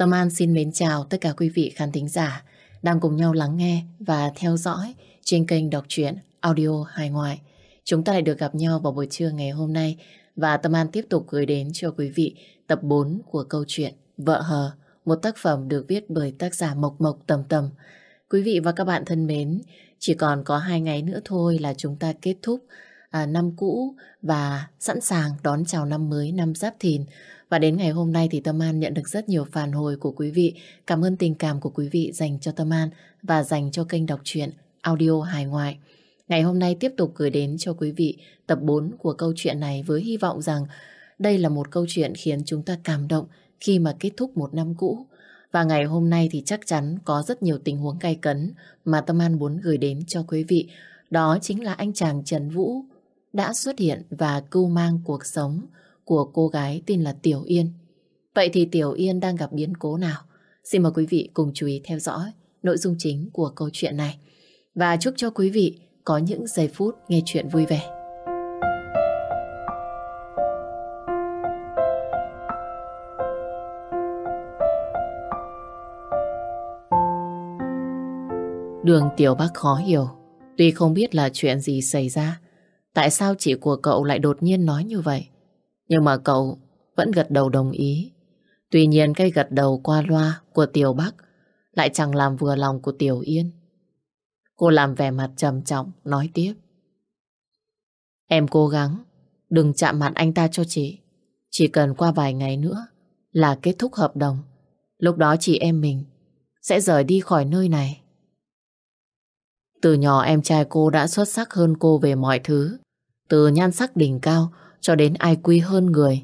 Tâm An xin mến chào tất cả quý vị khán thính giả đang cùng nhau lắng nghe và theo dõi trên kênh đọc truyện audio hài ngoại. Chúng ta lại được gặp nhau vào buổi trưa ngày hôm nay và Tâm An tiếp tục gửi đến cho quý vị tập 4 của câu chuyện Vợ Hờ, một tác phẩm được viết bởi tác giả Mộc Mộc Tầm Tầm. Quý vị và các bạn thân mến, chỉ còn có hai ngày nữa thôi là chúng ta kết thúc à, năm cũ và sẵn sàng đón chào năm mới năm Giáp Thìn. Và đến ngày hôm nay thì Tâm An nhận được rất nhiều phản hồi của quý vị. Cảm ơn tình cảm của quý vị dành cho Tâm An và dành cho kênh đọc truyện audio hài ngoại. Ngày hôm nay tiếp tục gửi đến cho quý vị tập 4 của câu chuyện này với hy vọng rằng đây là một câu chuyện khiến chúng ta cảm động khi mà kết thúc một năm cũ. Và ngày hôm nay thì chắc chắn có rất nhiều tình huống cay cấn mà Tâm An muốn gửi đến cho quý vị. Đó chính là anh chàng Trần Vũ đã xuất hiện và cưu mang cuộc sống của cô gái tên là Tiểu Yên. Vậy thì Tiểu Yên đang gặp biến cố nào? Xin mời quý vị cùng chú ý theo dõi nội dung chính của câu chuyện này. Và chúc cho quý vị có những giây phút nghe chuyện vui vẻ. Đường Tiểu Bắc khó hiểu. Tuy không biết là chuyện gì xảy ra, tại sao chị của cậu lại đột nhiên nói như vậy. Nhưng mà cậu vẫn gật đầu đồng ý. Tuy nhiên cái gật đầu qua loa của Tiểu Bắc lại chẳng làm vừa lòng của Tiểu Yên. Cô làm vẻ mặt trầm trọng, nói tiếp. Em cố gắng, đừng chạm mặt anh ta cho chị. Chỉ cần qua vài ngày nữa là kết thúc hợp đồng. Lúc đó chị em mình sẽ rời đi khỏi nơi này. Từ nhỏ em trai cô đã xuất sắc hơn cô về mọi thứ. Từ nhan sắc đỉnh cao cho đến ai quy hơn người.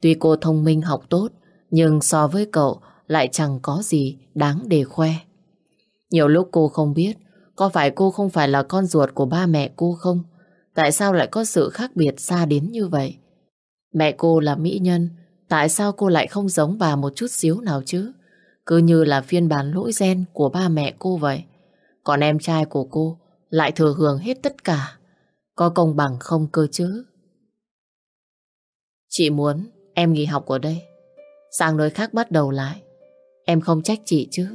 Tuy cô thông minh học tốt, nhưng so với cậu lại chẳng có gì đáng để khoe. Nhiều lúc cô không biết có phải cô không phải là con ruột của ba mẹ cô không? Tại sao lại có sự khác biệt xa đến như vậy? Mẹ cô là mỹ nhân, tại sao cô lại không giống bà một chút xíu nào chứ? Cứ như là phiên bản lỗi gen của ba mẹ cô vậy. Còn em trai của cô lại thừa hưởng hết tất cả. Có công bằng không cơ chứ? Chị muốn em nghỉ học ở đây. Sang nơi khác bắt đầu lại. Em không trách chị chứ.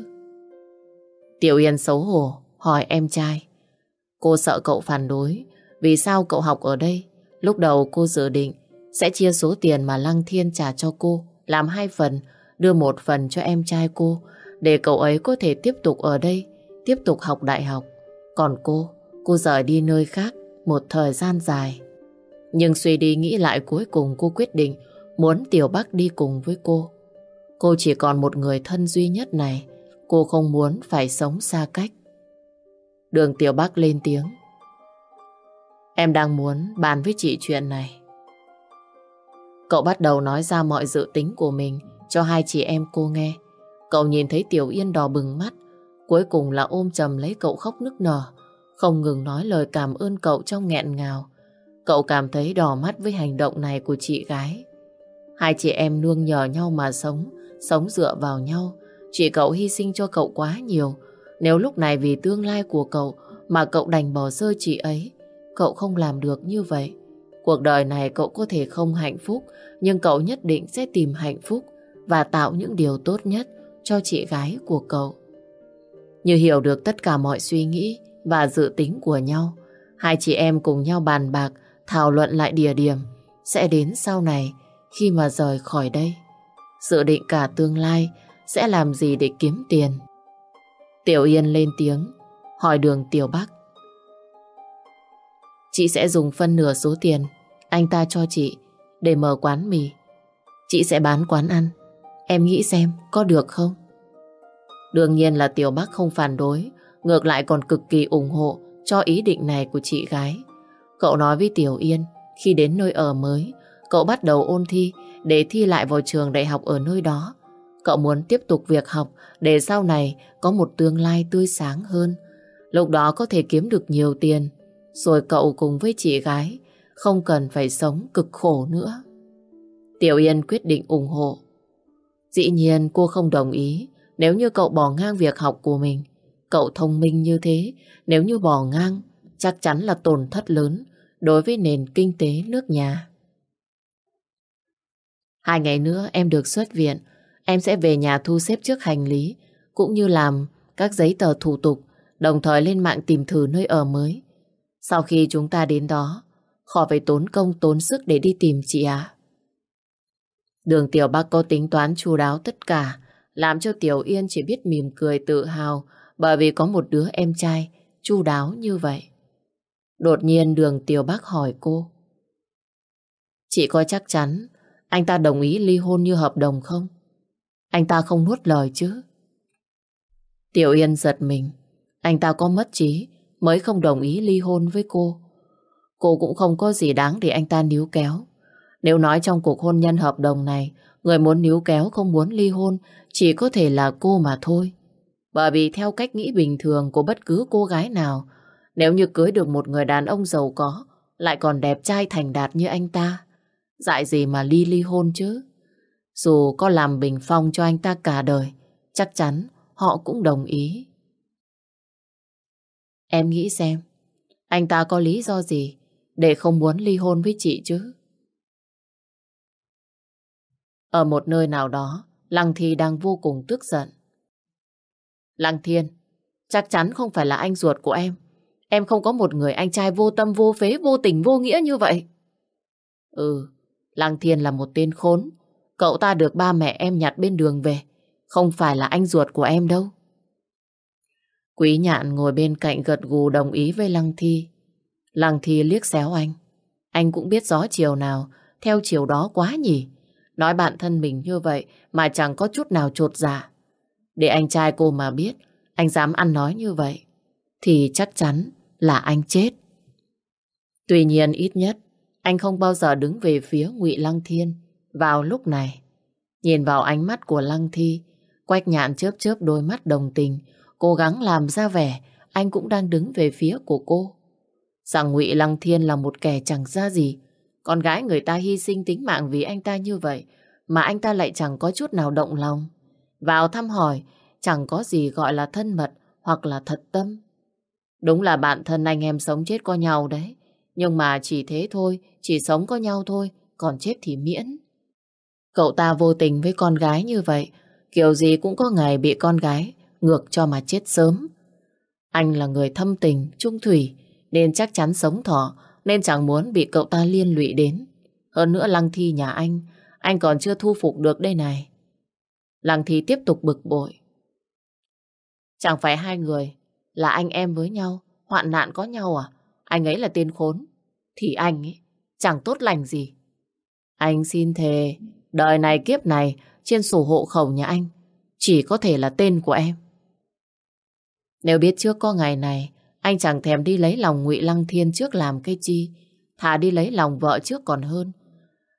Tiểu Yên xấu hổ hỏi em trai. Cô sợ cậu phản đối. Vì sao cậu học ở đây? Lúc đầu cô dự định sẽ chia số tiền mà Lăng Thiên trả cho cô làm hai phần, đưa một phần cho em trai cô để cậu ấy có thể tiếp tục ở đây, tiếp tục học đại học. Còn cô, cô rời đi nơi khác một thời gian dài. Nhưng suy đi nghĩ lại cuối cùng cô quyết định muốn Tiểu Bắc đi cùng với cô. Cô chỉ còn một người thân duy nhất này, cô không muốn phải sống xa cách. Đường Tiểu Bắc lên tiếng. Em đang muốn bàn với chị chuyện này. Cậu bắt đầu nói ra mọi dự tính của mình cho hai chị em cô nghe. Cậu nhìn thấy Tiểu Yên đỏ bừng mắt, cuối cùng là ôm chầm lấy cậu khóc nức nở, không ngừng nói lời cảm ơn cậu trong nghẹn ngào. Cậu cảm thấy đỏ mắt với hành động này của chị gái. Hai chị em nương nhờ nhau mà sống, sống dựa vào nhau. Chị cậu hy sinh cho cậu quá nhiều. Nếu lúc này vì tương lai của cậu mà cậu đành bỏ rơi chị ấy, cậu không làm được như vậy. Cuộc đời này cậu có thể không hạnh phúc, nhưng cậu nhất định sẽ tìm hạnh phúc và tạo những điều tốt nhất cho chị gái của cậu. Như hiểu được tất cả mọi suy nghĩ và dự tính của nhau, hai chị em cùng nhau bàn bạc thảo luận lại địa điểm sẽ đến sau này khi mà rời khỏi đây. Dự định cả tương lai sẽ làm gì để kiếm tiền. Tiểu Yên lên tiếng, hỏi đường Tiểu Bắc. Chị sẽ dùng phân nửa số tiền anh ta cho chị để mở quán mì. Chị sẽ bán quán ăn. Em nghĩ xem có được không? Đương nhiên là Tiểu Bắc không phản đối, ngược lại còn cực kỳ ủng hộ cho ý định này của chị gái. Cậu nói với Tiểu Yên, khi đến nơi ở mới, cậu bắt đầu ôn thi để thi lại vào trường đại học ở nơi đó. Cậu muốn tiếp tục việc học để sau này có một tương lai tươi sáng hơn. Lúc đó có thể kiếm được nhiều tiền, rồi cậu cùng với chị gái không cần phải sống cực khổ nữa. Tiểu Yên quyết định ủng hộ. Dĩ nhiên cô không đồng ý nếu như cậu bỏ ngang việc học của mình. Cậu thông minh như thế, nếu như bỏ ngang chắc chắn là tổn thất lớn đối với nền kinh tế nước nhà. Hai ngày nữa em được xuất viện, em sẽ về nhà thu xếp trước hành lý, cũng như làm các giấy tờ thủ tục, đồng thời lên mạng tìm thử nơi ở mới. Sau khi chúng ta đến đó, khỏi phải tốn công tốn sức để đi tìm chị à. Đường Tiểu Bắc có tính toán chu đáo tất cả, làm cho Tiểu Yên chỉ biết mỉm cười tự hào bởi vì có một đứa em trai chu đáo như vậy. Đột nhiên đường Tiểu Bắc hỏi cô. Chị có chắc chắn anh ta đồng ý ly hôn như hợp đồng không? Anh ta không nuốt lời chứ? Tiểu Yên giật mình. Anh ta có mất trí mới không đồng ý ly hôn với cô. Cô cũng không có gì đáng để anh ta níu kéo. Nếu nói trong cuộc hôn nhân hợp đồng này, người muốn níu kéo không muốn ly hôn chỉ có thể là cô mà thôi. Bởi vì theo cách nghĩ bình thường của bất cứ cô gái nào, nếu như cưới được một người đàn ông giàu có, lại còn đẹp trai thành đạt như anh ta, dại gì mà ly ly hôn chứ. Dù có làm bình phong cho anh ta cả đời, chắc chắn họ cũng đồng ý. Em nghĩ xem, anh ta có lý do gì để không muốn ly hôn với chị chứ? Ở một nơi nào đó, Lăng Thi đang vô cùng tức giận. Lăng Thiên, chắc chắn không phải là anh ruột của em. Em không có một người anh trai vô tâm vô phế, vô tình vô nghĩa như vậy. Ừ, Lăng Thiên là một tên khốn. Cậu ta được ba mẹ em nhặt bên đường về. Không phải là anh ruột của em đâu. Quý nhạn ngồi bên cạnh gật gù đồng ý với Lăng Thi. Lăng Thi liếc xéo anh. Anh cũng biết gió chiều nào, theo chiều đó quá nhỉ. Nói bạn thân mình như vậy mà chẳng có chút nào trột dạ. Để anh trai cô mà biết anh dám ăn nói như vậy thì chắc chắn là anh chết. Tuy nhiên ít nhất anh không bao giờ đứng về phía Ngụy Lăng Thiên vào lúc này. Nhìn vào ánh mắt của Lăng Thi, Quách nhạn chớp chớp đôi mắt đồng tình, cố gắng làm ra vẻ anh cũng đang đứng về phía của cô. Rằng Ngụy Lăng Thiên là một kẻ chẳng ra gì, con gái người ta hy sinh tính mạng vì anh ta như vậy, mà anh ta lại chẳng có chút nào động lòng. Vào thăm hỏi, chẳng có gì gọi là thân mật hoặc là thật tâm. Đúng là bạn thân anh em sống chết có nhau đấy. Nhưng mà chỉ thế thôi, chỉ sống có nhau thôi, còn chết thì miễn. Cậu ta vô tình với con gái như vậy, kiểu gì cũng có ngày bị con gái ngược cho mà chết sớm. Anh là người thâm tình, trung thủy, nên chắc chắn sống thọ, nên chẳng muốn bị cậu ta liên lụy đến. Hơn nữa Lăng Thi nhà anh, anh còn chưa thu phục được đây này. Lăng Thi tiếp tục bực bội. Chẳng phải hai người là anh em với nhau, hoạn nạn có nhau à? Anh ấy là tên khốn, thì anh ấy chẳng tốt lành gì. Anh xin thề, đời này kiếp này trên sổ hộ khẩu nhà anh chỉ có thể là tên của em. Nếu biết trước có ngày này, anh chẳng thèm đi lấy lòng ngụy Lăng Thiên trước làm cái chi, thà đi lấy lòng vợ trước còn hơn.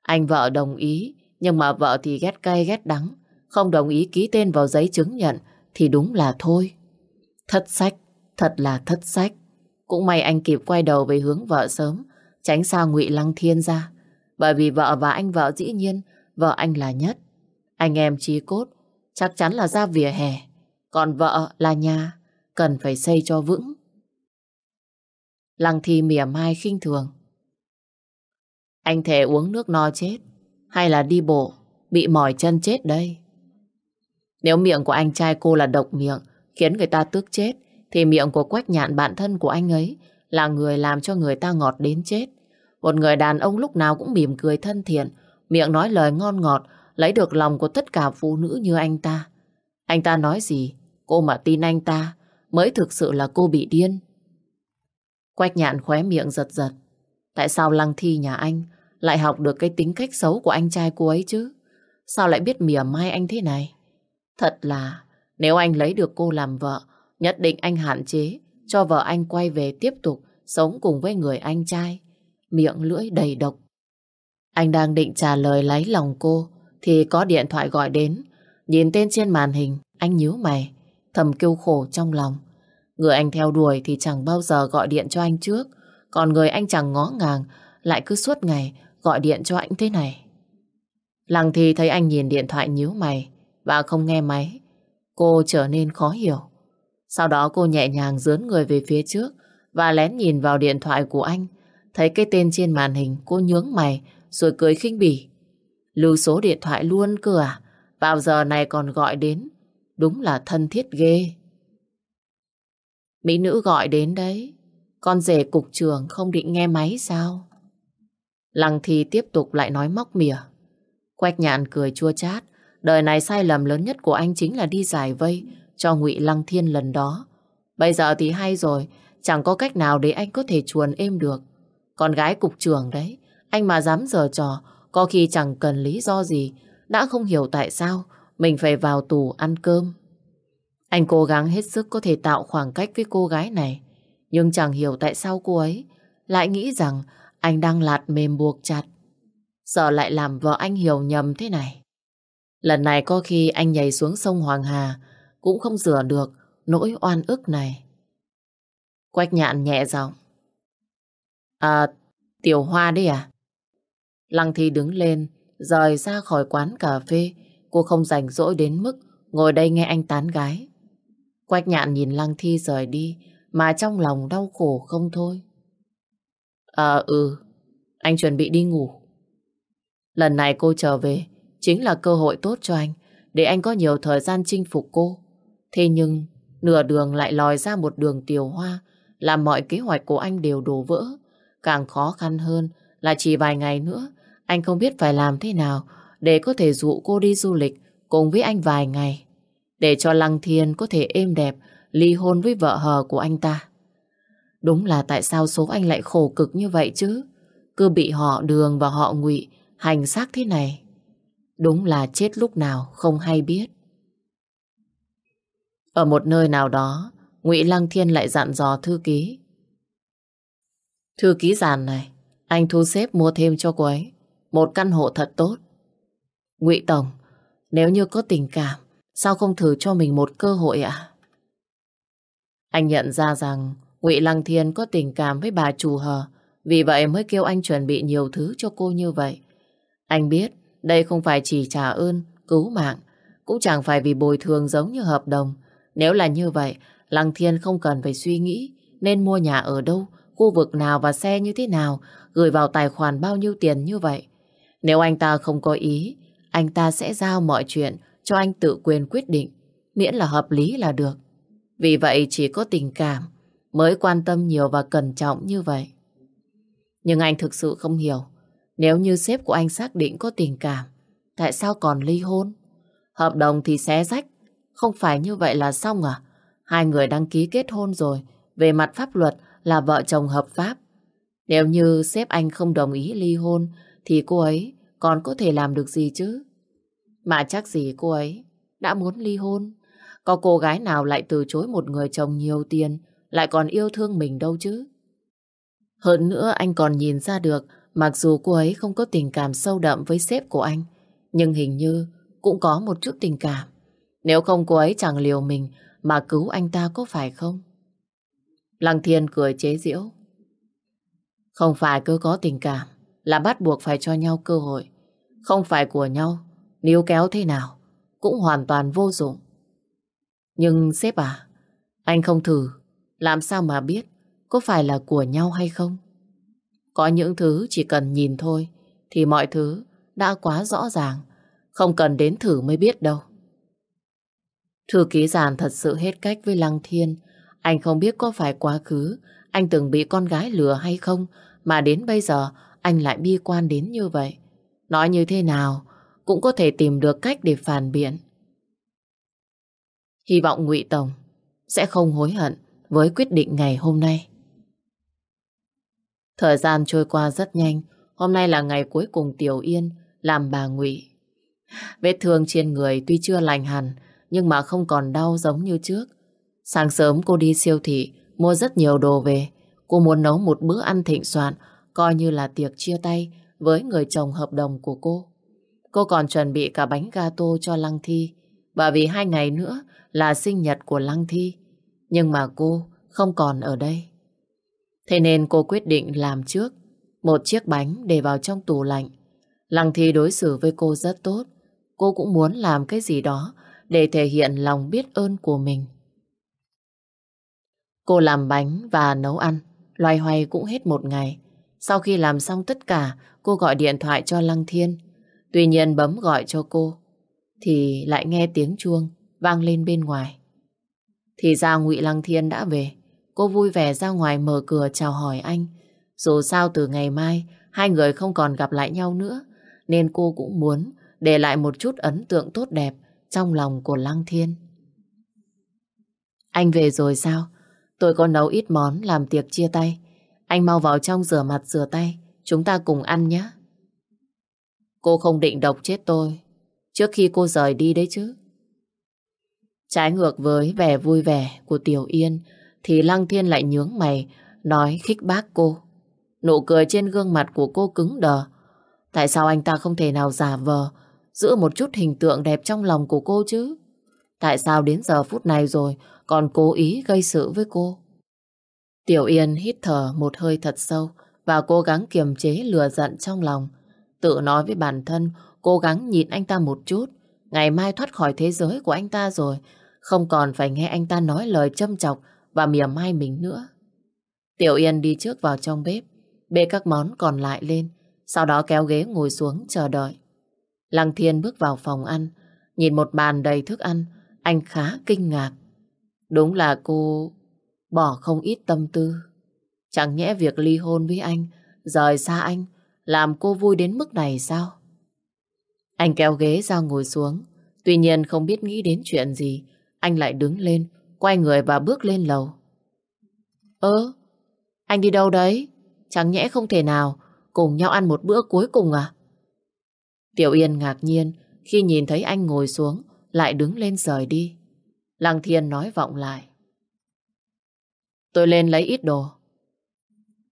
Anh vợ đồng ý, nhưng mà vợ thì ghét cay ghét đắng, không đồng ý ký tên vào giấy chứng nhận thì đúng là thôi. Thất sách, thật là thất sách. Cũng may anh kịp quay đầu về hướng vợ sớm, tránh xa ngụy Lăng Thiên ra. Bởi vì vợ và anh vợ dĩ nhiên, vợ anh là nhất. Anh em chí cốt, chắc chắn là ra vỉa hè. Còn vợ là nhà, cần phải xây cho vững. Lăng Thi mỉa mai khinh thường. Anh thề uống nước no chết, hay là đi bộ, bị mỏi chân chết đây. Nếu miệng của anh trai cô là độc miệng, khiến người ta tức chết, thì miệng của Quách Nhạn bạn thân của anh ấy là người làm cho người ta ngọt đến chết. Một người đàn ông lúc nào cũng mỉm cười thân thiện, miệng nói lời ngon ngọt, lấy được lòng của tất cả phụ nữ như anh ta. Anh ta nói gì, cô mà tin anh ta, mới thực sự là cô bị điên. Quách nhạn khóe miệng giật giật. Tại sao Lăng Thi nhà anh lại học được cái tính cách xấu của anh trai cô ấy chứ? Sao lại biết mỉa mai anh thế này? Thật là, nếu anh lấy được cô làm vợ, nhất định anh hạn chế cho vợ anh quay về tiếp tục sống cùng với người anh trai. Miệng lưỡi đầy độc. Anh đang định trả lời lấy lòng cô, thì có điện thoại gọi đến. Nhìn tên trên màn hình, anh nhíu mày, thầm kêu khổ trong lòng. Người anh theo đuổi thì chẳng bao giờ gọi điện cho anh trước, còn người anh chẳng ngó ngàng lại cứ suốt ngày gọi điện cho anh thế này. Lăng thì thấy anh nhìn điện thoại nhíu mày và không nghe máy. Cô trở nên khó hiểu. Sau đó cô nhẹ nhàng dướn người về phía trước và lén nhìn vào điện thoại của anh. Thấy cái tên trên màn hình, cô nhướng mày, rồi cười khinh bỉ. Lưu số điện thoại luôn cơ à? vào giờ này còn gọi đến. Đúng là thân thiết ghê. Mỹ nữ gọi đến đấy. Con rể cục trường không định nghe máy sao? Lăng thì tiếp tục lại nói móc mỉa. Quách nhạn cười chua chát. Đời này sai lầm lớn nhất của anh chính là đi giải vây cho ngụy Lăng Thiên lần đó. Bây giờ thì hay rồi, chẳng có cách nào để anh có thể chuồn êm được. Con gái cục trưởng đấy, anh mà dám giở trò, có khi chẳng cần lý do gì, đã không hiểu tại sao mình phải vào tù ăn cơm. Anh cố gắng hết sức có thể tạo khoảng cách với cô gái này, nhưng chẳng hiểu tại sao cô ấy lại nghĩ rằng anh đang lạt mềm buộc chặt. Giờ lại làm vợ anh hiểu nhầm thế này. Lần này có khi anh nhảy xuống sông Hoàng Hà cũng không rửa được nỗi oan ức này. Quách nhạn nhẹ giọng. À, Tiểu Hoa đấy à? Lăng Thi đứng lên, rời ra khỏi quán cà phê. Cô không rảnh rỗi đến mức ngồi đây nghe anh tán gái. Quách nhạn nhìn Lăng Thi rời đi, mà trong lòng đau khổ không thôi. À ừ, anh chuẩn bị đi ngủ. Lần này cô trở về, chính là cơ hội tốt cho anh, để anh có nhiều thời gian chinh phục cô. Thế nhưng, nửa đường lại lòi ra một đường tiểu hoa, làm mọi kế hoạch của anh đều đổ vỡ. Càng khó khăn hơn là chỉ vài ngày nữa, anh không biết phải làm thế nào để có thể dụ cô đi du lịch cùng với anh vài ngày. Để cho Lăng Thiên có thể êm đẹp ly hôn với vợ hờ của anh ta. Đúng là tại sao số anh lại khổ cực như vậy chứ? Cứ bị họ đường và họ ngụy hành xác thế này. Đúng là chết lúc nào không hay biết. Ở một nơi nào đó, Ngụy Lăng Thiên lại dặn dò thư ký. Thư ký giàn này, anh thu xếp mua thêm cho cô ấy một căn hộ thật tốt. Ngụy Tổng, nếu như có tình cảm, sao không thử cho mình một cơ hội ạ? Anh nhận ra rằng Ngụy Lăng Thiên có tình cảm với bà chủ hờ, vì vậy mới kêu anh chuẩn bị nhiều thứ cho cô như vậy. Anh biết đây không phải chỉ trả ơn, cứu mạng, cũng chẳng phải vì bồi thường giống như hợp đồng. Nếu là như vậy, Lăng Thiên không cần phải suy nghĩ nên mua nhà ở đâu, khu vực nào và xe như thế nào, gửi vào tài khoản bao nhiêu tiền như vậy. Nếu anh ta không có ý, anh ta sẽ giao mọi chuyện cho anh tự quyền quyết định, miễn là hợp lý là được. Vì vậy chỉ có tình cảm mới quan tâm nhiều và cẩn trọng như vậy. Nhưng anh thực sự không hiểu, nếu như sếp của anh xác định có tình cảm, tại sao còn ly hôn? Hợp đồng thì xé rách, không phải như vậy là xong à? Hai người đăng ký kết hôn rồi, về mặt pháp luật là vợ chồng hợp pháp. Nếu như sếp anh không đồng ý ly hôn, thì cô ấy còn có thể làm được gì chứ? Mà chắc gì cô ấy đã muốn ly hôn. Có cô gái nào lại từ chối một người chồng nhiều tiền, lại còn yêu thương mình đâu chứ? Hơn nữa anh còn nhìn ra được, mặc dù cô ấy không có tình cảm sâu đậm với sếp của anh, nhưng hình như cũng có một chút tình cảm. Nếu không cô ấy chẳng liều mình mà cứu anh ta có phải không? Lăng Thiên cười chế giễu. Không phải cứ có tình cảm là bắt buộc phải cho nhau cơ hội. Không phải của nhau, níu kéo thế nào cũng hoàn toàn vô dụng. Nhưng sếp à, anh không thử, làm sao mà biết có phải là của nhau hay không? Có những thứ chỉ cần nhìn thôi thì mọi thứ đã quá rõ ràng, không cần đến thử mới biết đâu. Thư ký giàn thật sự hết cách với Lăng Thiên. Anh không biết có phải quá khứ, anh từng bị con gái lừa hay không, mà đến bây giờ, anh lại bi quan đến như vậy. Nói như thế nào, cũng có thể tìm được cách để phản biện. Hy vọng ngụy Tổng sẽ không hối hận với quyết định ngày hôm nay. Thời gian trôi qua rất nhanh. Hôm nay là ngày cuối cùng Tiểu Yên làm bà ngụy. Vết thương trên người tuy chưa lành hẳn nhưng mà không còn đau giống như trước. Sáng sớm cô đi siêu thị, mua rất nhiều đồ về. Cô muốn nấu một bữa ăn thịnh soạn, coi như là tiệc chia tay với người chồng hợp đồng của cô. Cô còn chuẩn bị cả bánh gato cho Lăng Thi, bởi vì hai ngày nữa là sinh nhật của Lăng Thi. Nhưng mà cô không còn ở đây. Thế nên cô quyết định làm trước, một chiếc bánh để vào trong tủ lạnh. Lăng Thi đối xử với cô rất tốt. Cô cũng muốn làm cái gì đó để thể hiện lòng biết ơn của mình. Cô làm bánh và nấu ăn, loay hoay cũng hết một ngày. Sau khi làm xong tất cả, cô gọi điện thoại cho Lăng Thiên. Tuy nhiên bấm gọi cho cô. thì lại nghe tiếng chuông vang lên bên ngoài. Thì ra Ngụy Lăng Thiên đã về. Cô vui vẻ ra ngoài mở cửa chào hỏi anh. Dù sao từ ngày mai hai người không còn gặp lại nhau nữa nên cô cũng muốn để lại một chút ấn tượng tốt đẹp trong lòng của Lăng Thiên. Anh về rồi sao? Tôi có nấu ít món, làm tiệc chia tay. Anh mau vào trong rửa mặt, rửa tay. Chúng ta cùng ăn nhé. Cô không định độc chết tôi trước khi cô rời đi đấy chứ. Trái ngược với vẻ vui vẻ của Tiểu Yên, thì Lăng Thiên lại nhướng mày, nói khích bác cô. Nụ cười trên gương mặt của cô cứng đờ. Tại sao anh ta không thể nào giả vờ giữ một chút hình tượng đẹp trong lòng của cô chứ? Tại sao đến giờ phút này rồi còn cố ý gây sự với cô? Tiểu Yên hít thở một hơi thật sâu và cố gắng kiềm chế lừa giận trong lòng. Tự nói với bản thân, cố gắng nhịn anh ta một chút. Ngày mai thoát khỏi thế giới của anh ta rồi, không còn phải nghe anh ta nói lời châm chọc và mỉa mai mình nữa. Tiểu Yên đi trước vào trong bếp, bê các món còn lại lên, sau đó kéo ghế ngồi xuống chờ đợi. Lăng Thiên bước vào phòng ăn, nhìn một bàn đầy thức ăn, anh khá kinh ngạc. Đúng là cô bỏ không ít tâm tư. Chẳng nhẽ việc ly hôn với anh, rời xa anh, làm cô vui đến mức này sao? Anh kéo ghế ra ngồi xuống, tuy nhiên không biết nghĩ đến chuyện gì, anh lại đứng lên, quay người và bước lên lầu. Ơ, anh đi đâu đấy? Chẳng nhẽ không thể nào cùng nhau ăn một bữa cuối cùng à? Tiểu Yên ngạc nhiên khi nhìn thấy anh ngồi xuống, lại đứng lên rời đi. Lăng Thiên nói vọng lại. Tôi lên lấy ít đồ.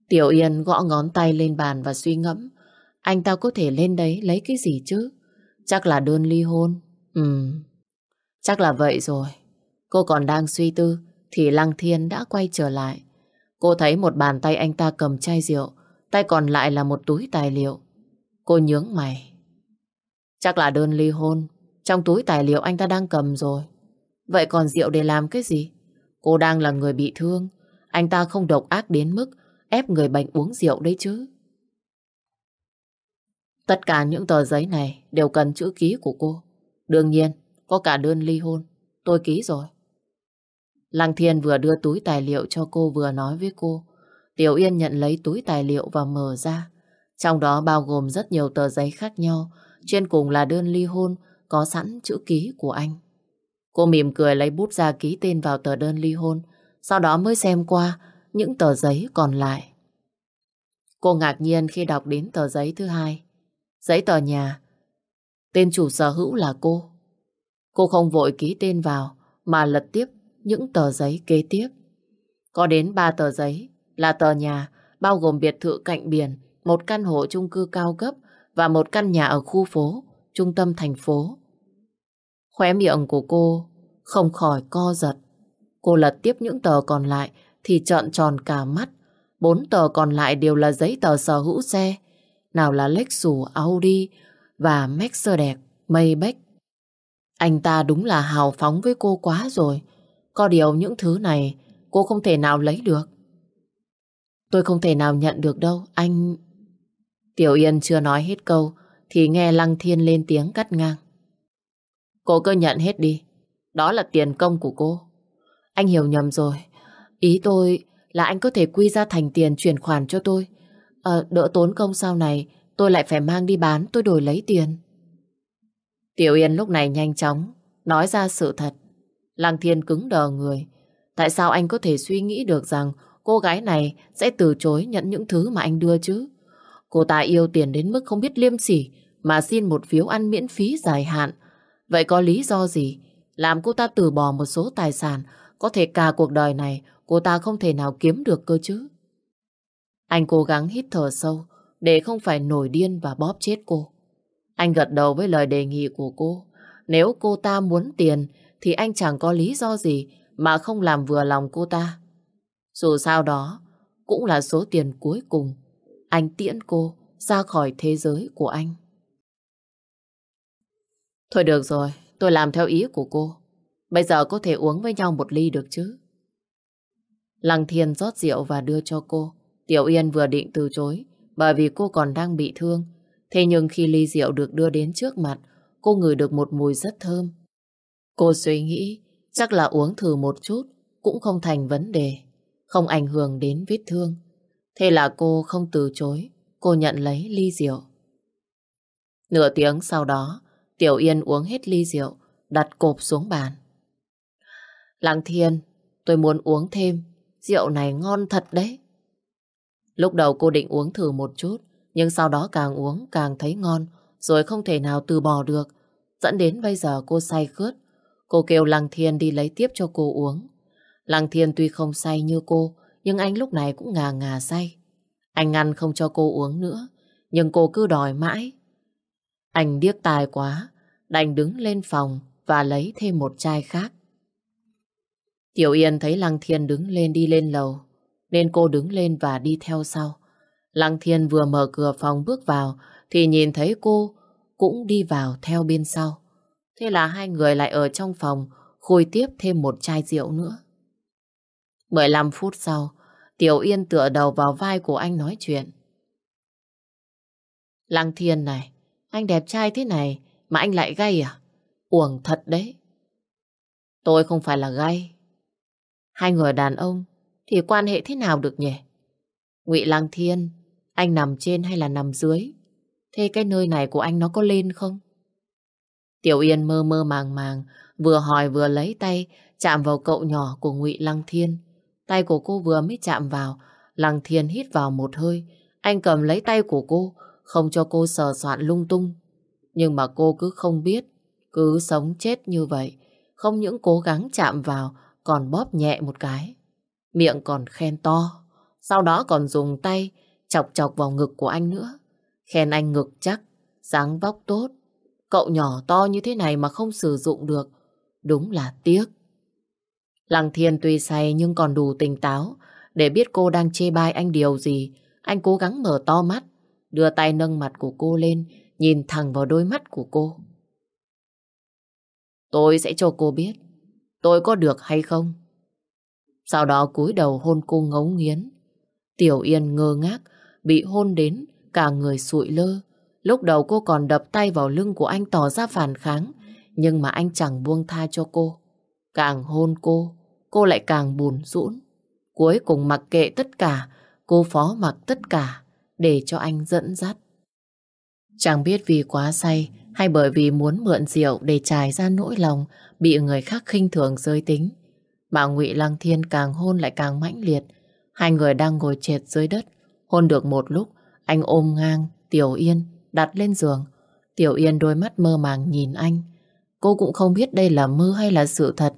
Tiểu Yên gõ ngón tay lên bàn và suy ngẫm. Anh ta có thể lên đấy lấy cái gì chứ? Chắc là đơn ly hôn. Ừm, chắc là vậy rồi. Cô còn đang suy tư thì Lăng Thiên đã quay trở lại. Cô thấy một bàn tay anh ta cầm chai rượu, tay còn lại là một túi tài liệu. Cô nhướng mày. Chắc là đơn ly hôn. Trong túi tài liệu anh ta đang cầm rồi. Vậy còn rượu để làm cái gì? Cô đang là người bị thương. Anh ta không độc ác đến mức ép người bệnh uống rượu đấy chứ. Tất cả những tờ giấy này đều cần chữ ký của cô. Đương nhiên, có cả đơn ly hôn. Tôi ký rồi. Lăng Thiên vừa đưa túi tài liệu cho cô vừa nói với cô. Tiểu Yên nhận lấy túi tài liệu và mở ra. Trong đó bao gồm rất nhiều tờ giấy khác nhau. Trên cùng là đơn ly hôn có sẵn chữ ký của anh. Cô mỉm cười lấy bút ra ký tên vào tờ đơn ly hôn, sau đó mới xem qua những tờ giấy còn lại. Cô ngạc nhiên khi đọc đến tờ giấy thứ hai. Giấy tờ nhà. Tên chủ sở hữu là cô. Cô không vội ký tên vào, mà lật tiếp những tờ giấy kế tiếp. Có đến ba tờ giấy là tờ nhà, bao gồm biệt thự cạnh biển, một căn hộ chung cư cao cấp và một căn nhà ở khu phố, trung tâm thành phố. Khóe miệng của cô không khỏi co giật. Cô lật tiếp những tờ còn lại thì trợn tròn cả mắt. Bốn tờ còn lại đều là giấy tờ sở hữu xe. Nào là Lexus, Audi và Mercedes, Maybach. Anh ta đúng là hào phóng với cô quá rồi. Có điều những thứ này cô không thể nào lấy được. Tôi không thể nào nhận được đâu, anh... Tiểu Yên chưa nói hết câu thì nghe Lăng Thiên lên tiếng cắt ngang. Cô cứ nhận hết đi. Đó là tiền công của cô. Anh hiểu nhầm rồi. Ý tôi là anh có thể quy ra thành tiền chuyển khoản cho tôi. À, đỡ tốn công sau này tôi lại phải mang đi bán tôi đổi lấy tiền. Tiểu Yên lúc này nhanh chóng nói ra sự thật. Lăng Thiên cứng đờ người. Tại sao anh có thể suy nghĩ được rằng cô gái này sẽ từ chối nhận những thứ mà anh đưa chứ? Cô ta yêu tiền đến mức không biết liêm sỉ, mà xin một phiếu ăn miễn phí dài hạn. Vậy có lý do gì làm cô ta từ bỏ một số tài sản, có thể cả cuộc đời này, cô ta không thể nào kiếm được cơ chứ? Anh cố gắng hít thở sâu, để không phải nổi điên và bóp chết cô. Anh gật đầu với lời đề nghị của cô. Nếu cô ta muốn tiền, thì anh chẳng có lý do gì mà không làm vừa lòng cô ta. Dù sao đó, cũng là số tiền cuối cùng anh tiễn cô ra khỏi thế giới của anh. Thôi được rồi, tôi làm theo ý của cô. Bây giờ có thể uống với nhau một ly được chứ? Lăng Thiên rót rượu và đưa cho cô. Tiểu Yên vừa định từ chối bởi vì cô còn đang bị thương. Thế nhưng khi ly rượu được đưa đến trước mặt, cô ngửi được một mùi rất thơm. Cô suy nghĩ chắc là uống thử một chút cũng không thành vấn đề, không ảnh hưởng đến vết thương. Thế là cô không từ chối, cô nhận lấy ly rượu. Nửa tiếng sau đó, Tiểu Yên uống hết ly rượu, đặt cộp xuống bàn. Lăng Thiên, tôi muốn uống thêm, rượu này ngon thật đấy. Lúc đầu cô định uống thử một chút, nhưng sau đó càng uống càng thấy ngon, rồi không thể nào từ bỏ được. Dẫn đến bây giờ cô say khướt. Cô kêu Lăng Thiên đi lấy tiếp cho cô uống. Lăng Thiên tuy không say như cô, nhưng anh lúc này cũng ngà ngà say. Anh ngăn không cho cô uống nữa, nhưng cô cứ đòi mãi. Anh điếc tài quá, đành đứng lên phòng và lấy thêm một chai khác. Tiểu Yên thấy Lăng Thiên đứng lên đi lên lầu, nên cô đứng lên và đi theo sau. Lăng Thiên vừa mở cửa phòng bước vào thì nhìn thấy cô cũng đi vào theo bên sau. Thế là hai người lại ở trong phòng khui tiếp thêm một chai rượu nữa. 15 phút sau, Tiểu Yên tựa đầu vào vai của anh nói chuyện. Lăng Thiên này, anh đẹp trai thế này mà anh lại gay à? Uổng thật đấy. Tôi không phải là gay. Hai người đàn ông thì quan hệ thế nào được nhỉ? Ngụy Lăng Thiên, anh nằm trên hay là nằm dưới? Thế cái nơi này của anh nó có lên không? Tiểu Yên mơ mơ màng màng, vừa hỏi vừa lấy tay chạm vào cậu nhỏ của Ngụy Lăng Thiên. Tay của cô vừa mới chạm vào, Lăng Thiên hít vào một hơi. Anh cầm lấy tay của cô, không cho cô sờ soạn lung tung. Nhưng mà cô cứ không biết, cứ sống chết như vậy. Không những cố gắng chạm vào, còn bóp nhẹ một cái. Miệng còn khen to. Sau đó còn dùng tay chọc chọc vào ngực của anh nữa. Khen anh ngực chắc, dáng vóc tốt. Cậu nhỏ to như thế này mà không sử dụng được. Đúng là tiếc. Lăng Thiên tuy say nhưng còn đủ tỉnh táo để biết cô đang chê bai anh điều gì. Anh cố gắng mở to mắt, đưa tay nâng mặt của cô lên, nhìn thẳng vào đôi mắt của cô. Tôi sẽ cho cô biết tôi có được hay không. Sau đó cúi đầu hôn cô ngấu nghiến. Tiểu Yên ngơ ngác, bị hôn đến, cả người sụi lơ. Lúc đầu cô còn đập tay vào lưng của anh tỏ ra phản kháng, nhưng mà anh chẳng buông tha cho cô. Càng hôn cô, cô lại càng buồn rũn. Cuối cùng mặc kệ tất cả, cô phó mặc tất cả để cho anh dẫn dắt. Chẳng biết vì quá say hay bởi vì muốn mượn rượu để trải ra nỗi lòng bị người khác khinh thường rơi tính. Mà Ngụy Lăng Thiên càng hôn lại càng mãnh liệt. Hai người đang ngồi chệt dưới đất. Hôn được một lúc, anh ôm ngang Tiểu Yên đặt lên giường. Tiểu Yên đôi mắt mơ màng nhìn anh. Cô cũng không biết đây là mơ hay là sự thật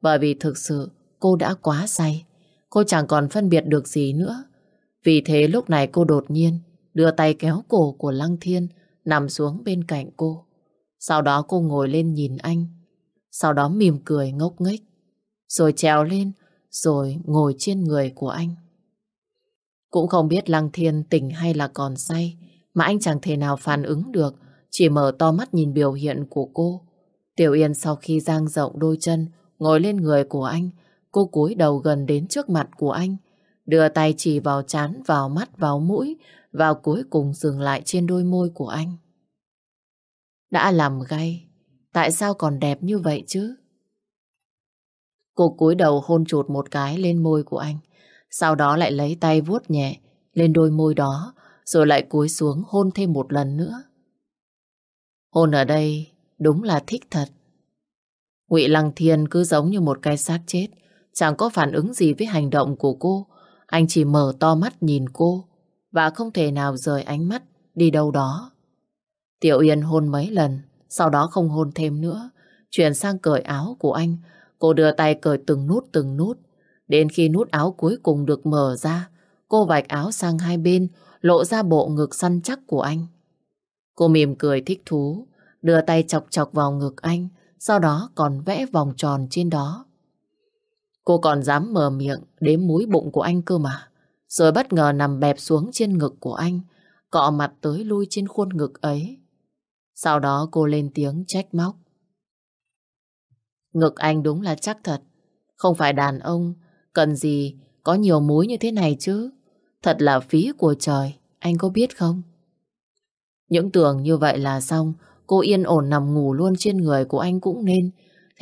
bởi vì thực sự cô đã quá say. Cô chẳng còn phân biệt được gì nữa. Vì thế lúc này cô đột nhiên đưa tay kéo cổ của Lăng Thiên nằm xuống bên cạnh cô. Sau đó cô ngồi lên nhìn anh. Sau đó mỉm cười ngốc nghếch. Rồi trèo lên, rồi ngồi trên người của anh. Cũng không biết Lăng Thiên tỉnh hay là còn say, mà anh chẳng thể nào phản ứng được, chỉ mở to mắt nhìn biểu hiện của cô. Tiểu Yên sau khi giang rộng đôi chân, ngồi lên người của anh, cô cúi đầu gần đến trước mặt của anh, đưa tay chỉ vào chán, vào mắt, vào mũi, vào cuối cùng dừng lại trên đôi môi của anh. Đã làm gay, tại sao còn đẹp như vậy chứ? Cô cúi đầu hôn chụt một cái lên môi của anh, sau đó lại lấy tay vuốt nhẹ lên đôi môi đó, rồi lại cúi xuống hôn thêm một lần nữa. Hôn ở đây đúng là thích thật. Ngụy Lăng Thiên cứ giống như một cái xác chết, chẳng có phản ứng gì với hành động của cô. Anh chỉ mở to mắt nhìn cô và không thể nào rời ánh mắt đi đâu đó. Tiểu Yên hôn mấy lần, sau đó không hôn thêm nữa, chuyển sang cởi áo của anh. Cô đưa tay cởi từng nút từng nút, đến khi nút áo cuối cùng được mở ra, cô vạch áo sang hai bên, lộ ra bộ ngực săn chắc của anh. Cô mỉm cười thích thú, đưa tay chọc chọc vào ngực anh, sau đó còn vẽ vòng tròn trên đó. Cô còn dám mở miệng đếm múi bụng của anh cơ mà. Rồi bất ngờ nằm bẹp xuống trên ngực của anh, cọ mặt tới lui trên khuôn ngực ấy. Sau đó cô lên tiếng trách móc. Ngực anh đúng là chắc thật. Không phải đàn ông, cần gì có nhiều múi như thế này chứ. Thật là phí của trời, anh có biết không? Những tưởng như vậy là xong, cô yên ổn nằm ngủ luôn trên người của anh cũng nên.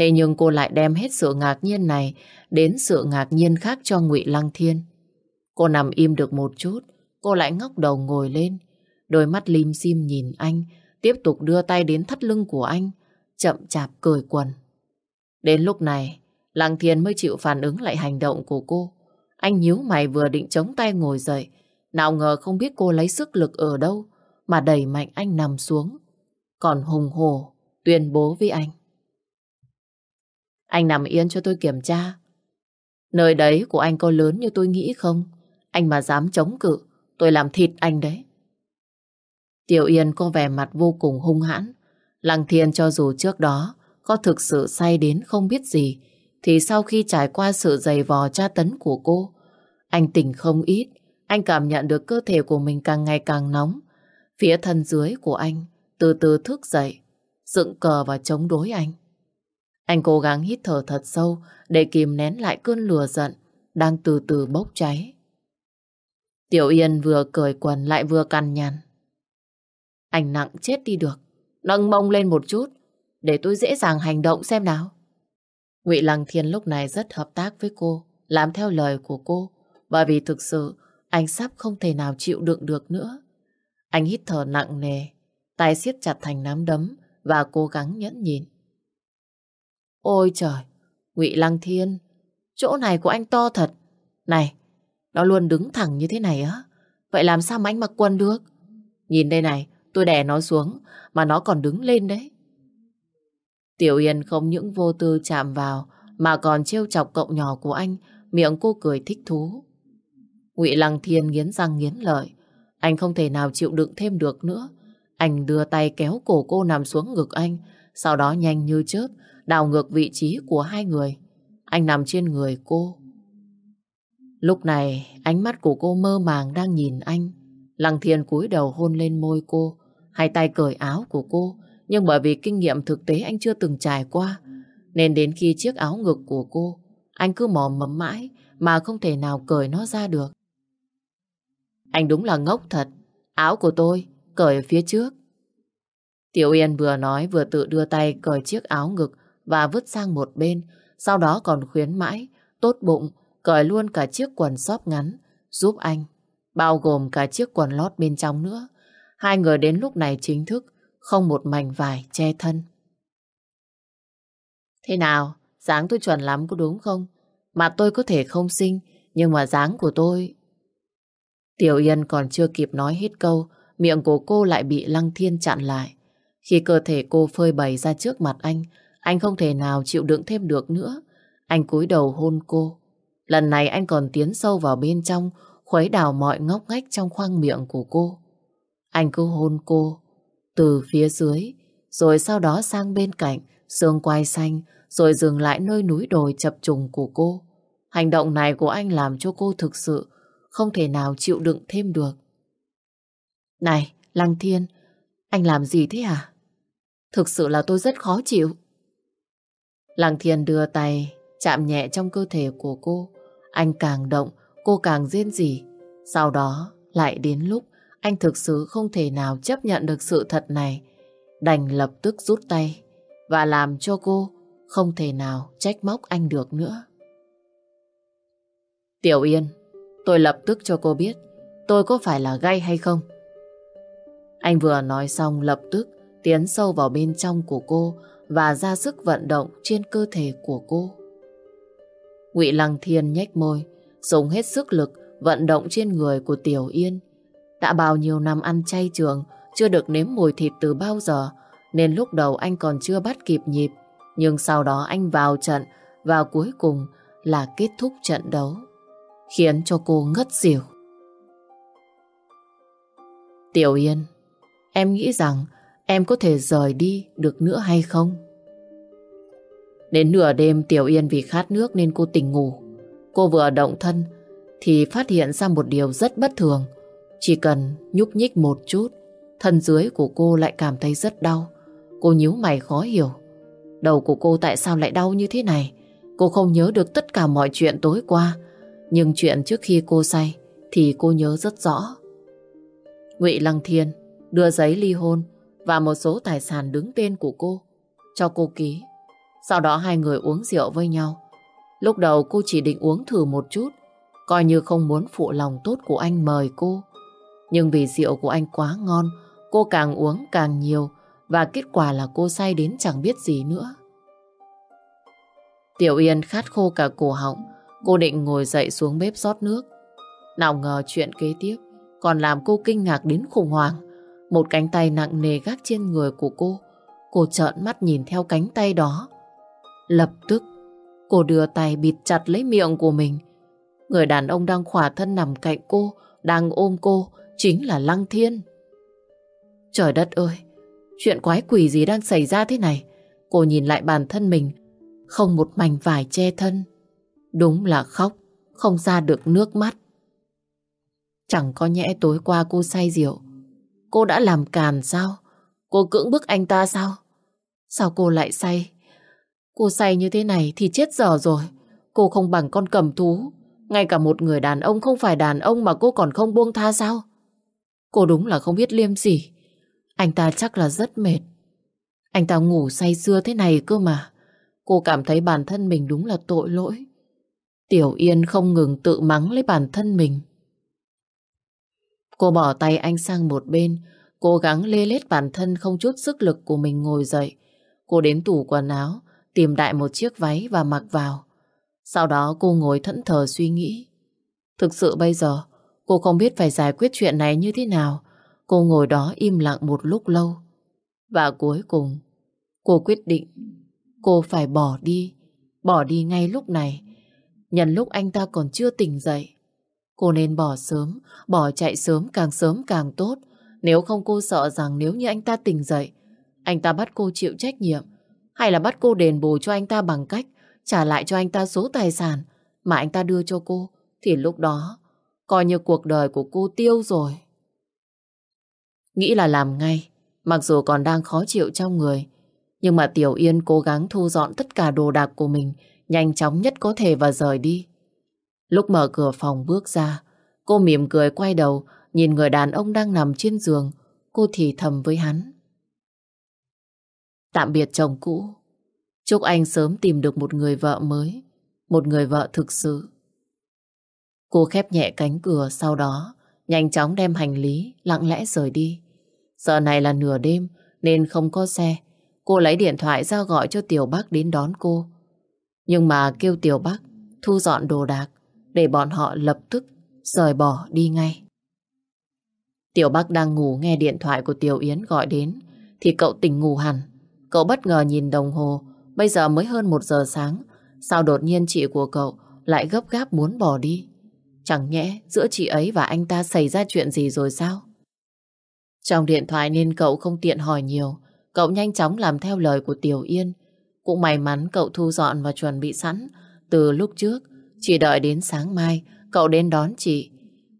Thế nhưng cô lại đem hết sự ngạc nhiên này đến sự ngạc nhiên khác cho Ngụy Lăng Thiên. Cô nằm im được một chút, cô lại ngóc đầu ngồi lên, đôi mắt lim dim nhìn anh, tiếp tục đưa tay đến thắt lưng của anh, chậm chạp cười quần. Đến lúc này, Lăng Thiên mới chịu phản ứng lại hành động của cô. Anh nhíu mày vừa định chống tay ngồi dậy, nào ngờ không biết cô lấy sức lực ở đâu mà đẩy mạnh anh nằm xuống. Còn hùng hồ tuyên bố với anh. Anh nằm yên cho tôi kiểm tra. Nơi đấy của anh có lớn như tôi nghĩ không? Anh mà dám chống cự, tôi làm thịt anh đấy. Tiểu Yên có vẻ mặt vô cùng hung hãn. Lăng Thiên cho dù trước đó có thực sự say đến không biết gì, thì sau khi trải qua sự dày vò tra tấn của cô, anh tỉnh không ít, anh cảm nhận được cơ thể của mình càng ngày càng nóng. Phía thân dưới của anh từ từ thức dậy, dựng cờ và chống đối anh. Anh cố gắng hít thở thật sâu để kìm nén lại cơn lừa giận đang từ từ bốc cháy. Tiểu Yên vừa cởi quần lại vừa cằn nhằn. Anh nặng chết đi được. Nâng mông lên một chút để tôi dễ dàng hành động xem nào. Ngụy Lăng Thiên lúc này rất hợp tác với cô, làm theo lời của cô, bởi vì thực sự anh sắp không thể nào chịu đựng được nữa. Anh hít thở nặng nề, tay siết chặt thành nắm đấm và cố gắng nhẫn nhịn. Ôi trời, Ngụy Lăng Thiên, chỗ này của anh to thật. Này, nó luôn đứng thẳng như thế này á. Vậy làm sao mà anh mặc quần được? Nhìn đây này, tôi đè nó xuống mà nó còn đứng lên đấy. Tiểu Yên không những vô tư chạm vào mà còn trêu chọc cậu nhỏ của anh, miệng cô cười thích thú. Ngụy Lăng Thiên nghiến răng nghiến lợi, anh không thể nào chịu đựng thêm được nữa. Anh đưa tay kéo cổ cô nằm xuống ngực anh, sau đó nhanh như chớp đảo ngược vị trí của hai người. Anh nằm trên người cô. Lúc này, ánh mắt của cô mơ màng đang nhìn anh. Lăng Thiên cúi đầu hôn lên môi cô, hai tay cởi áo của cô, nhưng bởi vì kinh nghiệm thực tế anh chưa từng trải qua, nên đến khi chiếc áo ngực của cô, anh cứ mò mẫm mãi mà không thể nào cởi nó ra được. Anh đúng là ngốc thật, áo của tôi cởi ở phía trước. Tiểu Yên vừa nói vừa tự đưa tay cởi chiếc áo ngực và vứt sang một bên, sau đó còn khuyến mãi, tốt bụng, cởi luôn cả chiếc quần xóp ngắn, giúp anh, bao gồm cả chiếc quần lót bên trong nữa. Hai người đến lúc này chính thức, không một mảnh vải che thân. Thế nào, dáng tôi chuẩn lắm có đúng không? Mặt tôi có thể không xinh, nhưng mà dáng của tôi... Tiểu Yên còn chưa kịp nói hết câu, miệng của cô lại bị Lăng Thiên chặn lại. Khi cơ thể cô phơi bày ra trước mặt anh, anh không thể nào chịu đựng thêm được nữa. Anh cúi đầu hôn cô. Lần này anh còn tiến sâu vào bên trong, khuấy đào mọi ngóc ngách trong khoang miệng của cô. Anh cứ hôn cô từ phía dưới, rồi sau đó sang bên cạnh, xương quai xanh, rồi dừng lại nơi núi đồi chập trùng của cô. Hành động này của anh làm cho cô thực sự không thể nào chịu đựng thêm được. Này, Lăng Thiên, anh làm gì thế à Thực sự là tôi rất khó chịu. Lăng Thiên đưa tay chạm nhẹ trong cơ thể của cô. Anh càng động, cô càng rên rỉ. Sau đó lại đến lúc anh thực sự không thể nào chấp nhận được sự thật này. Đành lập tức rút tay và làm cho cô không thể nào trách móc anh được nữa. Tiểu Yên, tôi lập tức cho cô biết tôi có phải là gay hay không. Anh vừa nói xong lập tức tiến sâu vào bên trong của cô và ra sức vận động trên cơ thể của cô. Ngụy Lăng Thiên nhếch môi, dùng hết sức lực vận động trên người của Tiểu Yên. Đã bao nhiêu năm ăn chay trường, chưa được nếm mùi thịt từ bao giờ, nên lúc đầu anh còn chưa bắt kịp nhịp. Nhưng sau đó anh vào trận và cuối cùng là kết thúc trận đấu, khiến cho cô ngất xỉu. Tiểu Yên, em nghĩ rằng em có thể rời đi được nữa hay không? Đến nửa đêm Tiểu Yên vì khát nước nên cô tỉnh ngủ. Cô vừa động thân thì phát hiện ra một điều rất bất thường. Chỉ cần nhúc nhích một chút, thân dưới của cô lại cảm thấy rất đau. Cô nhíu mày khó hiểu. Đầu của cô tại sao lại đau như thế này? Cô không nhớ được tất cả mọi chuyện tối qua. Nhưng chuyện trước khi cô say thì cô nhớ rất rõ. Ngụy Lăng Thiên đưa giấy ly hôn và một số tài sản đứng tên của cô cho cô ký. Sau đó hai người uống rượu với nhau. Lúc đầu cô chỉ định uống thử một chút, coi như không muốn phụ lòng tốt của anh mời cô. Nhưng vì rượu của anh quá ngon, cô càng uống càng nhiều và kết quả là cô say đến chẳng biết gì nữa. Tiểu Yên khát khô cả cổ họng, cô định ngồi dậy xuống bếp rót nước. Nào ngờ chuyện kế tiếp còn làm cô kinh ngạc đến khủng hoảng. Một cánh tay nặng nề gác trên người của cô. Cô trợn mắt nhìn theo cánh tay đó. Lập tức, cô đưa tay bịt chặt lấy miệng của mình. Người đàn ông đang khỏa thân nằm cạnh cô, đang ôm cô, chính là Lăng Thiên. Trời đất ơi, chuyện quái quỷ gì đang xảy ra thế này? Cô nhìn lại bản thân mình, không một mảnh vải che thân. Đúng là khóc, không ra được nước mắt. Chẳng có nhẽ tối qua cô say rượu. Cô đã làm càn sao? Cô cưỡng bức anh ta sao? Sao cô lại say? Cô say như thế này thì chết dở rồi. Cô không bằng con cầm thú. Ngay cả một người đàn ông không phải đàn ông mà cô còn không buông tha sao? Cô đúng là không biết liêm gì. Anh ta chắc là rất mệt. Anh ta ngủ say sưa thế này cơ mà. Cô cảm thấy bản thân mình đúng là tội lỗi. Tiểu Yên không ngừng tự mắng lấy bản thân mình. Cô bỏ tay anh sang một bên, cố gắng lê lết bản thân không chút sức lực của mình ngồi dậy. Cô đến tủ quần áo, tìm đại một chiếc váy và mặc vào. Sau đó cô ngồi thẫn thờ suy nghĩ. Thực sự bây giờ, cô không biết phải giải quyết chuyện này như thế nào. Cô ngồi đó im lặng một lúc lâu. Và cuối cùng, cô quyết định cô phải bỏ đi. Bỏ đi ngay lúc này. Nhân lúc anh ta còn chưa tỉnh dậy. Cô nên bỏ sớm, bỏ chạy sớm càng sớm càng tốt. Nếu không cô sợ rằng nếu như anh ta tỉnh dậy, anh ta bắt cô chịu trách nhiệm, hay là bắt cô đền bù cho anh ta bằng cách trả lại cho anh ta số tài sản mà anh ta đưa cho cô, thì lúc đó coi như cuộc đời của cô tiêu rồi. Nghĩ là làm ngay, mặc dù còn đang khó chịu trong người, nhưng mà Tiểu Yên cố gắng thu dọn tất cả đồ đạc của mình nhanh chóng nhất có thể và rời đi. Lúc mở cửa phòng bước ra, cô mỉm cười quay đầu, nhìn người đàn ông đang nằm trên giường, cô thì thầm với hắn. Tạm biệt chồng cũ, chúc anh sớm tìm được một người vợ mới, một người vợ thực sự. Cô khép nhẹ cánh cửa sau đó, nhanh chóng đem hành lý, lặng lẽ rời đi. Giờ này là nửa đêm nên không có xe. Cô lấy điện thoại ra gọi cho Tiểu Bắc đến đón cô. Nhưng mà kêu Tiểu Bắc thu dọn đồ đạc để bọn họ lập tức rời bỏ đi ngay. Tiểu Bắc đang ngủ nghe điện thoại của Tiểu Yến gọi đến, thì cậu tỉnh ngủ hẳn. Cậu bất ngờ nhìn đồng hồ, bây giờ mới hơn một giờ sáng, sao đột nhiên chị của cậu lại gấp gáp muốn bỏ đi. Chẳng nhẽ giữa chị ấy và anh ta xảy ra chuyện gì rồi sao? Trong điện thoại nên cậu không tiện hỏi nhiều. Cậu nhanh chóng làm theo lời của Tiểu Yên. Cũng may mắn cậu thu dọn và chuẩn bị sẵn từ lúc trước chỉ đợi đến sáng mai cậu đến đón chị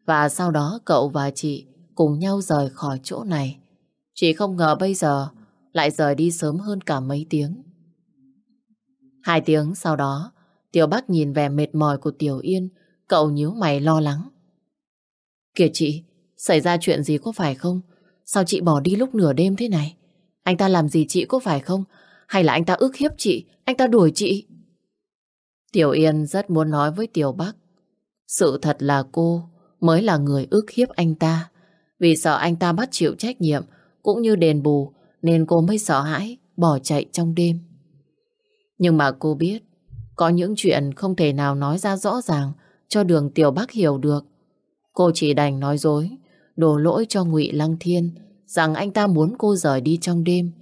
và sau đó cậu và chị cùng nhau rời khỏi chỗ này. Chị không ngờ bây giờ lại rời đi sớm hơn cả mấy tiếng. Hai tiếng sau đó, Tiểu Bắc nhìn vẻ mệt mỏi của Tiểu Yên, cậu nhíu mày lo lắng. Kìa chị, xảy ra chuyện gì có phải không? Sao chị bỏ đi lúc nửa đêm thế này? Anh ta làm gì chị có phải không? Hay là anh ta ức hiếp chị, anh ta đuổi chị? Tiểu Yên rất muốn nói với Tiểu Bắc. Sự thật là cô mới là người ức hiếp anh ta. Vì sợ anh ta bắt chịu trách nhiệm cũng như đền bù nên cô mới sợ hãi bỏ chạy trong đêm. Nhưng mà cô biết có những chuyện không thể nào nói ra rõ ràng cho đường Tiểu Bắc hiểu được. Cô chỉ đành nói dối, đổ lỗi cho ngụy Lăng Thiên rằng anh ta muốn cô rời đi trong đêm.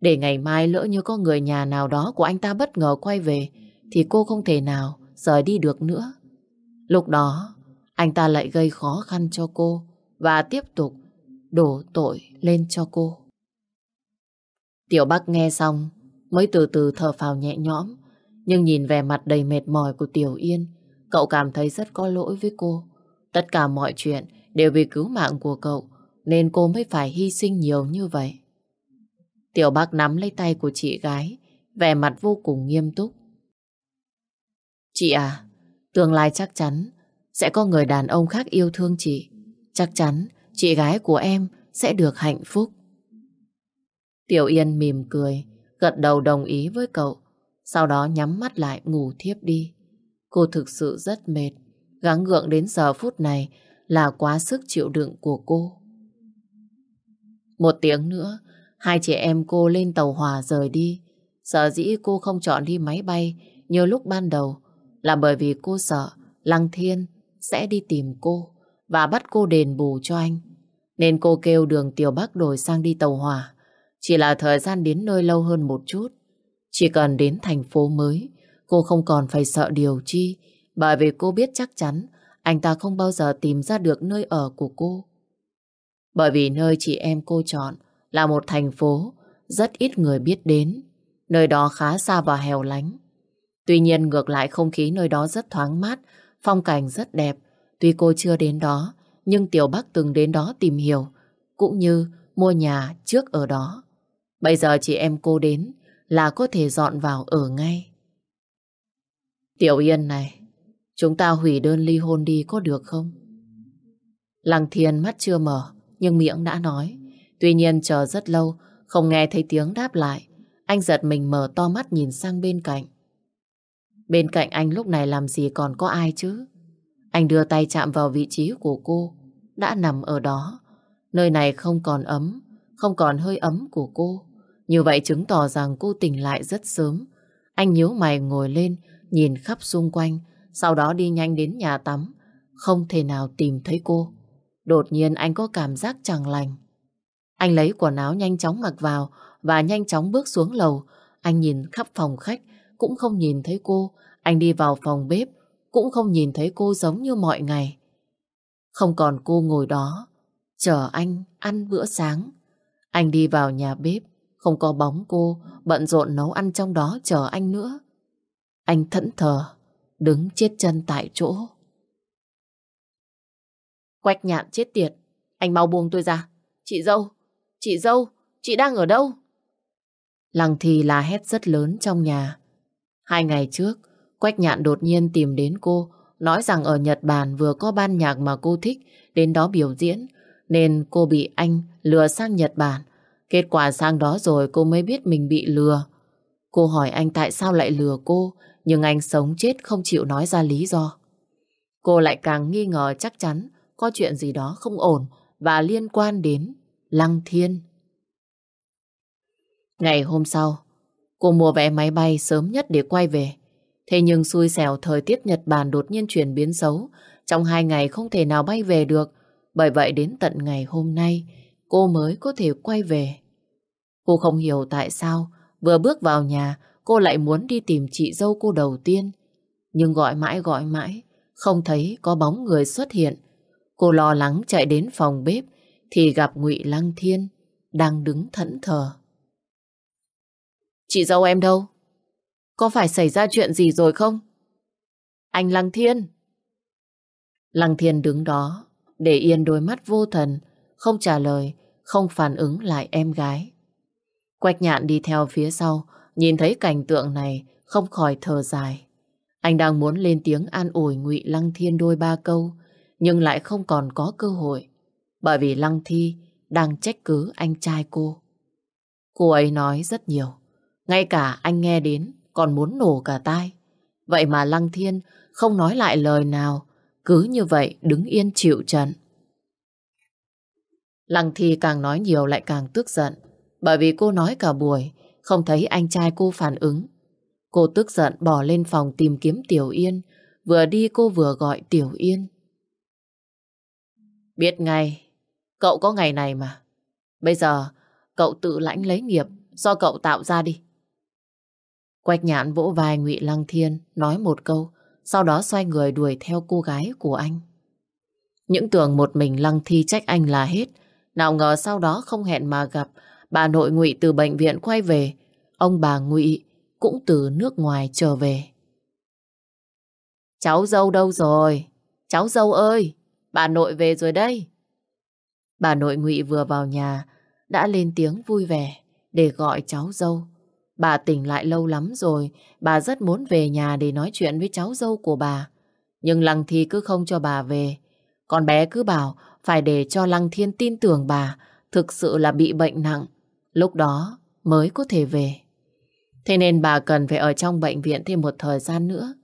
Để ngày mai lỡ như có người nhà nào đó của anh ta bất ngờ quay về thì cô không thể nào rời đi được nữa. Lúc đó, anh ta lại gây khó khăn cho cô và tiếp tục đổ tội lên cho cô. Tiểu Bắc nghe xong mới từ từ thở phào nhẹ nhõm nhưng nhìn vẻ mặt đầy mệt mỏi của Tiểu Yên cậu cảm thấy rất có lỗi với cô. Tất cả mọi chuyện đều vì cứu mạng của cậu nên cô mới phải hy sinh nhiều như vậy. Tiểu Bắc nắm lấy tay của chị gái vẻ mặt vô cùng nghiêm túc Chị à, tương lai chắc chắn sẽ có người đàn ông khác yêu thương chị. Chắc chắn chị gái của em sẽ được hạnh phúc. Tiểu Yên mỉm cười, gật đầu đồng ý với cậu. Sau đó nhắm mắt lại ngủ thiếp đi. Cô thực sự rất mệt. Gắng gượng đến giờ phút này là quá sức chịu đựng của cô. Một tiếng nữa, hai chị em cô lên tàu hòa rời đi. Sợ dĩ cô không chọn đi máy bay như lúc ban đầu là bởi vì cô sợ Lăng Thiên sẽ đi tìm cô và bắt cô đền bù cho anh. Nên cô kêu đường Tiểu Bắc đổi sang đi tàu hỏa. Chỉ là thời gian đến nơi lâu hơn một chút. Chỉ cần đến thành phố mới, cô không còn phải sợ điều chi, bởi vì cô biết chắc chắn anh ta không bao giờ tìm ra được nơi ở của cô. Bởi vì nơi chị em cô chọn là một thành phố rất ít người biết đến, nơi đó khá xa và hẻo lánh. Tuy nhiên ngược lại không khí nơi đó rất thoáng mát, phong cảnh rất đẹp. Tuy cô chưa đến đó, nhưng Tiểu Bắc từng đến đó tìm hiểu, cũng như mua nhà trước ở đó. Bây giờ chị em cô đến là có thể dọn vào ở ngay. Tiểu Yên này, chúng ta hủy đơn ly hôn đi có được không? Lăng Thiên mắt chưa mở, nhưng miệng đã nói. Tuy nhiên chờ rất lâu, không nghe thấy tiếng đáp lại. Anh giật mình mở to mắt nhìn sang bên cạnh. Bên cạnh anh lúc này làm gì còn có ai chứ? Anh đưa tay chạm vào vị trí của cô, đã nằm ở đó. Nơi này không còn ấm, không còn hơi ấm của cô. Như vậy chứng tỏ rằng cô tỉnh lại rất sớm. Anh nhíu mày ngồi lên, nhìn khắp xung quanh, sau đó đi nhanh đến nhà tắm. Không thể nào tìm thấy cô. Đột nhiên anh có cảm giác chẳng lành. Anh lấy quần áo nhanh chóng mặc vào và nhanh chóng bước xuống lầu. Anh nhìn khắp phòng khách, cũng không nhìn thấy cô. Anh đi vào phòng bếp, cũng không nhìn thấy cô giống như mọi ngày. Không còn cô ngồi đó, chờ anh ăn bữa sáng. Anh đi vào nhà bếp, không có bóng cô, bận rộn nấu ăn trong đó chờ anh nữa. Anh thẫn thờ, đứng chết chân tại chỗ. Quách nhạn chết tiệt, anh mau buông tôi ra. Chị dâu, chị dâu, chị đang ở đâu? Lăng thì là hét rất lớn trong nhà. Hai ngày trước, Quách nhạn đột nhiên tìm đến cô, nói rằng ở Nhật Bản vừa có ban nhạc mà cô thích, đến đó biểu diễn, nên cô bị anh lừa sang Nhật Bản. Kết quả sang đó rồi cô mới biết mình bị lừa. Cô hỏi anh tại sao lại lừa cô, nhưng anh sống chết không chịu nói ra lý do. Cô lại càng nghi ngờ chắc chắn có chuyện gì đó không ổn và liên quan đến Lăng Thiên. Ngày hôm sau, cô mua vé máy bay sớm nhất để quay về. Thế nhưng xui xẻo thời tiết Nhật Bản đột nhiên chuyển biến xấu. Trong hai ngày không thể nào bay về được. Bởi vậy đến tận ngày hôm nay, cô mới có thể quay về. Cô không hiểu tại sao vừa bước vào nhà cô lại muốn đi tìm chị dâu cô đầu tiên. Nhưng gọi mãi gọi mãi, không thấy có bóng người xuất hiện. Cô lo lắng chạy đến phòng bếp thì gặp Ngụy Lăng Thiên đang đứng thẫn thờ. Chị dâu em đâu? Có phải xảy ra chuyện gì rồi không? Anh Lăng Thiên. Lăng Thiên đứng đó, để yên đôi mắt vô thần, không trả lời, không phản ứng lại em gái. Quách nhạn đi theo phía sau, nhìn thấy cảnh tượng này, không khỏi thở dài. Anh đang muốn lên tiếng an ủi ngụy Lăng Thiên đôi ba câu, nhưng lại không còn có cơ hội, bởi vì Lăng Thi đang trách cứ anh trai cô. Cô ấy nói rất nhiều, ngay cả anh nghe đến còn muốn nổ cả tai. Vậy mà Lăng Thiên không nói lại lời nào, cứ như vậy đứng yên chịu trận. Lăng Thi càng nói nhiều lại càng tức giận, bởi vì cô nói cả buổi, không thấy anh trai cô phản ứng. Cô tức giận bỏ lên phòng tìm kiếm Tiểu Yên, vừa đi cô vừa gọi Tiểu Yên. Biết ngay, cậu có ngày này mà. Bây giờ, cậu tự lãnh lấy nghiệp do cậu tạo ra đi. Quách nhạn vỗ vai ngụy Lăng Thiên, nói một câu, sau đó xoay người đuổi theo cô gái của anh. Những tưởng một mình Lăng Thi trách anh là hết, nào ngờ sau đó không hẹn mà gặp, bà nội ngụy từ bệnh viện quay về, ông bà ngụy cũng từ nước ngoài trở về. Cháu dâu đâu rồi? Cháu dâu ơi, bà nội về rồi đây. Bà nội ngụy vừa vào nhà, đã lên tiếng vui vẻ để gọi cháu dâu. Bà tỉnh lại lâu lắm rồi, bà rất muốn về nhà để nói chuyện với cháu dâu của bà. Nhưng Lăng Thi cứ không cho bà về. Con bé cứ bảo phải để cho Lăng Thiên tin tưởng bà thực sự là bị bệnh nặng. lúc đó mới có thể về. Thế nên bà cần phải ở trong bệnh viện thêm một thời gian nữa.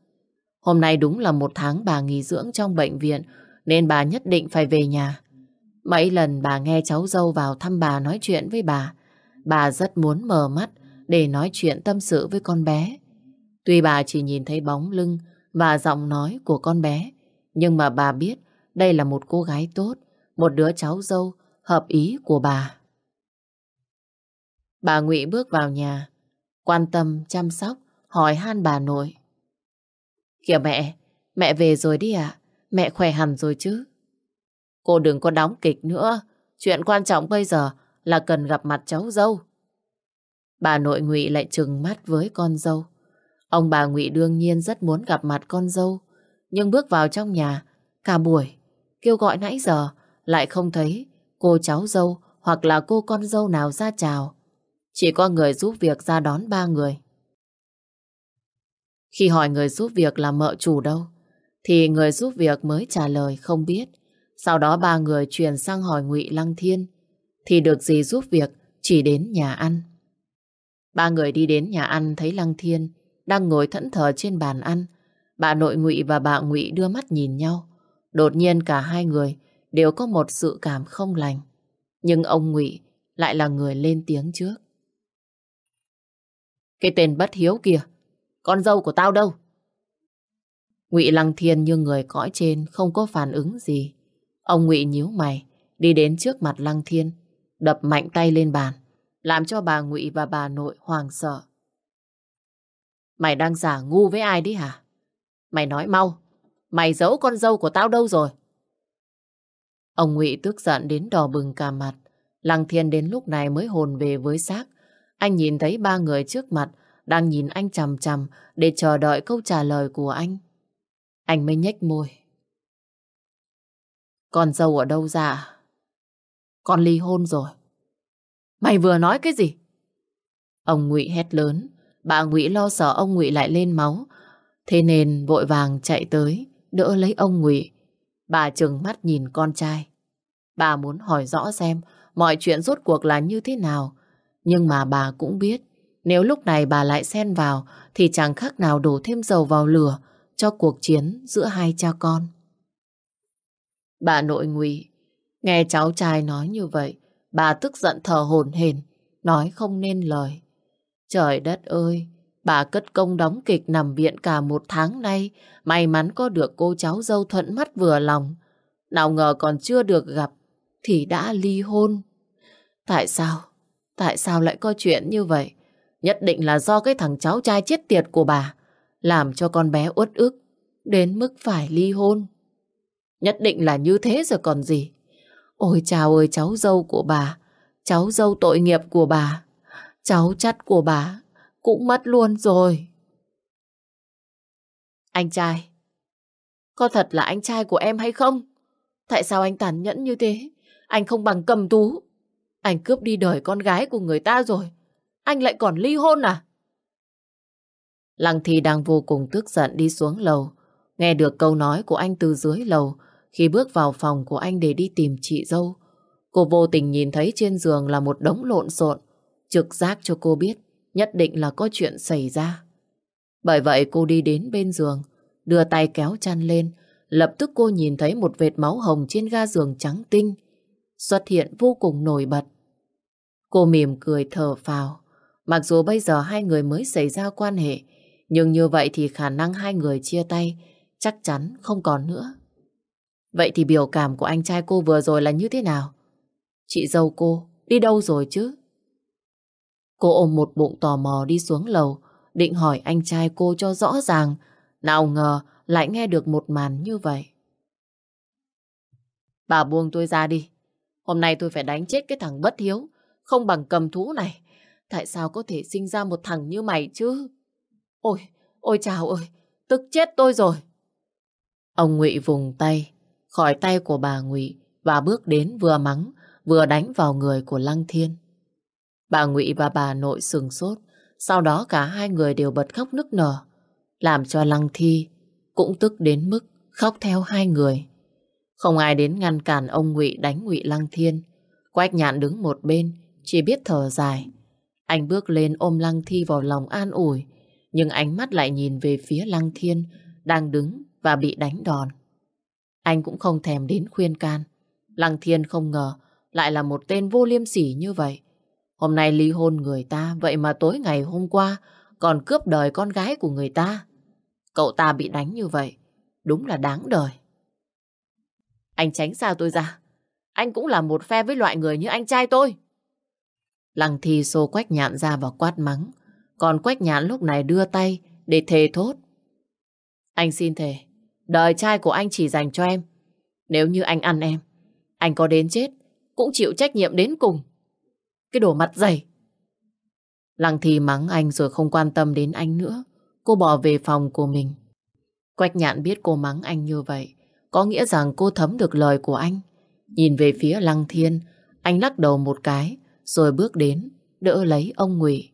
Hôm nay đúng là một tháng bà nghỉ dưỡng trong bệnh viện nên bà nhất định phải về nhà. Mấy lần bà nghe cháu dâu vào thăm bà nói chuyện với bà, bà rất muốn mở mắt để nói chuyện tâm sự với con bé. Tuy bà chỉ nhìn thấy bóng lưng và giọng nói của con bé, nhưng mà bà biết đây là một cô gái tốt, một đứa cháu dâu hợp ý của bà. Bà Ngụy bước vào nhà, quan tâm, chăm sóc, hỏi han bà nội. Kìa mẹ, mẹ về rồi đi ạ, mẹ khỏe hẳn rồi chứ. Cô đừng có đóng kịch nữa, chuyện quan trọng bây giờ là cần gặp mặt cháu dâu. Bà nội Ngụy lại trừng mắt với con dâu. Ông bà Ngụy đương nhiên rất muốn gặp mặt con dâu, nhưng bước vào trong nhà, cả buổi, kêu gọi nãy giờ, lại không thấy cô cháu dâu hoặc là cô con dâu nào ra chào. Chỉ có người giúp việc ra đón ba người. Khi hỏi người giúp việc là mợ chủ đâu, thì người giúp việc mới trả lời không biết. Sau đó ba người chuyển sang hỏi Ngụy Lăng Thiên, thì được gì giúp việc chỉ đến nhà ăn. Ba người đi đến nhà ăn thấy Lăng Thiên đang ngồi thẫn thờ trên bàn ăn. Bà nội Ngụy và bà Ngụy đưa mắt nhìn nhau. Đột nhiên cả hai người đều có một sự cảm không lành. Nhưng ông Ngụy lại là người lên tiếng trước. Cái tên bất hiếu kìa, con dâu của tao đâu? Ngụy Lăng Thiên như người cõi trên không có phản ứng gì. Ông Ngụy nhíu mày, đi đến trước mặt Lăng Thiên, đập mạnh tay lên bàn, làm cho bà Ngụy và bà nội hoàng sợ. Mày đang giả ngu với ai đấy hả? Mày nói mau, mày giấu con dâu của tao đâu rồi? Ông Ngụy tức giận đến đỏ bừng cả mặt. Lăng Thiên đến lúc này mới hồn về với xác. Anh nhìn thấy ba người trước mặt đang nhìn anh chằm chằm để chờ đợi câu trả lời của anh. Anh mới nhếch môi. Con dâu ở đâu ra? Con ly hôn rồi. Mày vừa nói cái gì? Ông Ngụy hét lớn. Bà Ngụy lo sợ ông Ngụy lại lên máu. Thế nên vội vàng chạy tới, đỡ lấy ông Ngụy. Bà trừng mắt nhìn con trai. Bà muốn hỏi rõ xem mọi chuyện rốt cuộc là như thế nào. Nhưng mà bà cũng biết, nếu lúc này bà lại xen vào thì chẳng khác nào đổ thêm dầu vào lửa cho cuộc chiến giữa hai cha con. Bà nội Ngụy nghe cháu trai nói như vậy, bà tức giận thở hổn hển, nói không nên lời. Trời đất ơi, bà cất công đóng kịch nằm viện cả một tháng nay, may mắn có được cô cháu dâu thuận mắt vừa lòng. Nào ngờ còn chưa được gặp, thì đã ly hôn. Tại sao? Tại sao lại có chuyện như vậy? Nhất định là do cái thằng cháu trai chết tiệt của bà, làm cho con bé uất ức, đến mức phải ly hôn. Nhất định là như thế rồi còn gì. Ôi chào ơi cháu dâu của bà, cháu dâu tội nghiệp của bà, cháu chắt của bà cũng mất luôn rồi. Anh trai, có thật là anh trai của em hay không? Tại sao anh tàn nhẫn như thế? Anh không bằng cầm tú. Anh cướp đi đời con gái của người ta rồi. Anh lại còn ly hôn à? Lăng Thi đang vô cùng tức giận đi xuống lầu. Nghe được câu nói của anh từ dưới lầu khi bước vào phòng của anh để đi tìm chị dâu. Cô vô tình nhìn thấy trên giường là một đống lộn xộn. Trực giác cho cô biết nhất định là có chuyện xảy ra. Bởi vậy cô đi đến bên giường, đưa tay kéo chăn lên. Lập tức cô nhìn thấy một vệt máu hồng trên ga giường trắng tinh, xuất hiện vô cùng nổi bật. Cô mỉm cười thở phào. Mặc dù bây giờ hai người mới xảy ra quan hệ, nhưng như vậy thì khả năng hai người chia tay chắc chắn không còn nữa. Vậy thì biểu cảm của anh trai cô vừa rồi là như thế nào? Chị dâu cô đi đâu rồi chứ? Cô ôm một bụng tò mò đi xuống lầu, định hỏi anh trai cô cho rõ ràng. Nào ngờ lại nghe được một màn như vậy. Bà buông tôi ra đi. Hôm nay tôi phải đánh chết cái thằng bất hiếu, không bằng cầm thú này. Tại sao có thể sinh ra một thằng như mày chứ? Ôi, ôi chào ơi, tức chết tôi rồi. Ông Ngụy vùng tay, khỏi tay của bà Ngụy và bước đến vừa mắng, vừa đánh vào người của Lăng Thiên. Bà Ngụy và bà nội sừng sốt, sau đó cả hai người đều bật khóc nức nở, làm cho Lăng Thi cũng tức đến mức khóc theo hai người. Không ai đến ngăn cản ông Ngụy đánh Ngụy Lăng Thiên. Quách nhạn đứng một bên, chỉ biết thở dài. Anh bước lên ôm Lăng Thi vào lòng an ủi, nhưng ánh mắt lại nhìn về phía Lăng Thiên đang đứng và bị đánh đòn. Anh cũng không thèm đến khuyên can. Lăng Thiên không ngờ lại là một tên vô liêm sỉ như vậy. Hôm nay ly hôn người ta, vậy mà tối ngày hôm qua còn cướp đời con gái của người ta. Cậu ta bị đánh như vậy, đúng là đáng đời. Anh tránh xa tôi ra. Anh cũng là một phe với loại người như anh trai tôi. Lăng thi xô quách nhạn ra và quát mắng. Còn quách nhạn lúc này đưa tay để thề thốt. Anh xin thề, đời trai của anh chỉ dành cho em. Nếu như anh ăn em, anh có đến chết, cũng chịu trách nhiệm đến cùng. Cái đồ mặt dày. Lăng thì mắng anh rồi không quan tâm đến anh nữa. Cô bỏ về phòng của mình. Quách nhạn biết cô mắng anh như vậy. Có nghĩa rằng cô thấm được lời của anh. Nhìn về phía Lăng Thiên, anh lắc đầu một cái, rồi bước đến, đỡ lấy ông Ngụy.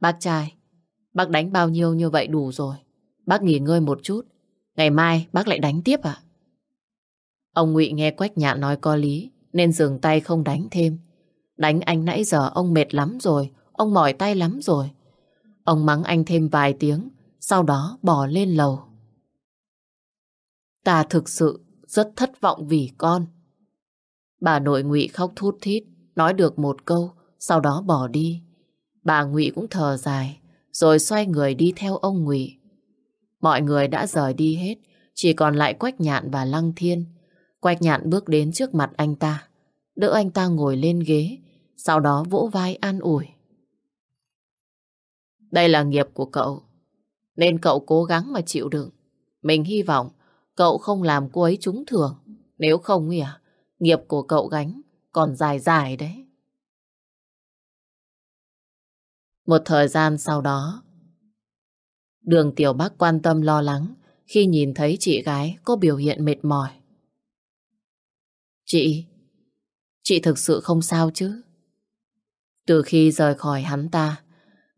Bác trai, bác đánh bao nhiêu như vậy đủ rồi. Bác nghỉ ngơi một chút, ngày mai bác lại đánh tiếp ạ. Ông Ngụy nghe Quách Nhạn nói có lý, nên dừng tay không đánh thêm. Đánh anh nãy giờ ông mệt lắm rồi, ông mỏi tay lắm rồi. Ông mắng anh thêm vài tiếng, sau đó bỏ lên lầu. Ta thực sự rất thất vọng vì con. Bà nội Ngụy khóc thút thít, nói được một câu, sau đó bỏ đi. Bà Ngụy cũng thở dài, rồi xoay người đi theo ông Ngụy. Mọi người đã rời đi hết, chỉ còn lại Quách Nhạn và Lăng Thiên. Quách Nhạn bước đến trước mặt anh ta, đỡ anh ta ngồi lên ghế, sau đó vỗ vai an ủi. Đây là nghiệp của cậu, nên cậu cố gắng mà chịu đựng. Mình hy vọng cậu không làm cô ấy trúng thưởng. Nếu không nghĩa à, nghiệp của cậu gánh còn dài dài đấy. Một thời gian sau đó, đường Tiểu Bắc quan tâm lo lắng khi nhìn thấy chị gái có biểu hiện mệt mỏi. Chị, chị thực sự không sao chứ? Từ khi rời khỏi hắn ta,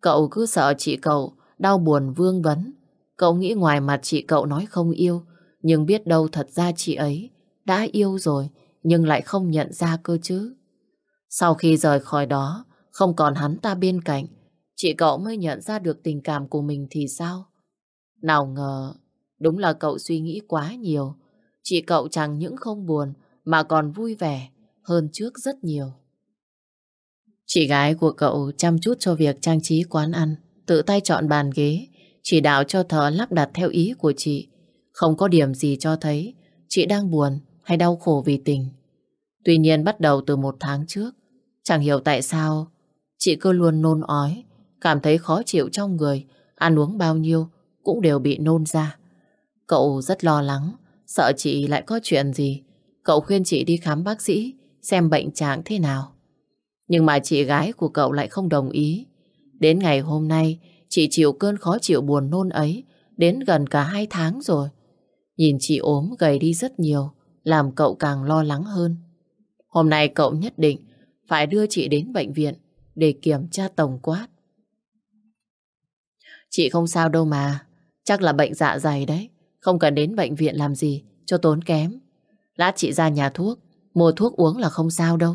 cậu cứ sợ chị cậu đau buồn vương vấn. Cậu nghĩ ngoài mặt chị cậu nói không yêu, nhưng biết đâu thật ra chị ấy đã yêu rồi, nhưng lại không nhận ra cơ chứ. Sau khi rời khỏi đó, không còn hắn ta bên cạnh, chị cậu mới nhận ra được tình cảm của mình thì sao? Nào ngờ, đúng là cậu suy nghĩ quá nhiều. Chị cậu chẳng những không buồn, mà còn vui vẻ hơn trước rất nhiều. Chị gái của cậu chăm chút cho việc trang trí quán ăn, tự tay chọn bàn ghế, chỉ đạo cho thợ lắp đặt theo ý của chị. Không có điểm gì cho thấy chị đang buồn hay đau khổ vì tình. Tuy nhiên bắt đầu từ một tháng trước, chẳng hiểu tại sao chị cứ luôn nôn ói, cảm thấy khó chịu trong người, ăn uống bao nhiêu cũng đều bị nôn ra. Cậu rất lo lắng, sợ chị lại có chuyện gì. Cậu khuyên chị đi khám bác sĩ, xem bệnh trạng thế nào. Nhưng mà chị gái của cậu lại không đồng ý. Đến ngày hôm nay, chị chịu cơn khó chịu buồn nôn ấy, đến gần cả hai tháng rồi. Nhìn chị ốm gầy đi rất nhiều, làm cậu càng lo lắng hơn. Hôm nay cậu nhất định phải đưa chị đến bệnh viện để kiểm tra tổng quát. Chị không sao đâu mà, chắc là bệnh dạ dày đấy, không cần đến bệnh viện làm gì cho tốn kém. Lát chị ra nhà thuốc, mua thuốc uống là không sao đâu.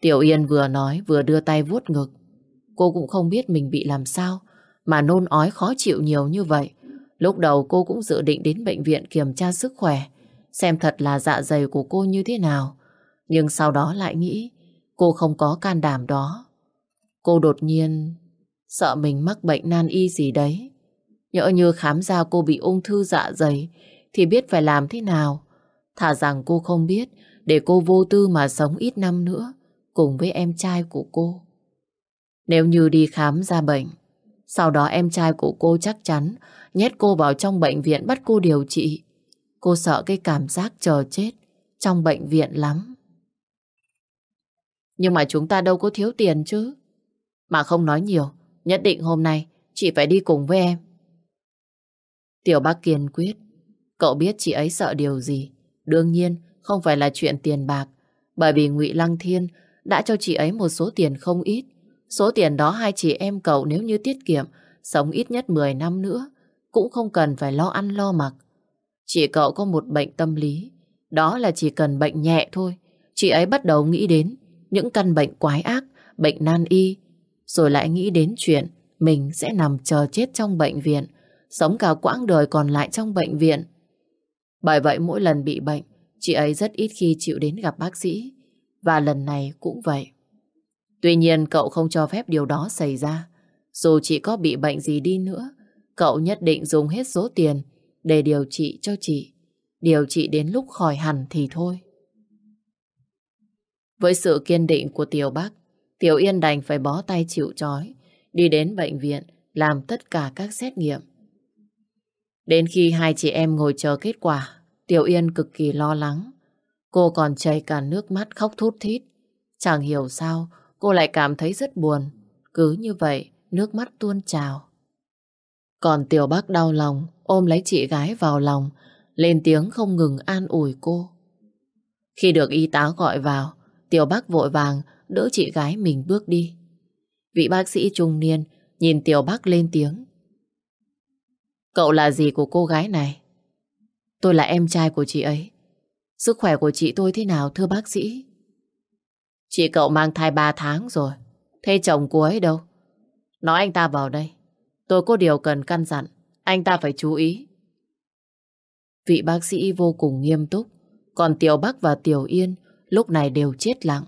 Tiểu Yên vừa nói vừa đưa tay vuốt ngực. Cô cũng không biết mình bị làm sao mà nôn ói khó chịu nhiều như vậy. Lúc đầu cô cũng dự định đến bệnh viện kiểm tra sức khỏe xem thật là dạ dày của cô như thế nào. Nhưng sau đó lại nghĩ cô không có can đảm đó. Cô đột nhiên sợ mình mắc bệnh nan y gì đấy. Nhỡ như khám ra cô bị ung thư dạ dày thì biết phải làm thế nào. Thả rằng cô không biết để cô vô tư mà sống ít năm nữa cùng với em trai của cô. Nếu như đi khám ra bệnh, sau đó em trai của cô chắc chắn nhét cô vào trong bệnh viện bắt cô điều trị. Cô sợ cái cảm giác chờ chết trong bệnh viện lắm. Nhưng mà chúng ta đâu có thiếu tiền chứ. Mà không nói nhiều, nhất định hôm nay chị phải đi cùng với em. Tiểu bác kiên quyết. Cậu biết chị ấy sợ điều gì. Đương nhiên không phải là chuyện tiền bạc. Bởi vì ngụy Lăng Thiên đã cho chị ấy một số tiền không ít. Số tiền đó hai chị em cậu nếu như tiết kiệm, sống ít nhất 10 năm nữa, cũng không cần phải lo ăn lo mặc. Chị cậu có một bệnh tâm lý, đó là chỉ cần bệnh nhẹ thôi, chị ấy bắt đầu nghĩ đến những căn bệnh quái ác, bệnh nan y, rồi lại nghĩ đến chuyện mình sẽ nằm chờ chết trong bệnh viện, sống cả quãng đời còn lại trong bệnh viện. Bởi vậy mỗi lần bị bệnh, chị ấy rất ít khi chịu đến gặp bác sĩ, và lần này cũng vậy. Tuy nhiên cậu không cho phép điều đó xảy ra. Dù chị có bị bệnh gì đi nữa, cậu nhất định dùng hết số tiền để điều trị cho chị. Điều trị đến lúc khỏi hẳn thì thôi. Với sự kiên định của Tiểu Bắc, Tiểu Yên đành phải bó tay chịu trói, đi đến bệnh viện làm tất cả các xét nghiệm. Đến khi hai chị em ngồi chờ kết quả, Tiểu Yên cực kỳ lo lắng. Cô còn chảy cả nước mắt khóc thút thít. Chẳng hiểu sao cô lại cảm thấy rất buồn. Cứ như vậy, nước mắt tuôn trào. Còn Tiểu Bác đau lòng, ôm lấy chị gái vào lòng, lên tiếng không ngừng an ủi cô. Khi được y tá gọi vào, Tiểu Bác vội vàng đỡ chị gái mình bước đi. Vị bác sĩ trung niên nhìn Tiểu Bắc lên tiếng. Cậu là gì của cô gái này? Tôi là em trai của chị ấy. Sức khỏe của chị tôi thế nào, thưa bác sĩ? Chị cậu mang thai 3 tháng rồi. Thế chồng cô ấy đâu? Nói anh ta vào đây. Tôi có điều cần căn dặn. Anh ta phải chú ý. Vị bác sĩ vô cùng nghiêm túc. Còn Tiểu Bắc và Tiểu Yên lúc này đều chết lặng.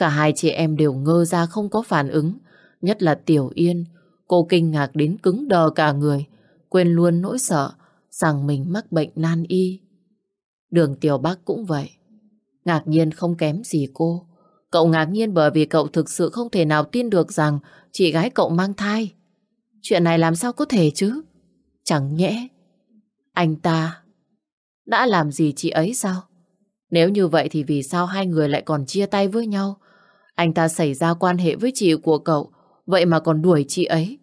Cả hai chị em đều ngơ ra không có phản ứng. Nhất là Tiểu Yên. Cô kinh ngạc đến cứng đờ cả người. Quên luôn nỗi sợ, rằng mình mắc bệnh nan y. Đường Tiểu Bắc cũng vậy. Ngạc nhiên không kém gì cô. Cậu ngạc nhiên bởi vì cậu thực sự không thể nào tin được rằng chị gái cậu mang thai. Chuyện này làm sao có thể chứ? Chẳng nhẽ anh ta đã làm gì chị ấy sao? Nếu như vậy thì vì sao hai người lại còn chia tay với nhau? Anh ta xảy ra quan hệ với chị của cậu, vậy mà còn đuổi chị ấy.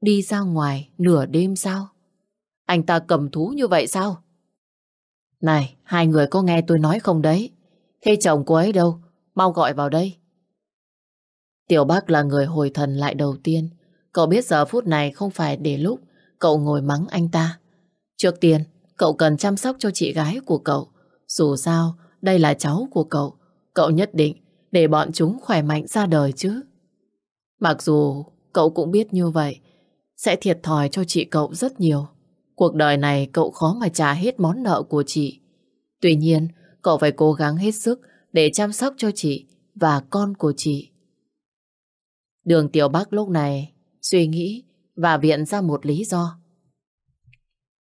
Đi ra ngoài nửa đêm sao? Anh ta cầm thú như vậy sao? Này, hai người có nghe tôi nói không đấy? Thế chồng cô ấy đâu? Mau gọi vào đây. Tiểu Bắc là người hồi thần lại đầu tiên. Cậu biết giờ phút này không phải để lúc cậu ngồi mắng anh ta. Trước tiên, cậu cần chăm sóc cho chị gái của cậu. Dù sao, đây là cháu của cậu. Cậu nhất định để bọn chúng khỏe mạnh ra đời chứ. Mặc dù cậu cũng biết như vậy, sẽ thiệt thòi cho chị cậu rất nhiều. Cuộc đời này cậu khó mà trả hết món nợ của chị. Tuy nhiên, cậu phải cố gắng hết sức để chăm sóc cho chị và con của chị. Đường Tiểu Bắc lúc này suy nghĩ và viện ra một lý do.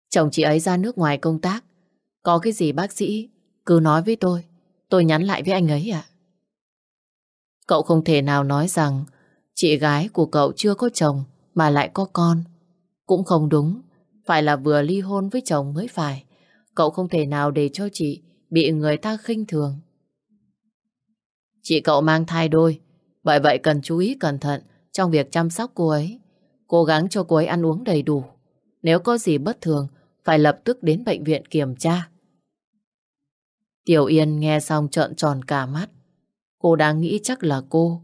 Chồng chị ấy ra nước ngoài công tác. Có cái gì bác sĩ cứ nói với tôi. Tôi nhắn lại với anh ấy ạ. Cậu không thể nào nói rằng chị gái của cậu chưa có chồng mà lại có con. Cũng không đúng. Phải là vừa ly hôn với chồng mới phải. Cậu không thể nào để cho chị bị người ta khinh thường. Chị cậu mang thai đôi, bởi vậy cần chú ý cẩn thận trong việc chăm sóc cô ấy. Cố gắng cho cô ấy ăn uống đầy đủ. Nếu có gì bất thường, phải lập tức đến bệnh viện kiểm tra. Tiểu Yên nghe xong trợn tròn cả mắt. Cô đang nghĩ chắc là cô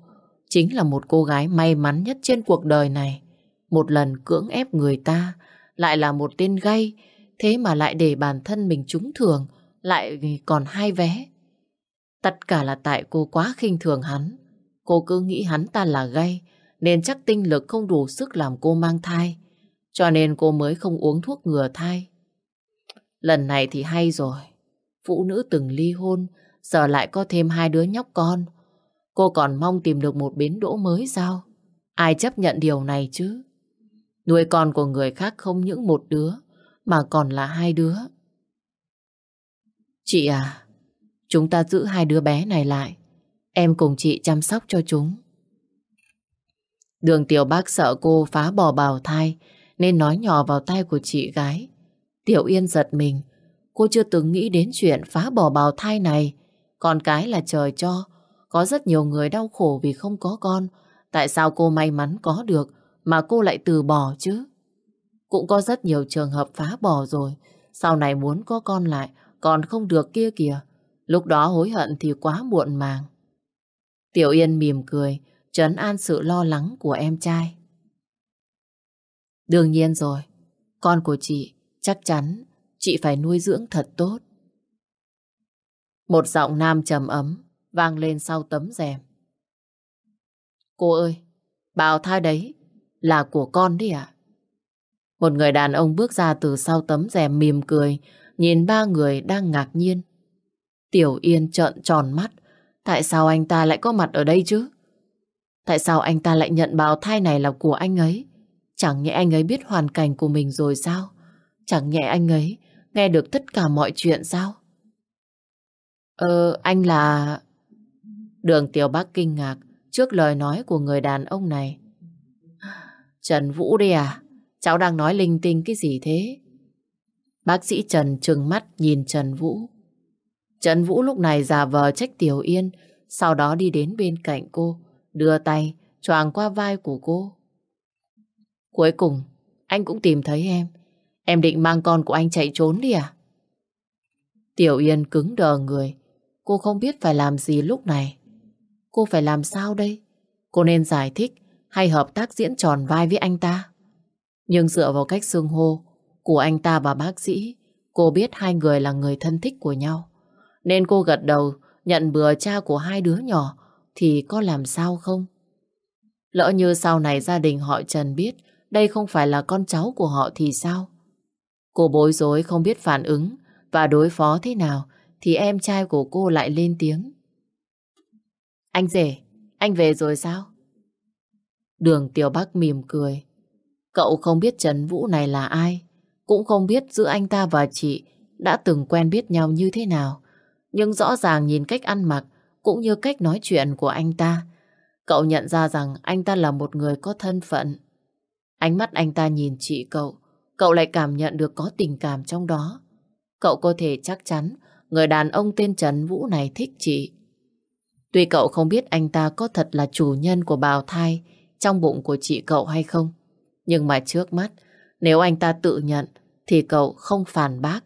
chính là một cô gái may mắn nhất trên cuộc đời này. Một lần cưỡng ép người ta, lại là một tên gay, thế mà lại để bản thân mình trúng thường, lại còn hai vé. Tất cả là tại cô quá khinh thường hắn. Cô cứ nghĩ hắn ta là gay, nên chắc tinh lực không đủ sức làm cô mang thai. Cho nên cô mới không uống thuốc ngừa thai. Lần này thì hay rồi. Phụ nữ từng ly hôn, giờ lại có thêm hai đứa nhóc con. Cô còn mong tìm được một bến đỗ mới sao? Ai chấp nhận điều này chứ? Nuôi con của người khác không những một đứa, mà còn là hai đứa. Chị à, chúng ta giữ hai đứa bé này lại. Em cùng chị chăm sóc cho chúng. Đường tiểu bác sợ cô phá bỏ bào thai, nên nói nhỏ vào tay của chị gái. Tiểu Yên giật mình, cô chưa từng nghĩ đến chuyện phá bỏ bào thai này. Con cái là trời cho, có rất nhiều người đau khổ vì không có con. Tại sao cô may mắn có được mà cô lại từ bỏ chứ? Cũng có rất nhiều trường hợp phá bỏ rồi, sau này muốn có con lại còn không được kia kìa. Lúc đó hối hận thì quá muộn màng. Tiểu Yên mỉm cười, trấn an sự lo lắng của em trai. Đương nhiên rồi, con của chị chắc chắn chị phải nuôi dưỡng thật tốt. Một giọng nam trầm ấm vang lên sau tấm rèm. Cô ơi, bào thai đấy là của con đấy à? Một người đàn ông bước ra từ sau tấm rèm mỉm cười, nhìn ba người đang ngạc nhiên. Tiểu Yên trợn tròn mắt, tại sao anh ta lại có mặt ở đây chứ? Tại sao anh ta lại nhận bào thai này là của anh ấy? Chẳng nhẽ anh ấy biết hoàn cảnh của mình rồi sao? Chẳng nhẽ anh ấy nghe được tất cả mọi chuyện sao? Ờ, anh là... Đường Tiểu Bắc kinh ngạc trước lời nói của người đàn ông này. Trần Vũ đây à? Cháu đang nói linh tinh cái gì thế? Bác sĩ Trần trừng mắt nhìn Trần Vũ. Trần Vũ lúc này giả vờ trách Tiểu Yên, sau đó đi đến bên cạnh cô, đưa tay choàng qua vai của cô. Cuối cùng, anh cũng tìm thấy em. Em định mang con của anh chạy trốn đi à? Tiểu Yên cứng đờ người. Cô không biết phải làm gì lúc này. Cô phải làm sao đây? Cô nên giải thích hay hợp tác diễn tròn vai với anh ta? Nhưng dựa vào cách xương hô của anh ta và bác sĩ, cô biết hai người là người thân thích của nhau. Nên cô gật đầu nhận bừa cha của hai đứa nhỏ thì có làm sao không? Lỡ như sau này gia đình họ Trần biết đây không phải là con cháu của họ thì sao? Cô bối rối không biết phản ứng và đối phó thế nào thì em trai của cô lại lên tiếng. Anh rể, anh về rồi sao? Đường Tiểu Bắc mỉm cười. Cậu không biết Trần Vũ này là ai, cũng không biết giữa anh ta và chị đã từng quen biết nhau như thế nào. Nhưng rõ ràng nhìn cách ăn mặc cũng như cách nói chuyện của anh ta, cậu nhận ra rằng anh ta là một người có thân phận. Ánh mắt anh ta nhìn chị cậu, cậu lại cảm nhận được có tình cảm trong đó. Cậu có thể chắc chắn người đàn ông tên Trần Vũ này thích chị. Tuy cậu không biết anh ta có thật là chủ nhân của bào thai trong bụng của chị cậu hay không, nhưng mà trước mắt, nếu anh ta tự nhận thì cậu không phản bác.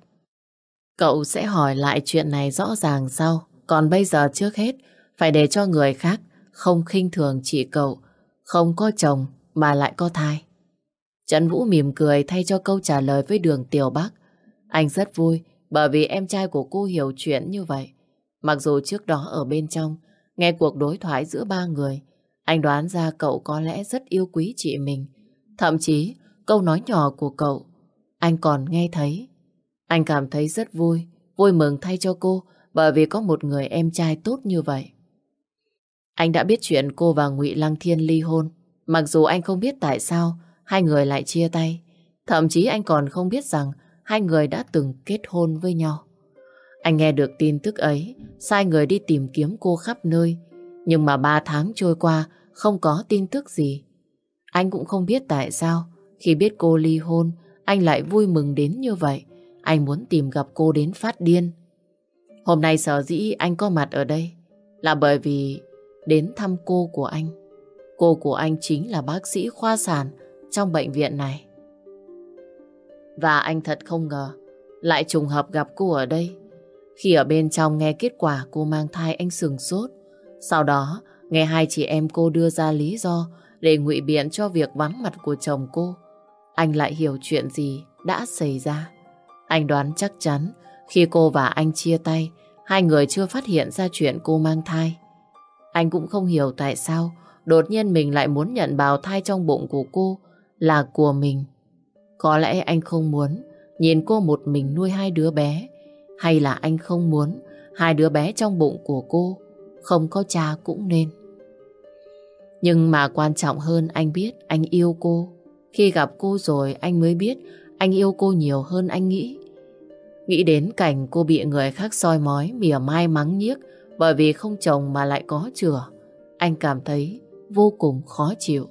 Cậu sẽ hỏi lại chuyện này rõ ràng sau, còn bây giờ trước hết phải để cho người khác không khinh thường chị cậu, không có chồng mà lại có thai. Trần Vũ mỉm cười thay cho câu trả lời với đường Tiểu Bắc. Anh rất vui bởi vì em trai của cô hiểu chuyện như vậy. Mặc dù trước đó ở bên trong, nghe cuộc đối thoại giữa ba người, anh đoán ra cậu có lẽ rất yêu quý chị mình. Thậm chí, câu nói nhỏ của cậu, anh còn nghe thấy. Anh cảm thấy rất vui, vui mừng thay cho cô bởi vì có một người em trai tốt như vậy. Anh đã biết chuyện cô và Ngụy Lăng Thiên ly hôn, mặc dù anh không biết tại sao hai người lại chia tay. Thậm chí anh còn không biết rằng hai người đã từng kết hôn với nhau. Anh nghe được tin tức ấy, sai người đi tìm kiếm cô khắp nơi. Nhưng mà ba tháng trôi qua, không có tin tức gì. Anh cũng không biết tại sao, khi biết cô ly hôn, anh lại vui mừng đến như vậy. Anh muốn tìm gặp cô đến phát điên. Hôm nay sở dĩ anh có mặt ở đây là bởi vì đến thăm cô của anh. Cô của anh chính là bác sĩ khoa sản trong bệnh viện này. Và anh thật không ngờ lại trùng hợp gặp cô ở đây. Khi ở bên trong nghe kết quả cô mang thai anh sừng sốt. Sau đó nghe hai chị em cô đưa ra lý do để ngụy biện cho việc vắng mặt của chồng cô. Anh lại hiểu chuyện gì đã xảy ra. Anh đoán chắc chắn khi cô và anh chia tay, hai người chưa phát hiện ra chuyện cô mang thai. Anh cũng không hiểu tại sao đột nhiên mình lại muốn nhận bào thai trong bụng của cô là của mình. Có lẽ anh không muốn nhìn cô một mình nuôi hai đứa bé, hay là anh không muốn hai đứa bé trong bụng của cô không có cha cũng nên. Nhưng mà quan trọng hơn anh biết anh yêu cô. Khi gặp cô rồi anh mới biết anh yêu cô nhiều hơn anh nghĩ. Nghĩ đến cảnh cô bị người khác soi mói, mỉa mai mắng nhiếc bởi vì không chồng mà lại có chừa. Anh cảm thấy vô cùng khó chịu.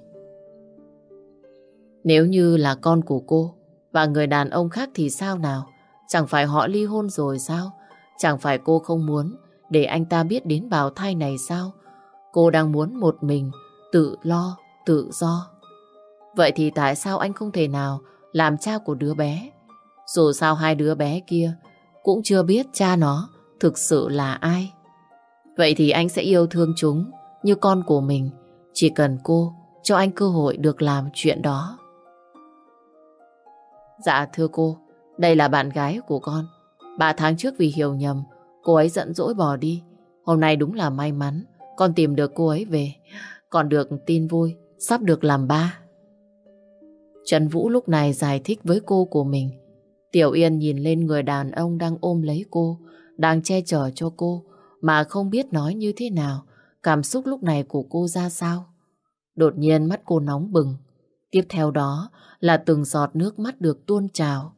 Nếu như là con của cô và người đàn ông khác thì sao nào? Chẳng phải họ ly hôn rồi sao? Chẳng phải cô không muốn để anh ta biết đến bào thai này sao? Cô đang muốn một mình, tự lo, tự do. Vậy thì tại sao anh không thể nào làm cha của đứa bé? Dù sao hai đứa bé kia cũng chưa biết cha nó thực sự là ai. Vậy thì anh sẽ yêu thương chúng như con của mình. Chỉ cần cô cho anh cơ hội được làm chuyện đó. Dạ thưa cô, đây là bạn gái của con. Ba tháng trước vì hiểu nhầm, cô ấy giận dỗi bỏ đi. Hôm nay đúng là may mắn, con tìm được cô ấy về. Còn được tin vui, sắp được làm ba. Trần Vũ lúc này giải thích với cô của mình. Tiểu Yên nhìn lên người đàn ông đang ôm lấy cô, đang che chở cho cô, mà không biết nói như thế nào, cảm xúc lúc này của cô ra sao. Đột nhiên mắt cô nóng bừng, tiếp theo đó là từng giọt nước mắt được tuôn trào.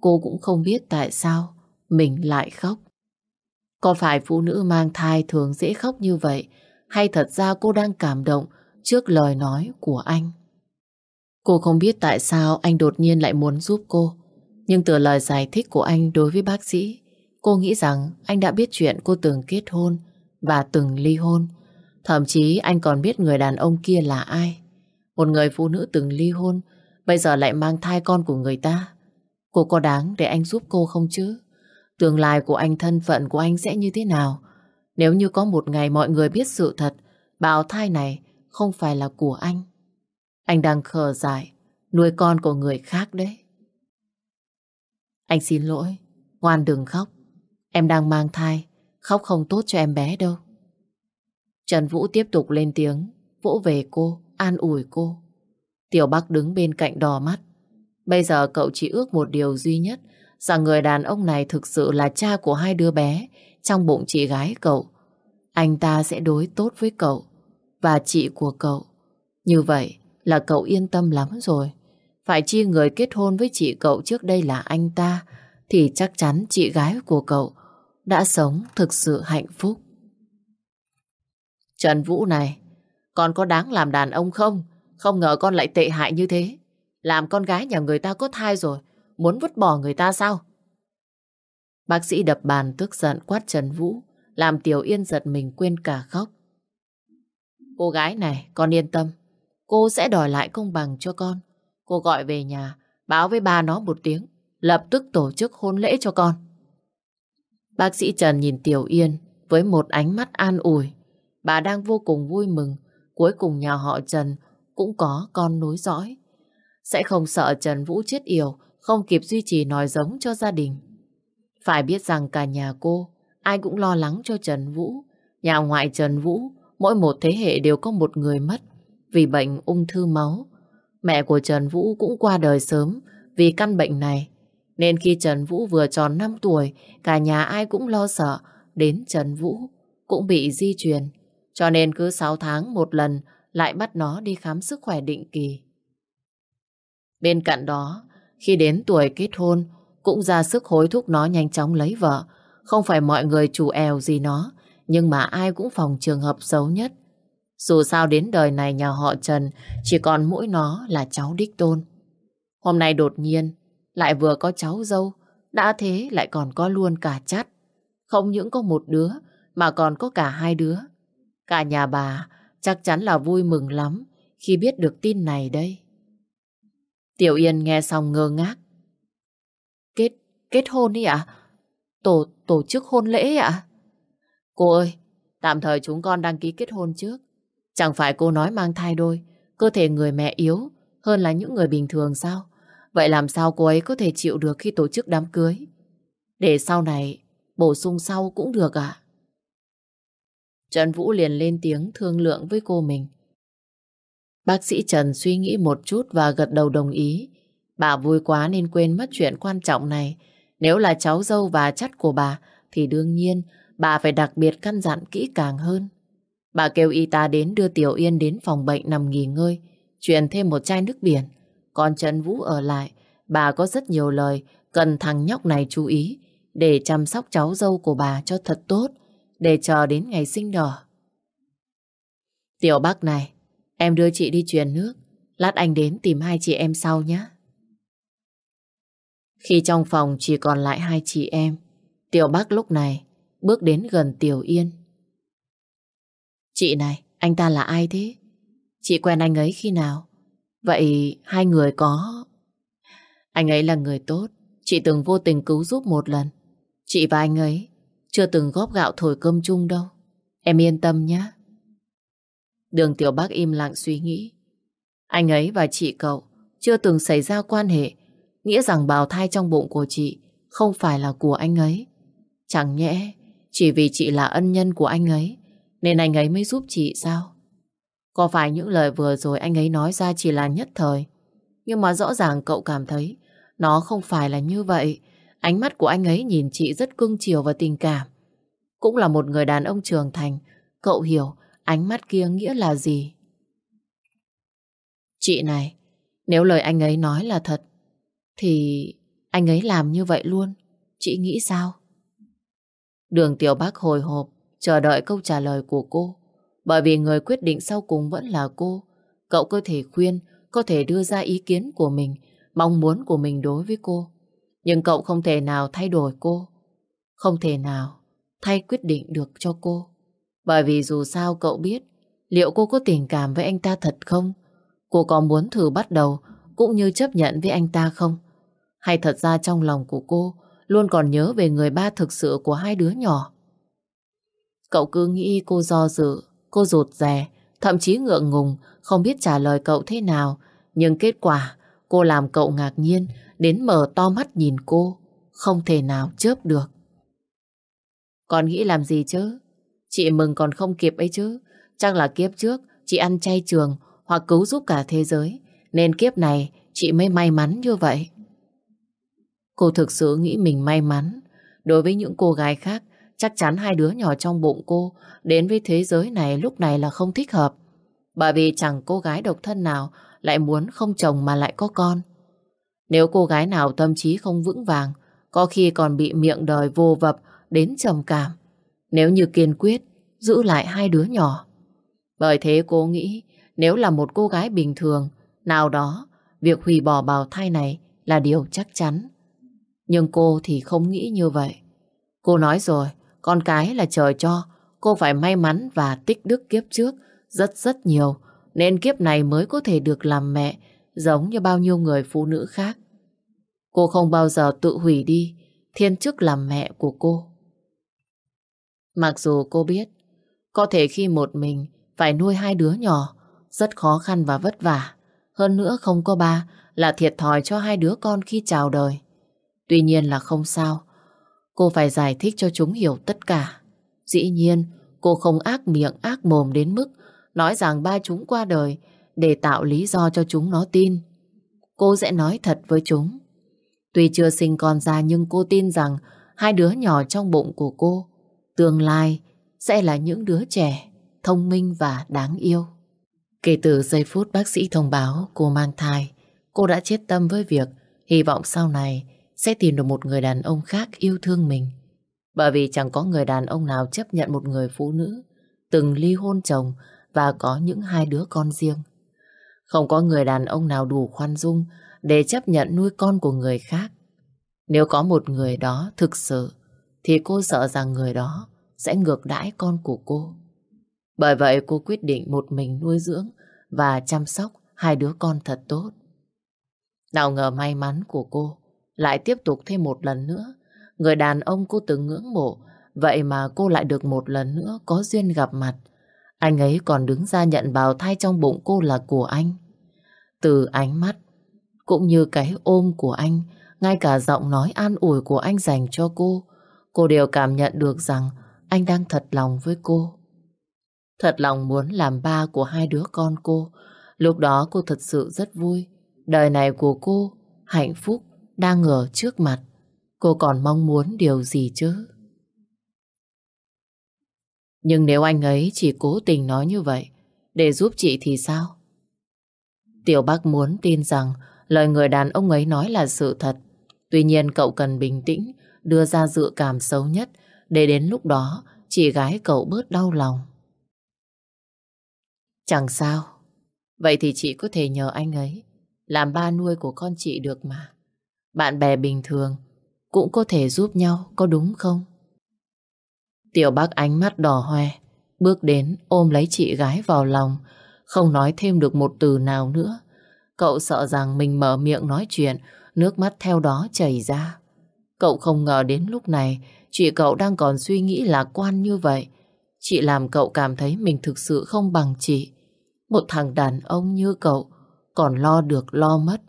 Cô cũng không biết tại sao mình lại khóc. Có phải phụ nữ mang thai thường dễ khóc như vậy, hay thật ra cô đang cảm động trước lời nói của anh? Cô không biết tại sao anh đột nhiên lại muốn giúp cô. Nhưng từ lời giải thích của anh đối với bác sĩ, cô nghĩ rằng anh đã biết chuyện cô từng kết hôn và từng ly hôn. Thậm chí anh còn biết người đàn ông kia là ai. Một người phụ nữ từng ly hôn, bây giờ lại mang thai con của người ta. Cô có đáng để anh giúp cô không chứ? Tương lai của anh, thân phận của anh sẽ như thế nào? Nếu như có một ngày mọi người biết sự thật, bào thai này không phải là của anh. Anh đang khờ dại, nuôi con của người khác đấy. Anh xin lỗi, ngoan đừng khóc. Em đang mang thai, khóc không tốt cho em bé đâu. Trần Vũ tiếp tục lên tiếng, vỗ về cô, an ủi cô. Tiểu Bắc đứng bên cạnh đỏ mắt. Bây giờ cậu chỉ ước một điều duy nhất, rằng người đàn ông này thực sự là cha của hai đứa bé trong bụng chị gái cậu. Anh ta sẽ đối tốt với cậu và chị của cậu. Như vậy là cậu yên tâm lắm rồi. Phải chi người kết hôn với chị cậu trước đây là anh ta, thì chắc chắn chị gái của cậu đã sống thực sự hạnh phúc. Trần Vũ này, con có đáng làm đàn ông không? Không ngờ con lại tệ hại như thế. Làm con gái nhà người ta có thai rồi, muốn vứt bỏ người ta sao? Bác sĩ đập bàn tức giận quát Trần Vũ, làm Tiểu Yên giật mình quên cả khóc. Cô gái này, con yên tâm, cô sẽ đòi lại công bằng cho con. Cô gọi về nhà, báo với ba nó một tiếng, lập tức tổ chức hôn lễ cho con. Bác sĩ Trần nhìn Tiểu Yên với một ánh mắt an ủi. Bà đang vô cùng vui mừng, cuối cùng nhà họ Trần cũng có con nối dõi. Sẽ không sợ Trần Vũ chết yểu, không kịp duy trì nòi giống cho gia đình. Phải biết rằng cả nhà cô, ai cũng lo lắng cho Trần Vũ. Nhà ngoại Trần Vũ, mỗi một thế hệ đều có một người mất vì bệnh ung thư máu. Mẹ của Trần Vũ cũng qua đời sớm vì căn bệnh này. Nên khi Trần Vũ vừa tròn 5 tuổi, cả nhà ai cũng lo sợ đến Trần Vũ cũng bị di truyền. Cho nên cứ 6 tháng một lần lại bắt nó đi khám sức khỏe định kỳ. Bên cạnh đó, khi đến tuổi kết hôn, cũng ra sức hối thúc nó nhanh chóng lấy vợ. Không phải mọi người chủ èo gì nó, nhưng mà ai cũng phòng trường hợp xấu nhất. Dù sao đến đời này nhà họ Trần chỉ còn mỗi nó là cháu đích tôn. Hôm nay đột nhiên lại vừa có cháu dâu, đã thế lại còn có luôn cả chắt. Không những có một đứa mà còn có cả hai đứa. Cả nhà bà chắc chắn là vui mừng lắm khi biết được tin này đây. Tiểu Yên nghe xong ngơ ngác. Kết, kết hôn đi ạ? Tổ, tổ chức hôn lễ ạ? Cô ơi, tạm thời chúng con đăng ký kết hôn trước. Chẳng phải cô nói mang thai đôi, cơ thể người mẹ yếu hơn là những người bình thường sao? Vậy làm sao cô ấy có thể chịu được khi tổ chức đám cưới? Để sau này bổ sung sau cũng được ạ. Trần Vũ liền lên tiếng thương lượng với cô mình. Bác sĩ Trần suy nghĩ một chút và gật đầu đồng ý. Bà vui quá nên quên mất chuyện quan trọng này. Nếu là cháu dâu và chắt của bà thì đương nhiên bà phải đặc biệt căn dặn kỹ càng hơn. Bà kêu y tá đến đưa Tiểu Yên đến phòng bệnh nằm nghỉ ngơi, truyền thêm một chai nước biển. Còn Trần Vũ ở lại, bà có rất nhiều lời cần thằng nhóc này chú ý để chăm sóc cháu dâu của bà cho thật tốt, để chờ đến ngày sinh đỏ. Tiểu bác này, em đưa chị đi truyền nước, lát anh đến tìm hai chị em sau nhé. Khi trong phòng chỉ còn lại hai chị em, Tiểu bác lúc này bước đến gần Tiểu Yên. Chị này, anh ta là ai thế? Chị quen anh ấy khi nào? Vậy hai người có... Anh ấy là người tốt, chị từng vô tình cứu giúp một lần. Chị và anh ấy chưa từng góp gạo thổi cơm chung đâu. Em yên tâm nhé. Đường Tiểu Bắc im lặng suy nghĩ. Anh ấy và chị cậu chưa từng xảy ra quan hệ, nghĩa rằng bào thai trong bụng của chị không phải là của anh ấy. Chẳng nhẽ Chỉ vì chị là ân nhân của anh ấy, nên anh ấy mới giúp chị sao? Có phải những lời vừa rồi anh ấy nói ra chỉ là nhất thời? Nhưng mà rõ ràng cậu cảm thấy nó không phải là như vậy. Ánh mắt của anh ấy nhìn chị rất cưng chiều và tình cảm. Cũng là một người đàn ông trưởng thành. Cậu hiểu ánh mắt kia nghĩa là gì? Chị này, nếu lời anh ấy nói là thật, thì anh ấy làm như vậy luôn. Chị nghĩ sao? Đường Tiểu Bác hồi hộp, chờ đợi câu trả lời của cô. Bởi vì người quyết định sau cùng vẫn là cô. Cậu có thể khuyên, có thể đưa ra ý kiến của mình, mong muốn của mình đối với cô. Nhưng cậu không thể nào thay đổi cô. Không thể nào thay quyết định được cho cô. Bởi vì dù sao cậu biết liệu cô có tình cảm với anh ta thật không? Cô có muốn thử bắt đầu cũng như chấp nhận với anh ta không? Hay thật ra trong lòng của cô luôn còn nhớ về người ba thực sự của hai đứa nhỏ? Cậu cứ nghĩ cô do dự, cô rụt rè, thậm chí ngượng ngùng, không biết trả lời cậu thế nào. Nhưng kết quả, cô làm cậu ngạc nhiên, đến mở to mắt nhìn cô, không thể nào chớp được. Còn nghĩ làm gì chứ? Chị mừng còn không kịp ấy chứ. Chắc là kiếp trước chị ăn chay trường hoặc cứu giúp cả thế giới. Nên kiếp này chị mới may mắn như vậy. Cô thực sự nghĩ mình may mắn. Đối với những cô gái khác, chắc chắn hai đứa nhỏ trong bụng cô đến với thế giới này lúc này là không thích hợp. Bởi vì chẳng cô gái độc thân nào lại muốn không chồng mà lại có con. Nếu cô gái nào tâm trí không vững vàng, có khi còn bị miệng đời vô vập đến trầm cảm. Nếu như kiên quyết, giữ lại hai đứa nhỏ. Bởi thế cô nghĩ, nếu là một cô gái bình thường, nào đó, việc hủy bỏ bào thai này là điều chắc chắn. Nhưng cô thì không nghĩ như vậy. Cô nói rồi, con cái là trời cho, cô phải may mắn và tích đức kiếp trước rất rất nhiều, nên kiếp này mới có thể được làm mẹ, giống như bao nhiêu người phụ nữ khác. Cô không bao giờ tự hủy đi thiên chức làm mẹ của cô. Mặc dù cô biết, có thể khi một mình phải nuôi hai đứa nhỏ, rất khó khăn và vất vả. Hơn nữa không có ba là thiệt thòi cho hai đứa con khi chào đời. Tuy nhiên là không sao. Cô phải giải thích cho chúng hiểu tất cả. Dĩ nhiên, cô không ác miệng ác mồm đến mức nói rằng ba chúng qua đời để tạo lý do cho chúng nó tin. Cô sẽ nói thật với chúng. Tuy chưa sinh con ra nhưng cô tin rằng hai đứa nhỏ trong bụng của cô tương lai sẽ là những đứa trẻ thông minh và đáng yêu. Kể từ giây phút bác sĩ thông báo cô mang thai, cô đã chết tâm với việc hy vọng sau này sẽ tìm được một người đàn ông khác yêu thương mình. Bởi vì chẳng có người đàn ông nào chấp nhận một người phụ nữ từng ly hôn chồng và có những hai đứa con riêng. Không có người đàn ông nào đủ khoan dung để chấp nhận nuôi con của người khác. Nếu có một người đó thực sự, thì cô sợ rằng người đó sẽ ngược đãi con của cô. Bởi vậy cô quyết định một mình nuôi dưỡng và chăm sóc hai đứa con thật tốt. Nào ngờ may mắn của cô lại tiếp tục thêm một lần nữa. Người đàn ông cô từng ngưỡng mộ, vậy mà cô lại được một lần nữa có duyên gặp mặt. Anh ấy còn đứng ra nhận bào thai trong bụng cô là của anh. Từ ánh mắt, cũng như cái ôm của anh, ngay cả giọng nói an ủi của anh dành cho cô, cô đều cảm nhận được rằng anh đang thật lòng với cô. Thật lòng muốn làm ba của hai đứa con cô. Lúc đó cô thật sự rất vui. Đời này của cô, hạnh phúc, đang ở trước mặt. Cô còn mong muốn điều gì chứ? Nhưng nếu anh ấy chỉ cố tình nói như vậy, để giúp chị thì sao? Tiểu Bắc muốn tin rằng lời người đàn ông ấy nói là sự thật. Tuy nhiên cậu cần bình tĩnh, đưa ra dự cảm xấu nhất để đến lúc đó chị gái cậu bớt đau lòng. Chẳng sao. Vậy thì chị có thể nhờ anh ấy làm ba nuôi của con chị được mà. Bạn bè bình thường cũng có thể giúp nhau, có đúng không? Tiểu bác ánh mắt đỏ hoe, bước đến ôm lấy chị gái vào lòng, không nói thêm được một từ nào nữa. Cậu sợ rằng mình mở miệng nói chuyện, nước mắt theo đó chảy ra. Cậu không ngờ đến lúc này, chị cậu đang còn suy nghĩ lạc quan như vậy. Chị làm cậu cảm thấy mình thực sự không bằng chị. Một thằng đàn ông như cậu còn lo được lo mất.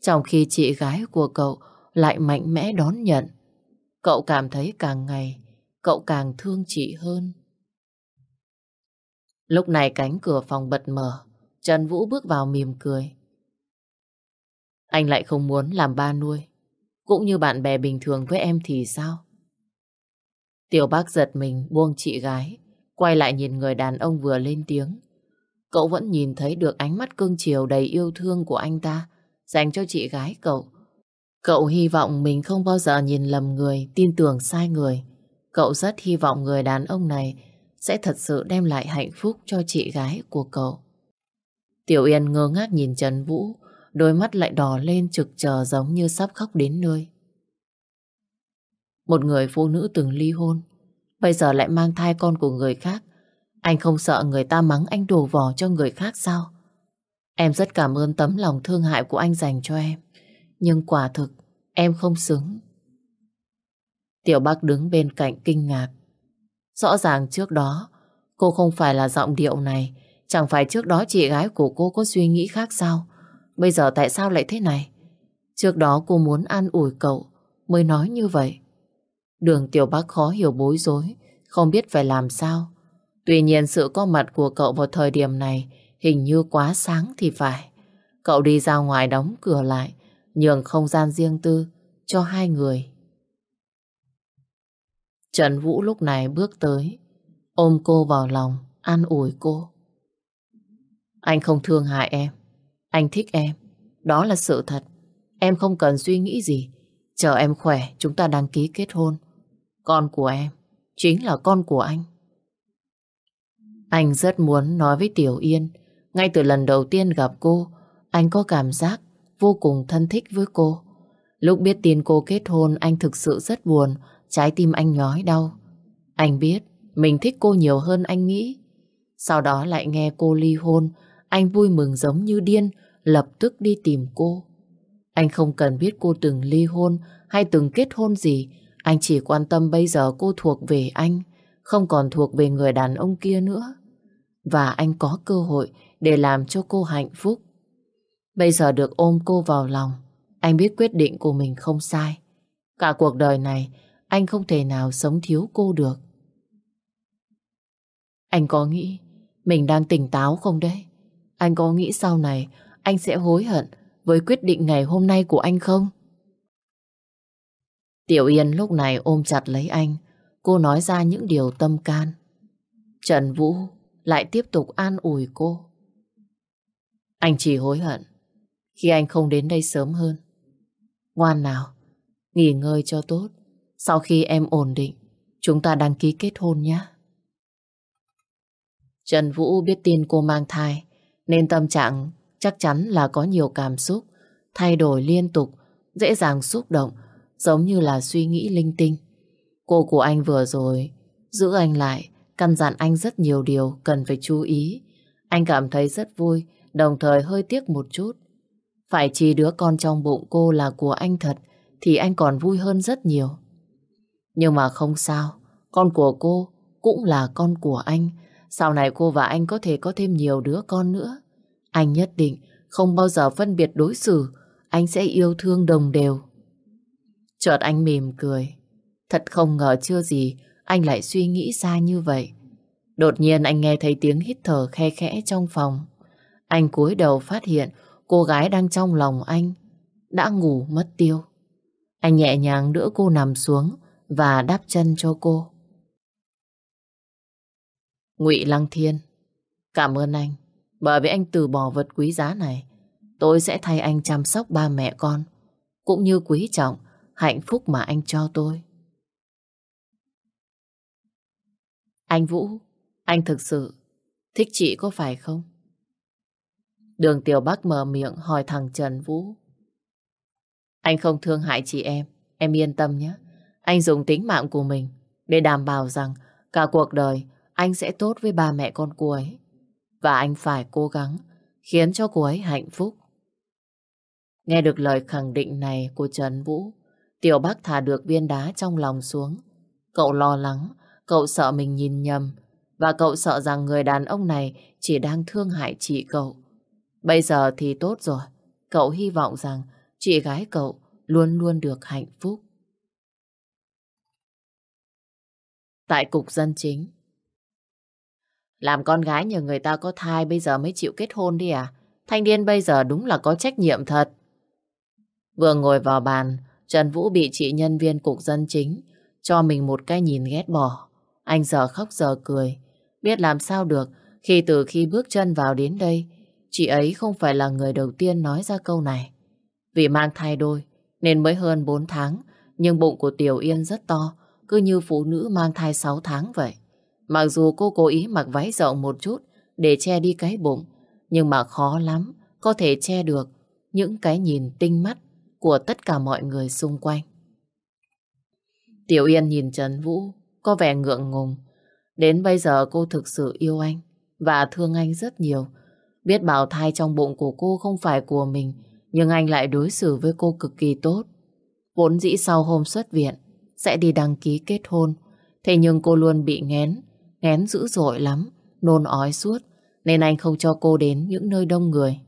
Trong khi chị gái của cậu lại mạnh mẽ đón nhận. Cậu cảm thấy càng ngày cậu càng thương chị hơn. Lúc này cánh cửa phòng bật mở, Trần Vũ bước vào mỉm cười. Anh lại không muốn làm ba nuôi, cũng như bạn bè bình thường với em thì sao? Tiểu bác giật mình buông chị gái, quay lại nhìn người đàn ông vừa lên tiếng. Cậu vẫn nhìn thấy được ánh mắt cương chiều đầy yêu thương của anh ta dành cho chị gái cậu. Cậu hy vọng mình không bao giờ nhìn lầm người, tin tưởng sai người. Cậu rất hy vọng người đàn ông này sẽ thật sự đem lại hạnh phúc cho chị gái của cậu. Tiểu Yên ngơ ngác nhìn Trần Vũ, đôi mắt lại đỏ lên trực chờ giống như sắp khóc đến nơi. Một người phụ nữ từng ly hôn, bây giờ lại mang thai con của người khác. Anh không sợ người ta mắng anh đổ vỏ cho người khác sao? Em rất cảm ơn tấm lòng thương hại của anh dành cho em. Nhưng quả thực, em không xứng. Tiểu Bắc đứng bên cạnh kinh ngạc. Rõ ràng trước đó, cô không phải là giọng điệu này. Chẳng phải trước đó chị gái của cô có suy nghĩ khác sao? Bây giờ tại sao lại thế này? Trước đó cô muốn an ủi cậu mới nói như vậy. Đường Tiểu Bắc khó hiểu bối rối, không biết phải làm sao. Tuy nhiên sự có mặt của cậu vào thời điểm này hình như quá sáng thì phải. Cậu đi ra ngoài đóng cửa lại, nhường không gian riêng tư cho hai người. Trần Vũ lúc này bước tới, ôm cô vào lòng, an ủi cô. Anh không thương hại em, anh thích em, đó là sự thật. Em không cần suy nghĩ gì, chờ em khỏe chúng ta đăng ký kết hôn. Con của em chính là con của anh. Anh rất muốn nói với Tiểu Yên, ngay từ lần đầu tiên gặp cô, anh có cảm giác vô cùng thân thích với cô. Lúc biết tin cô kết hôn, anh thực sự rất buồn, trái tim anh nhói đau. Anh biết mình thích cô nhiều hơn anh nghĩ. Sau đó lại nghe cô ly hôn, anh vui mừng giống như điên, lập tức đi tìm cô. Anh không cần biết cô từng ly hôn hay từng kết hôn gì, anh chỉ quan tâm bây giờ cô thuộc về anh, không còn thuộc về người đàn ông kia nữa. Và anh có cơ hội để làm cho cô hạnh phúc. Bây giờ được ôm cô vào lòng, anh biết quyết định của mình không sai. Cả cuộc đời này, anh không thể nào sống thiếu cô được. Anh có nghĩ mình đang tỉnh táo không đấy? Anh có nghĩ sau này anh sẽ hối hận với quyết định ngày hôm nay của anh không? Tiểu Yên lúc này ôm chặt lấy anh. Cô nói ra những điều tâm can. Trần Vũ lại tiếp tục an ủi cô. Anh chỉ hối hận khi anh không đến đây sớm hơn. Ngoan nào, nghỉ ngơi cho tốt. Sau khi em ổn định, chúng ta đăng ký kết hôn nhé. Trần Vũ biết tin cô mang thai, nên tâm trạng chắc chắn là có nhiều cảm xúc, thay đổi liên tục, dễ dàng xúc động, giống như là suy nghĩ linh tinh. Cô của anh vừa rồi giữ anh lại, căn dặn anh rất nhiều điều cần phải chú ý. Anh cảm thấy rất vui, đồng thời hơi tiếc một chút. Phải chỉ đứa con trong bụng cô là của anh thật, thì anh còn vui hơn rất nhiều. Nhưng mà không sao, con của cô cũng là con của anh. Sau này cô và anh có thể có thêm nhiều đứa con nữa. Anh nhất định không bao giờ phân biệt đối xử, anh sẽ yêu thương đồng đều. Chợt anh mỉm cười. Thật không ngờ chưa gì anh lại suy nghĩ xa như vậy. Đột nhiên anh nghe thấy tiếng hít thở khe khẽ trong phòng. Anh cúi đầu phát hiện cô gái đang trong lòng anh đã ngủ mất tiêu. Anh nhẹ nhàng đỡ cô nằm xuống và đáp chân cho cô. Ngụy Lăng Thiên, cảm ơn anh. Bởi vì anh từ bỏ vật quý giá này, tôi sẽ thay anh chăm sóc ba mẹ con, cũng như quý trọng hạnh phúc mà anh cho tôi. Anh Vũ, anh thực sự thích chị có phải không? Đường Tiểu Bắc mở miệng hỏi thằng Trần Vũ. Anh không thương hại chị em, em yên tâm nhé. Anh dùng tính mạng của mình để đảm bảo rằng cả cuộc đời anh sẽ tốt với ba mẹ con cô ấy. Và anh phải cố gắng khiến cho cô ấy hạnh phúc. Nghe được lời khẳng định này của Trần Vũ, Tiểu Bắc thả được viên đá trong lòng xuống. Cậu lo lắng, cậu sợ mình nhìn nhầm, và cậu sợ rằng người đàn ông này chỉ đang thương hại chị cậu. Bây giờ thì tốt rồi, cậu hy vọng rằng chị gái cậu luôn luôn được hạnh phúc. Tại cục dân chính. Làm con gái nhờ người ta có thai bây giờ mới chịu kết hôn đi à? Thanh niên bây giờ đúng là có trách nhiệm thật. Vừa ngồi vào bàn, Trần Vũ bị chị nhân viên cục dân chính cho mình một cái nhìn ghét bỏ. Anh giờ khóc giờ cười. Biết làm sao được khi từ khi bước chân vào đến đây, chị ấy không phải là người đầu tiên nói ra câu này. Vì mang thai đôi, nên mới hơn 4 tháng, nhưng bụng của Tiểu Yên rất to, cứ như phụ nữ mang thai 6 tháng vậy. Mặc dù cô cố ý mặc váy rộng một chút để che đi cái bụng, nhưng mà khó lắm có thể che được những cái nhìn tinh mắt của tất cả mọi người xung quanh. Tiểu Yên nhìn Trần Vũ có vẻ ngượng ngùng. Đến bây giờ cô thực sự yêu anh và thương anh rất nhiều. Biết bào thai trong bụng của cô không phải của mình, nhưng anh lại đối xử với cô cực kỳ tốt. Vốn dĩ sau hôm xuất viện, sẽ đi đăng ký kết hôn. Thế nhưng cô luôn bị ngén, ngén dữ dội lắm, nôn ói suốt, nên anh không cho cô đến những nơi đông người.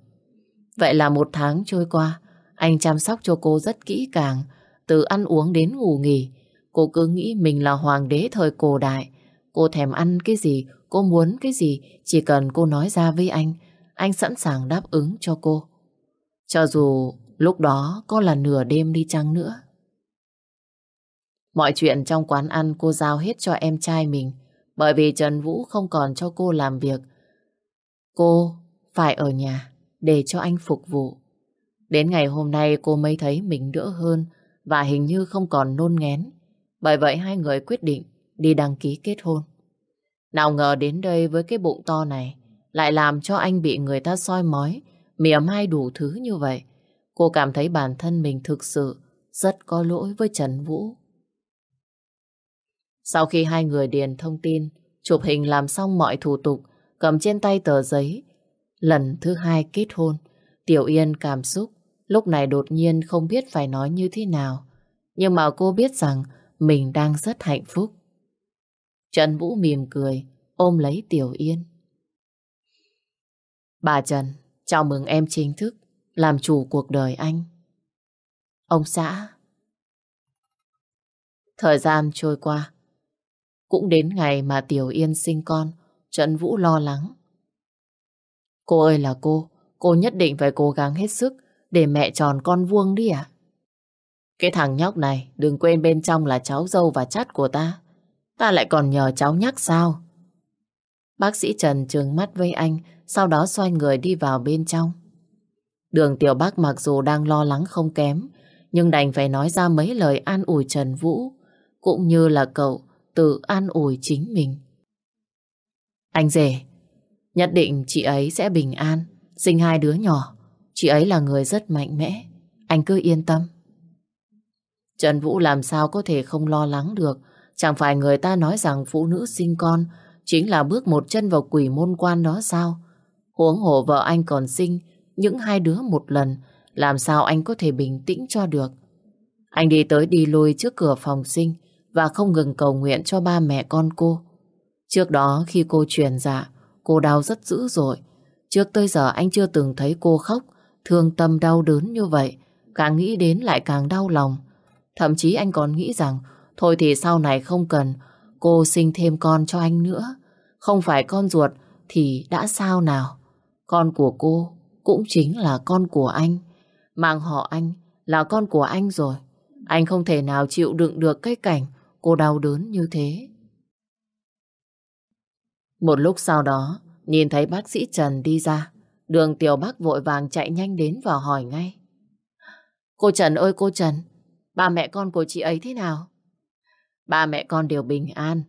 Vậy là một tháng trôi qua, anh chăm sóc cho cô rất kỹ càng, từ ăn uống đến ngủ nghỉ. Cô cứ nghĩ mình là hoàng đế thời cổ đại. Cô thèm ăn cái gì, cô muốn cái gì, chỉ cần cô nói ra với anh, anh sẵn sàng đáp ứng cho cô. Cho dù lúc đó có là nửa đêm đi chăng nữa. Mọi chuyện trong quán ăn cô giao hết cho em trai mình, bởi vì Trần Vũ không còn cho cô làm việc. Cô phải ở nhà để cho anh phục vụ. Đến ngày hôm nay cô mới thấy mình đỡ hơn và hình như không còn nôn ngén. Bởi vậy hai người quyết định đi đăng ký kết hôn. Nào ngờ đến đây với cái bụng to này lại làm cho anh bị người ta soi mói, mỉa mai đủ thứ như vậy. Cô cảm thấy bản thân mình thực sự rất có lỗi với Trần Vũ. Sau khi hai người điền thông tin, chụp hình làm xong mọi thủ tục, cầm trên tay tờ giấy, lần thứ hai kết hôn, Tiểu Yên cảm xúc, lúc này đột nhiên không biết phải nói như thế nào. Nhưng mà cô biết rằng mình đang rất hạnh phúc. Trần Vũ mỉm cười, ôm lấy Tiểu Yên. Bà Trần, chào mừng em chính thức làm chủ cuộc đời anh. Ông xã. Thời gian trôi qua, cũng đến ngày mà Tiểu Yên sinh con, Trần Vũ lo lắng. Cô ơi là cô, cô nhất định phải cố gắng hết sức để mẹ tròn con vuông đi ạ. Cái thằng nhóc này, đừng quên bên trong là cháu dâu và chắt của ta. Ta lại còn nhờ cháu nhắc sao? Bác sĩ Trần trừng mắt với anh, sau đó xoay người đi vào bên trong. Đường Tiểu Bác mặc dù đang lo lắng không kém, nhưng đành phải nói ra mấy lời an ủi Trần Vũ, cũng như là cậu tự an ủi chính mình. Anh rể, nhất định chị ấy sẽ bình an, sinh hai đứa nhỏ. Chị ấy là người rất mạnh mẽ, anh cứ yên tâm. Trần Vũ làm sao có thể không lo lắng được, chẳng phải người ta nói rằng phụ nữ sinh con chính là bước một chân vào quỷ môn quan đó sao? Huống hồ vợ anh còn sinh những hai đứa một lần, làm sao anh có thể bình tĩnh cho được? Anh đi tới đi lui trước cửa phòng sinh, và không ngừng cầu nguyện cho ba mẹ con cô. Trước đó khi cô truyền dạ, cô đau rất dữ dội. Trước tới giờ anh chưa từng thấy cô khóc, thương tâm đau đớn như vậy. Càng nghĩ đến lại càng đau lòng. Thậm chí anh còn nghĩ rằng thôi thì sau này không cần cô sinh thêm con cho anh nữa. Không phải con ruột thì đã sao nào. Con của cô cũng chính là con của anh. Mang họ anh là con của anh rồi. Anh không thể nào chịu đựng được cái cảnh cô đau đớn như thế. Một lúc sau đó, nhìn thấy bác sĩ Trần đi ra, đường tiểu bắc vội vàng chạy nhanh đến và hỏi ngay. Cô Trần ơi cô Trần, ba mẹ con của chị ấy thế nào? Ba mẹ con đều bình an.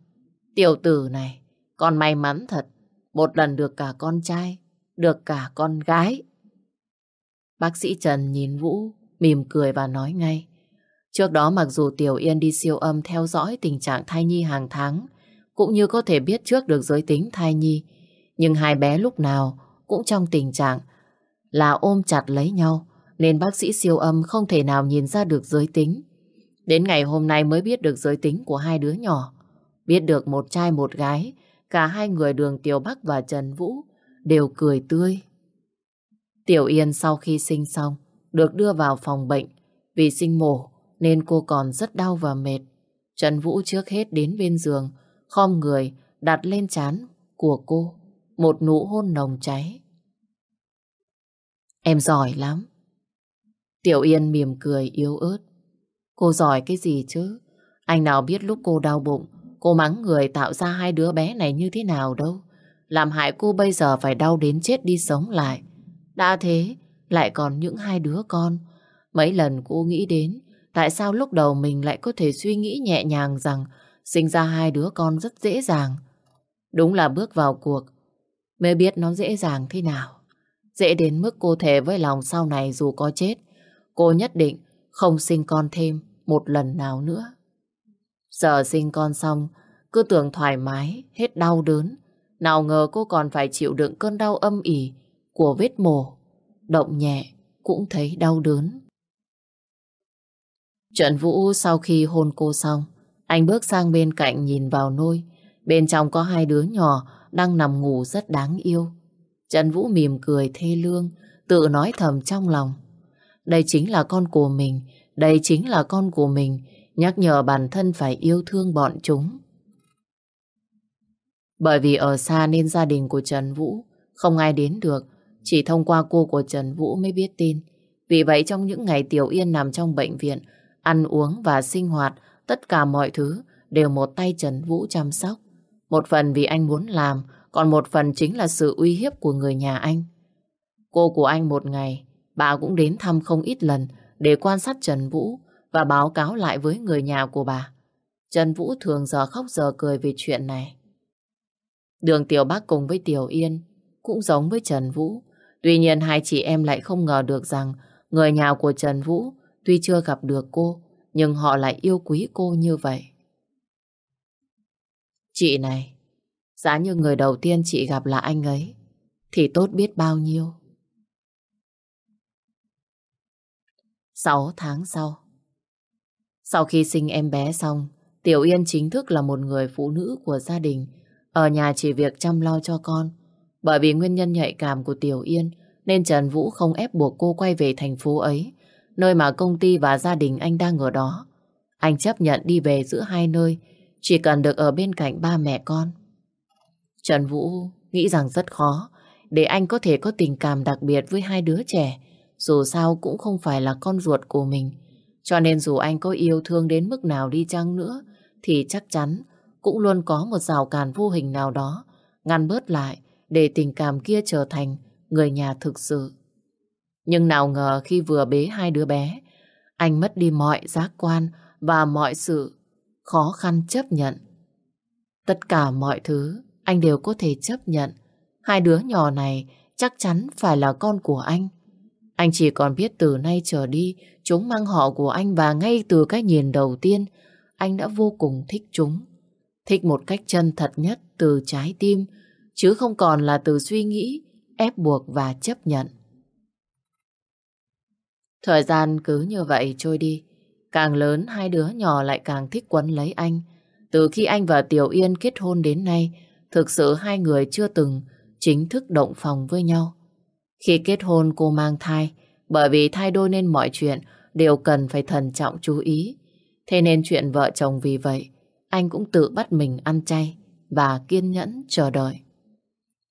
Tiểu tử này, con may mắn thật, một lần được cả con trai, được cả con gái. Bác sĩ Trần nhìn Vũ, mỉm cười và nói ngay. Trước đó mặc dù Tiểu Yên đi siêu âm theo dõi tình trạng thai nhi hàng tháng, cũng như có thể biết trước được giới tính thai nhi, nhưng hai bé lúc nào cũng trong tình trạng là ôm chặt lấy nhau, nên bác sĩ siêu âm không thể nào nhìn ra được giới tính. Đến ngày hôm nay mới biết được giới tính của hai đứa nhỏ. Biết được một trai một gái, cả hai người đường Tiểu Bắc và Trần Vũ đều cười tươi. Tiểu Yên sau khi sinh xong, được đưa vào phòng bệnh vì sinh mổ nên cô còn rất đau và mệt. Trần Vũ trước hết đến bên giường, khom người đặt lên trán của cô một nụ hôn nồng cháy. Em giỏi lắm. Tiểu Yên mỉm cười yếu ớt. Cô giỏi cái gì chứ? Anh nào biết lúc cô đau bụng, cô mắng người tạo ra hai đứa bé này như thế nào đâu. Làm hại cô bây giờ phải đau đến chết đi sống lại. Đã thế, lại còn những hai đứa con. Mấy lần cô nghĩ đến, tại sao lúc đầu mình lại có thể suy nghĩ nhẹ nhàng rằng sinh ra hai đứa con rất dễ dàng. Đúng là bước vào cuộc, mới biết nó dễ dàng thế nào. Dễ đến mức cô thề với lòng sau này dù có chết, cô nhất định không sinh con thêm một lần nào nữa. Giờ sinh con xong, cứ tưởng thoải mái, hết đau đớn. Nào ngờ cô còn phải chịu đựng cơn đau âm ỉ của vết mổ. Động nhẹ cũng thấy đau đớn. Trận Vũ sau khi hôn cô xong, anh bước sang bên cạnh nhìn vào nôi. Bên trong có hai đứa nhỏ đang nằm ngủ rất đáng yêu. Trần Vũ mỉm cười thê lương, tự nói thầm trong lòng. Đây chính là con của mình, đây chính là con của mình, nhắc nhở bản thân phải yêu thương bọn chúng. Bởi vì ở xa nên gia đình của Trần Vũ không ai đến được, chỉ thông qua cô của Trần Vũ mới biết tin. Vì vậy trong những ngày Tiểu Yên nằm trong bệnh viện, ăn uống và sinh hoạt, tất cả mọi thứ đều một tay Trần Vũ chăm sóc. Một phần vì anh muốn làm, còn một phần chính là sự uy hiếp của người nhà anh. Cô của anh một ngày, bà cũng đến thăm không ít lần để quan sát Trần Vũ và báo cáo lại với người nhà của bà. Trần Vũ thường giờ khóc giờ cười về chuyện này. Đường Tiểu Bắc cùng với Tiểu Yên cũng giống với Trần Vũ. Tuy nhiên hai chị em lại không ngờ được rằng người nhà của Trần Vũ tuy chưa gặp được cô, nhưng họ lại yêu quý cô như vậy. Chị này, giá như người đầu tiên chị gặp là anh ấy, thì tốt biết bao nhiêu. Sáu tháng sau Sau khi sinh em bé xong, Tiểu Yên chính thức là một người phụ nữ của gia đình, ở nhà chỉ việc chăm lo cho con. Bởi vì nguyên nhân nhạy cảm của Tiểu Yên, nên Trần Vũ không ép buộc cô quay về thành phố ấy, nơi mà công ty và gia đình anh đang ở đó. Anh chấp nhận đi về giữa hai nơi, chỉ cần được ở bên cạnh ba mẹ con. Trần Vũ nghĩ rằng rất khó để anh có thể có tình cảm đặc biệt với hai đứa trẻ, dù sao cũng không phải là con ruột của mình. Cho nên dù anh có yêu thương đến mức nào đi chăng nữa, thì chắc chắn cũng luôn có một rào cản vô hình nào đó ngăn bớt lại để tình cảm kia trở thành người nhà thực sự. Nhưng nào ngờ khi vừa bế hai đứa bé, anh mất đi mọi giác quan và mọi sự khó khăn chấp nhận. Tất cả mọi thứ anh đều có thể chấp nhận. Hai đứa nhỏ này chắc chắn phải là con của anh. Anh chỉ còn biết từ nay trở đi chúng mang họ của anh và ngay từ cái nhìn đầu tiên anh đã vô cùng thích chúng. Thích một cách chân thật nhất từ trái tim chứ không còn là từ suy nghĩ, ép buộc và chấp nhận. Thời gian cứ như vậy trôi đi. Càng lớn hai đứa nhỏ lại càng thích quấn lấy anh. Từ khi anh và Tiểu Yên kết hôn đến nay, thực sự hai người chưa từng chính thức động phòng với nhau. Khi kết hôn cô mang thai, bởi vì thai đôi nên mọi chuyện đều cần phải thận trọng chú ý. Thế nên chuyện vợ chồng vì vậy, anh cũng tự bắt mình ăn chay và kiên nhẫn chờ đợi.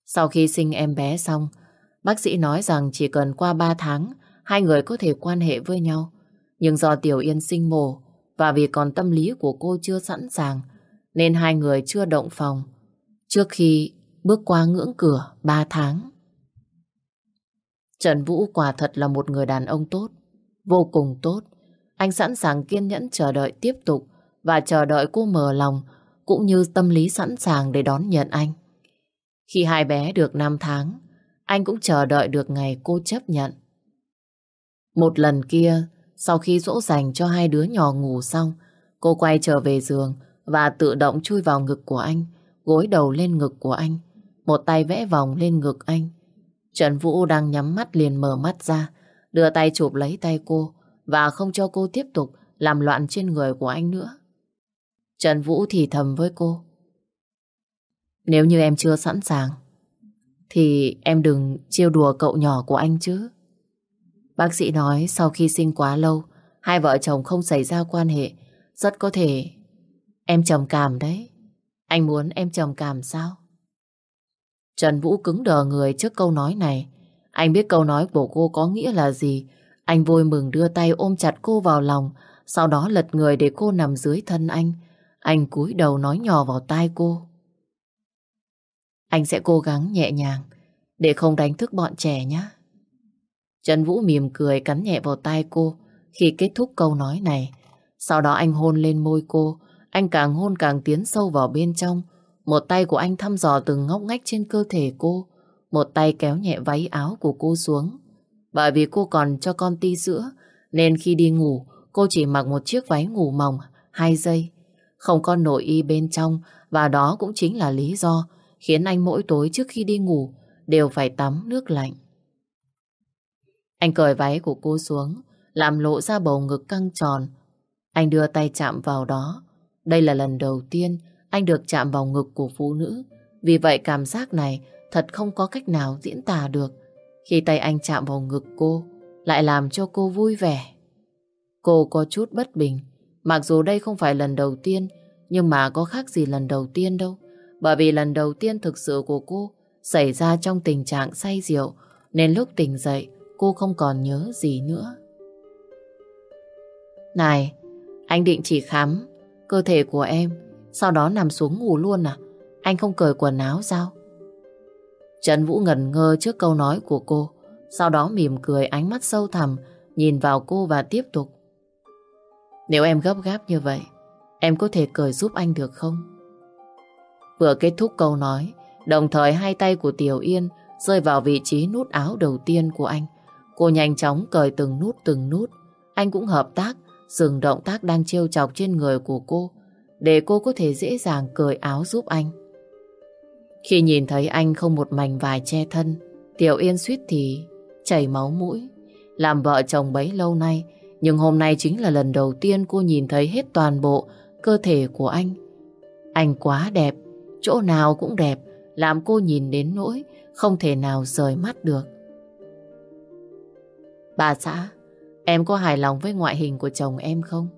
Sau khi sinh em bé xong, bác sĩ nói rằng chỉ cần qua 3 tháng, hai người có thể quan hệ với nhau. Nhưng do Tiểu Yên sinh mổ và vì còn tâm lý của cô chưa sẵn sàng, nên hai người chưa động phòng trước khi bước qua ngưỡng cửa 3 tháng. Trần Vũ quả thật là một người đàn ông tốt, vô cùng tốt. Anh sẵn sàng kiên nhẫn chờ đợi tiếp tục và chờ đợi cô mở lòng cũng như tâm lý sẵn sàng để đón nhận anh. Khi hai bé được 5 tháng, anh cũng chờ đợi được ngày cô chấp nhận. Một lần kia, sau khi dỗ dành cho hai đứa nhỏ ngủ xong, cô quay trở về giường và tự động chui vào ngực của anh, gối đầu lên ngực của anh, một tay vẽ vòng lên ngực anh. Trần Vũ đang nhắm mắt liền mở mắt ra, đưa tay chụp lấy tay cô và không cho cô tiếp tục làm loạn trên người của anh nữa. Trần Vũ thì thầm với cô. Nếu như em chưa sẵn sàng, thì em đừng trêu đùa cậu nhỏ của anh chứ. Bác sĩ nói sau khi sinh quá lâu, hai vợ chồng không xảy ra quan hệ, rất có thể em trầm cảm đấy. Anh muốn em trầm cảm sao? Trần Vũ cứng đờ người trước câu nói này. Anh biết câu nói của cô có nghĩa là gì. Anh vui mừng đưa tay ôm chặt cô vào lòng, sau đó lật người để cô nằm dưới thân anh. Anh cúi đầu nói nhỏ vào tai cô. Anh sẽ cố gắng nhẹ nhàng để không đánh thức bọn trẻ nhé. Trần Vũ mỉm cười cắn nhẹ vào tai cô khi kết thúc câu nói này. Sau đó anh hôn lên môi cô, anh càng hôn càng tiến sâu vào bên trong. Một tay của anh thăm dò từng ngóc ngách trên cơ thể cô, một tay kéo nhẹ váy áo của cô xuống. Bởi vì cô còn cho con ti sữa, nên khi đi ngủ, cô chỉ mặc một chiếc váy ngủ mỏng, hai giây. Không có nội y bên trong, và đó cũng chính là lý do khiến anh mỗi tối trước khi đi ngủ đều phải tắm nước lạnh. Anh cởi váy của cô xuống, làm lộ ra bầu ngực căng tròn. Anh đưa tay chạm vào đó. Đây là lần đầu tiên anh được chạm vào ngực của phụ nữ. Vì vậy cảm giác này thật không có cách nào diễn tả được. Khi tay anh chạm vào ngực cô, lại làm cho cô vui vẻ. Cô có chút bất bình. Mặc dù đây không phải lần đầu tiên, nhưng mà có khác gì lần đầu tiên đâu. Bởi vì lần đầu tiên thực sự của cô xảy ra trong tình trạng say rượu, nên lúc tỉnh dậy, cô không còn nhớ gì nữa. Này, anh định chỉ khám cơ thể của em, sau đó nằm xuống ngủ luôn à? Anh không cởi quần áo sao? Trần Vũ ngẩn ngơ trước câu nói của cô, sau đó mỉm cười ánh mắt sâu thẳm, nhìn vào cô và tiếp tục. Nếu em gấp gáp như vậy, em có thể cởi giúp anh được không? Vừa kết thúc câu nói, đồng thời hai tay của Tiểu Yên rơi vào vị trí nút áo đầu tiên của anh. Cô nhanh chóng cởi từng nút từng nút. Anh cũng hợp tác, dừng động tác đang trêu chọc trên người của cô, để cô có thể dễ dàng cởi áo giúp anh. Khi nhìn thấy anh không một mảnh vải che thân, Tiểu Yên suýt thì chảy máu mũi. Làm vợ chồng bấy lâu nay, nhưng hôm nay chính là lần đầu tiên cô nhìn thấy hết toàn bộ cơ thể của anh. Anh quá đẹp, chỗ nào cũng đẹp, làm cô nhìn đến nỗi không thể nào rời mắt được. Bà xã, em có hài lòng với ngoại hình của chồng em không?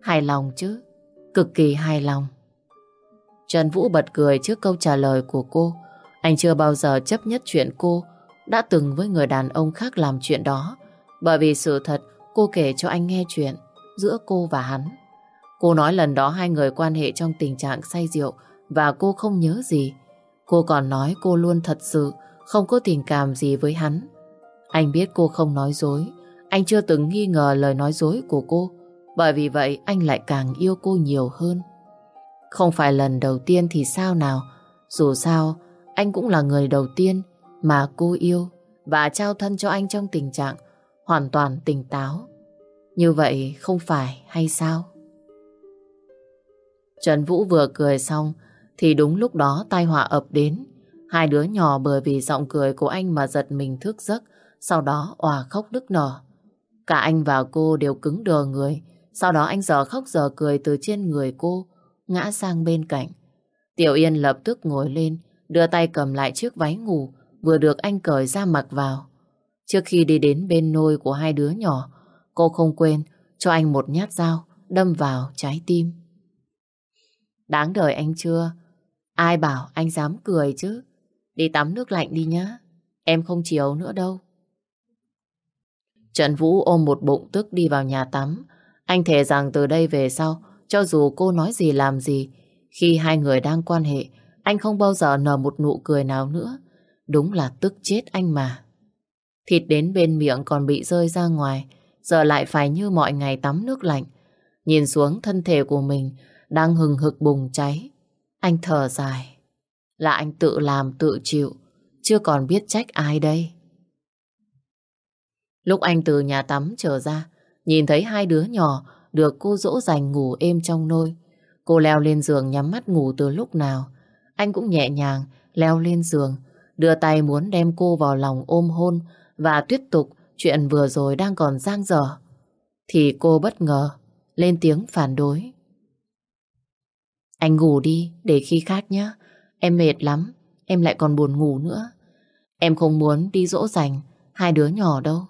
Hài lòng chứ, cực kỳ hài lòng. Trần Vũ bật cười trước câu trả lời của cô. Anh chưa bao giờ chấp nhất chuyện cô đã từng với người đàn ông khác làm chuyện đó. Bởi vì sự thật cô kể cho anh nghe chuyện giữa cô và hắn. Cô nói lần đó hai người quan hệ trong tình trạng say rượu và cô không nhớ gì. Cô còn nói cô luôn thật sự không có tình cảm gì với hắn. Anh biết cô không nói dối. Anh chưa từng nghi ngờ lời nói dối của cô. Bởi vì vậy anh lại càng yêu cô nhiều hơn. Không phải lần đầu tiên thì sao nào. Dù sao, anh cũng là người đầu tiên mà cô yêu và trao thân cho anh trong tình trạng hoàn toàn tỉnh táo. Như vậy không phải hay sao? Trần Vũ vừa cười xong thì đúng lúc đó tai họa ập đến. Hai đứa nhỏ bởi vì giọng cười của anh mà giật mình thức giấc, sau đó òa khóc nức nở. Cả anh và cô đều cứng đờ người, sau đó anh giờ khóc giờ cười từ trên người cô, ngã sang bên cạnh. Tiểu Yên lập tức ngồi lên, đưa tay cầm lại chiếc váy ngủ vừa được anh cởi ra mặc vào. Trước khi đi đến bên nôi của hai đứa nhỏ, cô không quên cho anh một nhát dao đâm vào trái tim. Đáng đời anh chưa? Ai bảo anh dám cười chứ? Đi tắm nước lạnh đi nhá. Em không chiều nữa đâu. Trần Vũ ôm một bụng tức đi vào nhà tắm. Anh thề rằng từ đây về sau, cho dù cô nói gì làm gì, khi hai người đang quan hệ, anh không bao giờ nở một nụ cười nào nữa. Đúng là tức chết anh mà. Thịt đến bên miệng còn bị rơi ra ngoài, giờ lại phải như mọi ngày tắm nước lạnh. Nhìn xuống thân thể của mình đang hừng hực bùng cháy. Anh thở dài. Là anh tự làm tự chịu, chưa còn biết trách ai đây. Lúc anh từ nhà tắm trở ra, nhìn thấy hai đứa nhỏ được cô dỗ dành ngủ êm trong nôi. Cô leo lên giường nhắm mắt ngủ từ lúc nào. Anh cũng nhẹ nhàng leo lên giường, đưa tay muốn đem cô vào lòng ôm hôn và tiếp tục chuyện vừa rồi đang còn giang dở. Thì cô bất ngờ lên tiếng phản đối. Anh ngủ đi, để khi khác nhé. Em mệt lắm, em lại còn buồn ngủ nữa. Em không muốn đi dỗ dành hai đứa nhỏ đâu.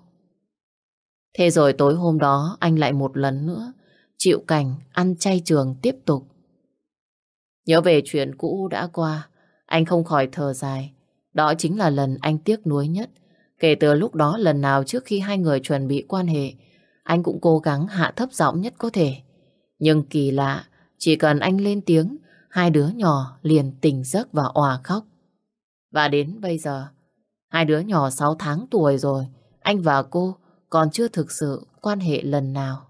Thế rồi tối hôm đó anh lại một lần nữa chịu cảnh ăn chay trường tiếp tục. Nhớ về chuyện cũ đã qua, anh không khỏi thở dài. Đó chính là lần anh tiếc nuối nhất. Kể từ lúc đó lần nào trước khi hai người chuẩn bị quan hệ, anh cũng cố gắng hạ thấp giọng nhất có thể. Nhưng kỳ lạ, chỉ cần anh lên tiếng, hai đứa nhỏ liền tỉnh giấc và òa khóc. Và đến bây giờ, hai đứa nhỏ 6 tháng tuổi rồi, anh và cô còn chưa thực sự quan hệ lần nào.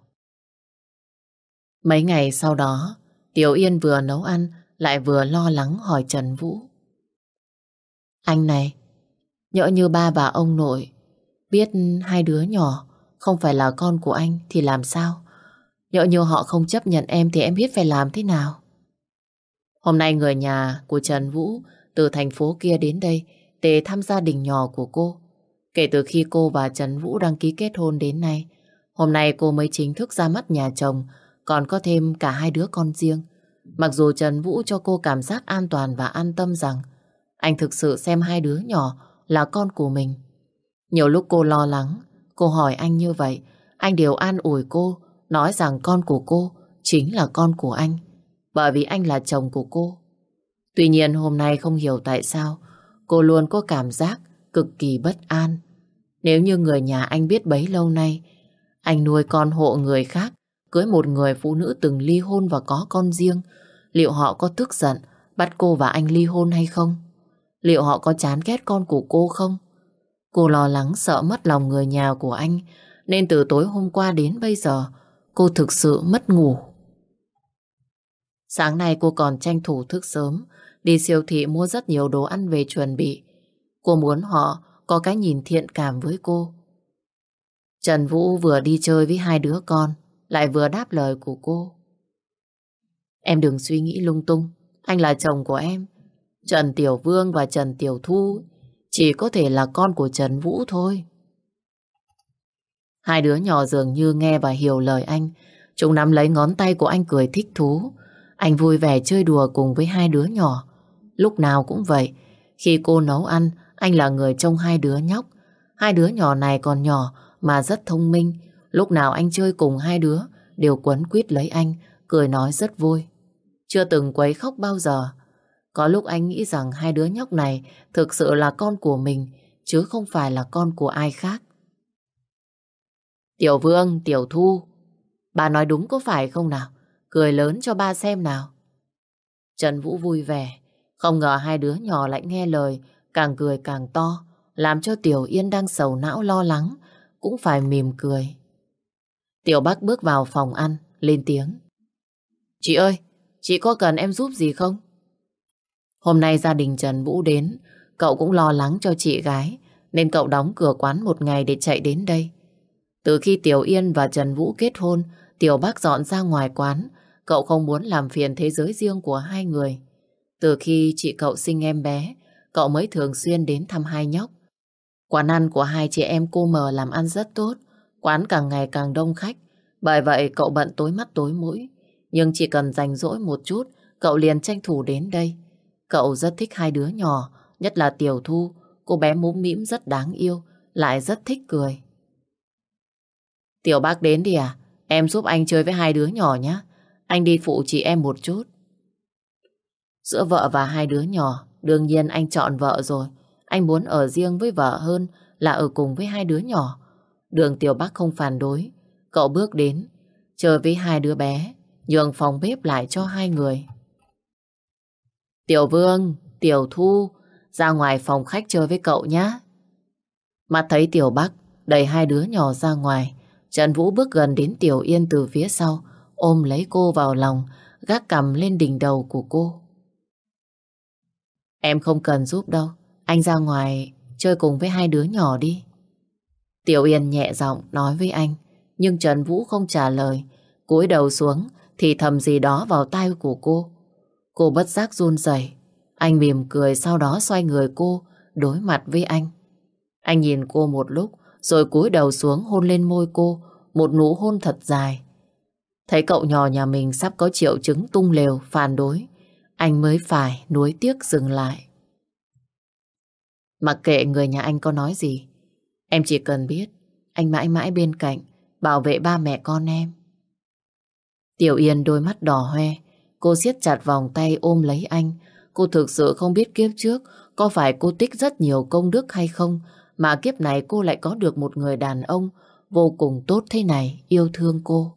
Mấy ngày sau đó, Tiểu Yên vừa nấu ăn lại vừa lo lắng hỏi Trần Vũ. Anh này, nhỡ như ba và ông nội biết hai đứa nhỏ không phải là con của anh thì làm sao? Nhỡ như họ không chấp nhận em thì em biết phải làm thế nào? Hôm nay người nhà của Trần Vũ từ thành phố kia đến đây để thăm gia đình nhỏ của cô. Kể từ khi cô và Trần Vũ đăng ký kết hôn đến nay, hôm nay cô mới chính thức ra mắt nhà chồng, còn có thêm cả hai đứa con riêng. Mặc dù Trần Vũ cho cô cảm giác an toàn và an tâm rằng anh thực sự xem hai đứa nhỏ là con của mình. Nhiều lúc cô lo lắng, cô hỏi anh như vậy, anh đều an ủi cô, nói rằng con của cô chính là con của anh, bởi vì anh là chồng của cô. Tuy nhiên hôm nay không hiểu tại sao cô luôn có cảm giác cực kỳ bất an. Nếu như người nhà anh biết bấy lâu nay, anh nuôi con hộ người khác, cưới một người phụ nữ từng ly hôn và có con riêng, liệu họ có tức giận bắt cô và anh ly hôn hay không? Liệu họ có chán ghét con của cô không? Cô lo lắng sợ mất lòng người nhà của anh, nên từ tối hôm qua đến bây giờ, cô thực sự mất ngủ. Sáng nay cô còn tranh thủ thức sớm, đi siêu thị mua rất nhiều đồ ăn về chuẩn bị. Cô muốn họ có cái nhìn thiện cảm với cô. Trần Vũ vừa đi chơi với hai đứa con, lại vừa đáp lời của cô. Em đừng suy nghĩ lung tung, anh là chồng của em. Trần Tiểu Vương và Trần Tiểu Thu chỉ có thể là con của Trần Vũ thôi. Hai đứa nhỏ dường như nghe và hiểu lời anh. Chúng nắm lấy ngón tay của anh cười thích thú. Anh vui vẻ chơi đùa cùng với hai đứa nhỏ. Lúc nào cũng vậy. Khi cô nấu ăn, anh là người trông hai đứa nhóc. Hai đứa nhỏ này còn nhỏ mà rất thông minh. Lúc nào anh chơi cùng hai đứa đều quấn quýt lấy anh, cười nói rất vui. Chưa từng quấy khóc bao giờ. Có lúc anh nghĩ rằng hai đứa nhóc này thực sự là con của mình, chứ không phải là con của ai khác. Tiểu Vương, Tiểu Thu, bà nói đúng có phải không nào? Cười lớn cho ba xem nào. Trần Vũ vui vẻ, không ngờ hai đứa nhỏ lại nghe lời, càng cười càng to, làm cho Tiểu Yên đang sầu não lo lắng, cũng phải mỉm cười. Tiểu Bắc bước vào phòng ăn, lên tiếng. Chị ơi, chị có cần em giúp gì không? Hôm nay gia đình Trần Vũ đến, cậu cũng lo lắng cho chị gái, nên cậu đóng cửa quán một ngày để chạy đến đây. Từ khi Tiểu Yên và Trần Vũ kết hôn, Tiểu Bắc dọn ra ngoài quán, cậu không muốn làm phiền thế giới riêng của hai người. Từ khi chị cậu sinh em bé, cậu mới thường xuyên đến thăm hai nhóc. Quán ăn của hai chị em cô mờ làm ăn rất tốt, quán càng ngày càng đông khách, bởi vậy cậu bận tối mắt tối mũi. Nhưng chỉ cần rảnh rỗi một chút, cậu liền tranh thủ đến đây. Cậu rất thích hai đứa nhỏ, nhất là Tiểu Thu, cô bé múm mĩm rất đáng yêu, lại rất thích cười. Tiểu bác đến đi à? Em giúp anh chơi với hai đứa nhỏ nhé. Anh đi phụ chị em một chút. Giữa vợ và hai đứa nhỏ, đương nhiên anh chọn vợ rồi. Anh muốn ở riêng với vợ hơn là ở cùng với hai đứa nhỏ. Đường Tiểu Bắc không phản đối. Cậu bước đến, chơi với hai đứa bé, nhường phòng bếp lại cho hai người. Tiểu Vương, Tiểu Thu, ra ngoài phòng khách chơi với cậu nhé. Mặt thấy Tiểu Bắc đẩy hai đứa nhỏ ra ngoài, Trần Vũ bước gần đến Tiểu Yên từ phía sau, ôm lấy cô vào lòng, gác cầm lên đỉnh đầu của cô. Em không cần giúp đâu, anh ra ngoài chơi cùng với hai đứa nhỏ đi. Tiểu Yên nhẹ giọng nói với anh, nhưng Trần Vũ không trả lời, cúi đầu xuống thì thầm gì đó vào tai của cô. Cô bất giác run rẩy. Anh mỉm cười sau đó xoay người cô đối mặt với anh. Anh nhìn cô một lúc rồi cúi đầu xuống hôn lên môi cô một nụ hôn thật dài. Thấy cậu nhỏ nhà mình sắp có triệu chứng tung lều, phản đối, anh mới phải nuối tiếc dừng lại. Mặc kệ người nhà anh có nói gì, em chỉ cần biết anh mãi mãi bên cạnh, bảo vệ ba mẹ con em. Tiểu Yên đôi mắt đỏ hoe, Cô siết chặt vòng tay ôm lấy anh. Cô thực sự không biết kiếp trước có phải cô tích rất nhiều công đức hay không mà kiếp này cô lại có được một người đàn ông vô cùng tốt thế này yêu thương cô.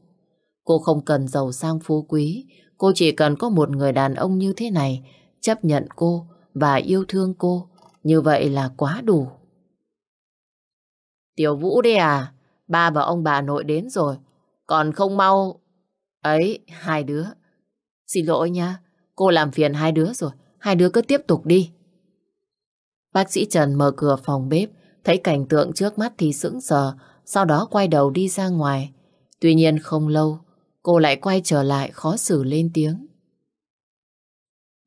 Cô không cần giàu sang phú quý, cô chỉ cần có một người đàn ông như thế này chấp nhận cô và yêu thương cô. Như vậy là quá đủ. Tiểu Vũ đây à, ba và ông bà nội đến rồi, còn không mau... Ấy, hai đứa. Xin lỗi nha, cô làm phiền hai đứa rồi, hai đứa cứ tiếp tục đi. Bác sĩ Trần mở cửa phòng bếp, thấy cảnh tượng trước mắt thì sững sờ, sau đó quay đầu đi ra ngoài. Tuy nhiên không lâu, cô lại quay trở lại khó xử lên tiếng.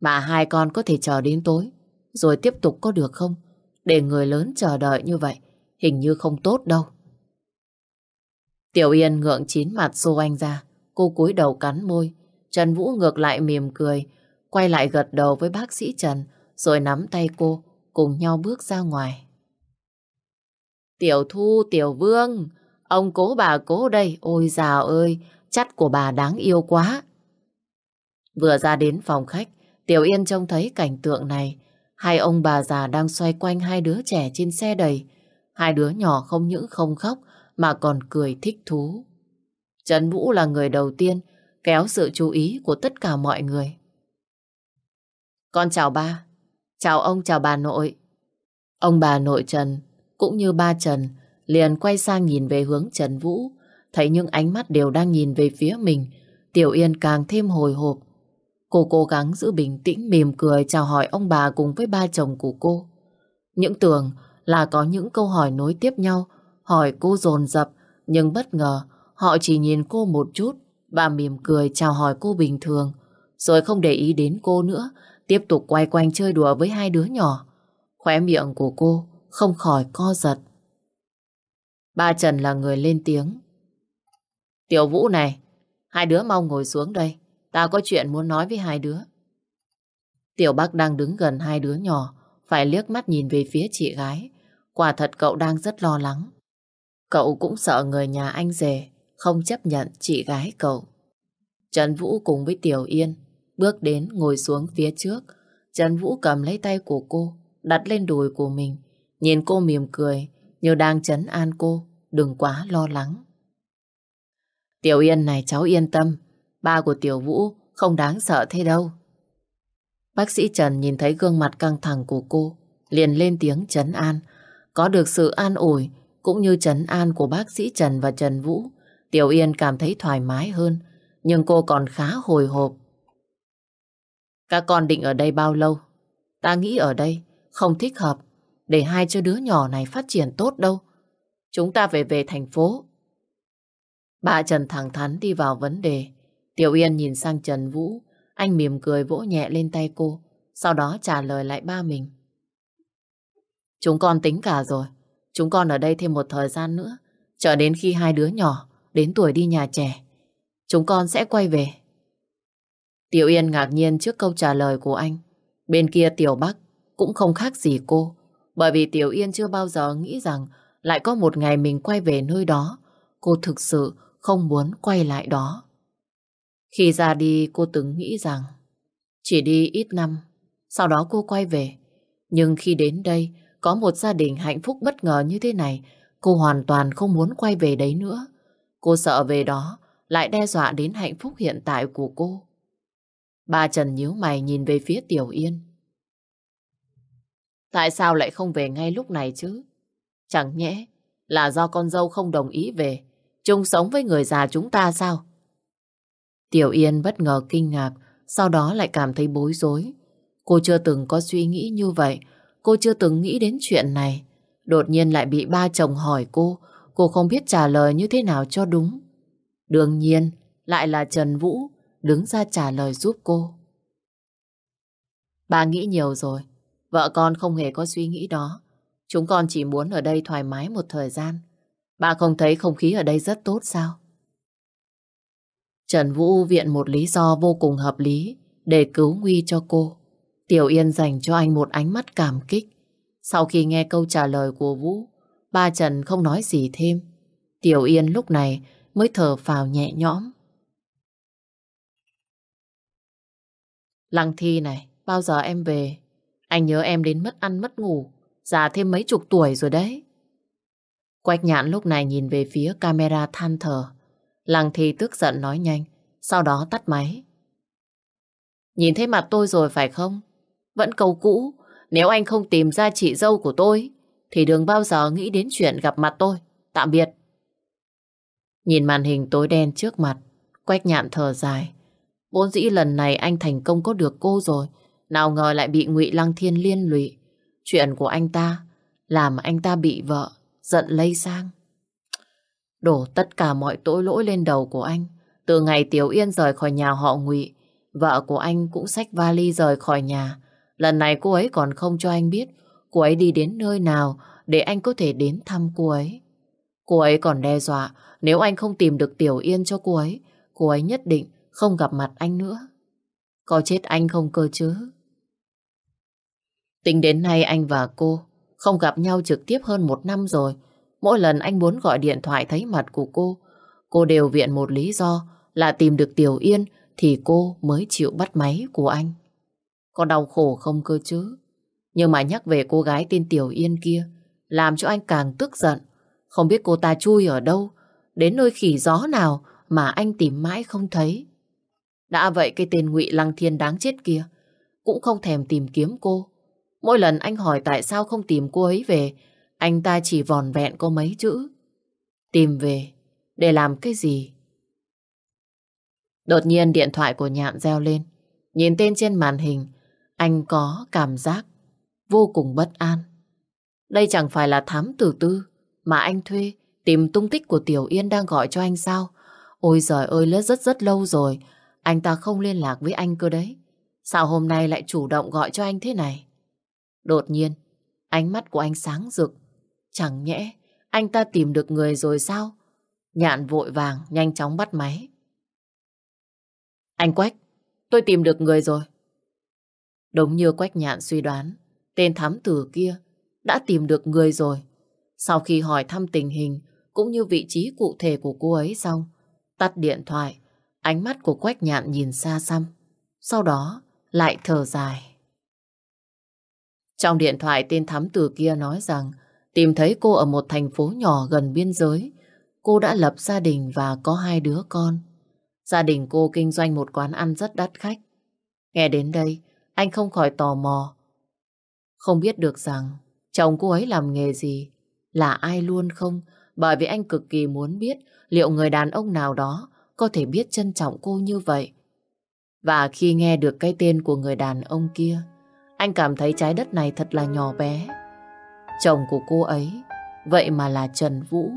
Mà hai con có thể chờ đến tối, rồi tiếp tục có được không? Để người lớn chờ đợi như vậy, hình như không tốt đâu. Tiểu Yên ngượng chín mặt xô anh ra, cô cúi đầu cắn môi. Trần Vũ ngược lại mỉm cười, quay lại gật đầu với bác sĩ Trần, rồi nắm tay cô, cùng nhau bước ra ngoài. Tiểu Thu, Tiểu Vương, ông cố bà cố đây, ôi dào ơi, chắt của bà đáng yêu quá. Vừa ra đến phòng khách, Tiểu Yên trông thấy cảnh tượng này, hai ông bà già đang xoay quanh hai đứa trẻ trên xe đầy. Hai đứa nhỏ không những không khóc mà còn cười thích thú. Trần Vũ là người đầu tiên kéo sự chú ý của tất cả mọi người. Con chào ba, chào ông, chào bà nội. Ông bà nội Trần cũng như ba Trần liền quay sang nhìn về hướng Trần Vũ, thấy những ánh mắt đều đang nhìn về phía mình, Tiểu Yên càng thêm hồi hộp. Cô cố gắng giữ bình tĩnh mỉm cười chào hỏi ông bà cùng với ba chồng của cô. Những tưởng là có những câu hỏi nối tiếp nhau, hỏi cô dồn dập, nhưng bất ngờ họ chỉ nhìn cô một chút và mỉm cười chào hỏi cô bình thường, rồi không để ý đến cô nữa, tiếp tục quay quanh chơi đùa với hai đứa nhỏ. Khóe miệng của cô không khỏi co giật. Ba Trần là người lên tiếng. Tiểu Vũ này, hai đứa mau ngồi xuống đây. Tao có chuyện muốn nói với hai đứa. Tiểu Bắc đang đứng gần hai đứa nhỏ, phải liếc mắt nhìn về phía chị gái. Quả thật cậu đang rất lo lắng. Cậu cũng sợ người nhà anh rể không chấp nhận chị gái cậu. Trần Vũ cùng với Tiểu Yên bước đến ngồi xuống phía trước. Trần Vũ cầm lấy tay của cô, đặt lên đùi của mình. Nhìn cô mỉm cười, như đang chấn an cô, đừng quá lo lắng. Tiểu Yên này cháu yên tâm, ba của Tiểu Vũ không đáng sợ thế đâu. Bác sĩ Trần nhìn thấy gương mặt căng thẳng của cô, liền lên tiếng chấn an. Có được sự an ủi, cũng như chấn an của bác sĩ Trần và Trần Vũ, Tiểu Yên cảm thấy thoải mái hơn, nhưng cô còn khá hồi hộp. Các con định ở đây bao lâu? Ta nghĩ ở đây không thích hợp để hai cho đứa nhỏ này phát triển tốt đâu. Chúng ta phải về thành phố. Bà Trần thẳng thắn đi vào vấn đề. Tiểu Yên nhìn sang Trần Vũ, anh mỉm cười vỗ nhẹ lên tay cô, sau đó trả lời lại ba mình. Chúng con tính cả rồi, chúng con ở đây thêm một thời gian nữa, chờ đến khi hai đứa nhỏ đến tuổi đi nhà trẻ. Chúng con sẽ quay về. Tiểu Yên ngạc nhiên trước câu trả lời của anh. Bên kia Tiểu Bắc cũng không khác gì cô. Bởi vì Tiểu Yên chưa bao giờ nghĩ rằng lại có một ngày mình quay về nơi đó. Cô thực sự không muốn quay lại đó. Khi ra đi cô từng nghĩ rằng chỉ đi ít năm, sau đó cô quay về. Nhưng khi đến đây, có một gia đình hạnh phúc bất ngờ như thế này, cô hoàn toàn không muốn quay về đấy nữa. Cô sợ về đó lại đe dọa đến hạnh phúc hiện tại của cô. bà Trần nhíu mày nhìn về phía Tiểu Yên. Tại sao lại không về ngay lúc này chứ? Chẳng nhẽ là do con dâu không đồng ý về, chung sống với người già chúng ta sao? Tiểu Yên bất ngờ kinh ngạc, sau đó lại cảm thấy bối rối. Cô chưa từng có suy nghĩ như vậy, cô chưa từng nghĩ đến chuyện này. Đột nhiên lại bị ba chồng hỏi cô, cô không biết trả lời như thế nào cho đúng. Đương nhiên, lại là Trần Vũ đứng ra trả lời giúp cô. Bà nghĩ nhiều rồi, vợ con không hề có suy nghĩ đó. Chúng con chỉ muốn ở đây thoải mái một thời gian. Bà không thấy không khí ở đây rất tốt sao? Trần Vũ viện một lý do vô cùng hợp lý để cứu nguy cho cô. Tiểu Yên dành cho anh một ánh mắt cảm kích. Sau khi nghe câu trả lời của Vũ, ba Trần không nói gì thêm. Tiểu Yên lúc này mới thở phào nhẹ nhõm. Lăng Thi này, bao giờ em về? Anh nhớ em đến mất ăn mất ngủ, già thêm mấy chục tuổi rồi đấy. Quách nhạn lúc này nhìn về phía camera than thở. Lăng Thi tức giận nói nhanh, sau đó tắt máy. Nhìn thấy mặt tôi rồi phải không? Vẫn câu cũ, nếu anh không tìm ra chị dâu của tôi, thì đừng bao giờ nghĩ đến chuyện gặp mặt tôi. Tạm biệt. Nhìn màn hình tối đen trước mặt, Quách nhạn thở dài. Vốn dĩ lần này anh thành công có được cô rồi, nào ngờ lại bị ngụy Lăng Thiên liên lụy. Chuyện của anh ta làm anh ta bị vợ giận lây sang. Đổ tất cả mọi tội lỗi lên đầu của anh. Từ ngày Tiểu Yên rời khỏi nhà họ ngụy, vợ của anh cũng xách vali rời khỏi nhà. Lần này cô ấy còn không cho anh biết cô ấy đi đến nơi nào để anh có thể đến thăm cô ấy. Cô ấy còn đe dọa nếu anh không tìm được Tiểu Yên cho cô ấy, cô ấy nhất định không gặp mặt anh nữa. Có chết anh không cơ chứ? Tính đến nay anh và cô không gặp nhau trực tiếp hơn một năm rồi. Mỗi lần anh muốn gọi điện thoại thấy mặt của cô, cô đều viện một lý do là tìm được Tiểu Yên thì cô mới chịu bắt máy của anh. Có đau khổ không cơ chứ? Nhưng mà nhắc về cô gái tên Tiểu Yên kia, làm cho anh càng tức giận. Không biết cô ta chui ở đâu, đến nơi khỉ gió nào mà anh tìm mãi không thấy. Đã vậy cái tên ngụy Lăng Thiên đáng chết kia, cũng không thèm tìm kiếm cô. Mỗi lần anh hỏi tại sao không tìm cô ấy về, anh ta chỉ vòn vẹn có mấy chữ. Tìm về, để làm cái gì? Đột nhiên điện thoại của nhạn reo lên. Nhìn tên trên màn hình, anh có cảm giác vô cùng bất an. Đây chẳng phải là thám tử tư mà anh thuê tìm tung tích của Tiểu Yên đang gọi cho anh sao? Ôi giời ơi, rất rất rất lâu rồi. Anh ta không liên lạc với anh cơ đấy. Sao hôm nay lại chủ động gọi cho anh thế này? Đột nhiên, ánh mắt của anh sáng rực. Chẳng nhẽ anh ta tìm được người rồi sao? Nhạn vội vàng, nhanh chóng bắt máy. Anh Quách, tôi tìm được người rồi. Đúng như Quách Nhạn suy đoán, tên thám tử kia đã tìm được người rồi. Sau khi hỏi thăm tình hình cũng như vị trí cụ thể của cô ấy xong, tắt điện thoại, ánh mắt của Quách Nhạn nhìn xa xăm, sau đó lại thở dài. Trong điện thoại tên thám tử kia nói rằng tìm thấy cô ở một thành phố nhỏ gần biên giới. Cô đã lập gia đình và có hai đứa con. Gia đình cô kinh doanh một quán ăn rất đắt khách. Nghe đến đây, anh không khỏi tò mò. Không biết được rằng chồng cô ấy làm nghề gì, là ai luôn không, bởi vì anh cực kỳ muốn biết liệu người đàn ông nào đó có thể biết trân trọng cô như vậy. Và khi nghe được cái tên của người đàn ông kia, anh cảm thấy trái đất này thật là nhỏ bé. Chồng của cô ấy, vậy mà là Trần Vũ,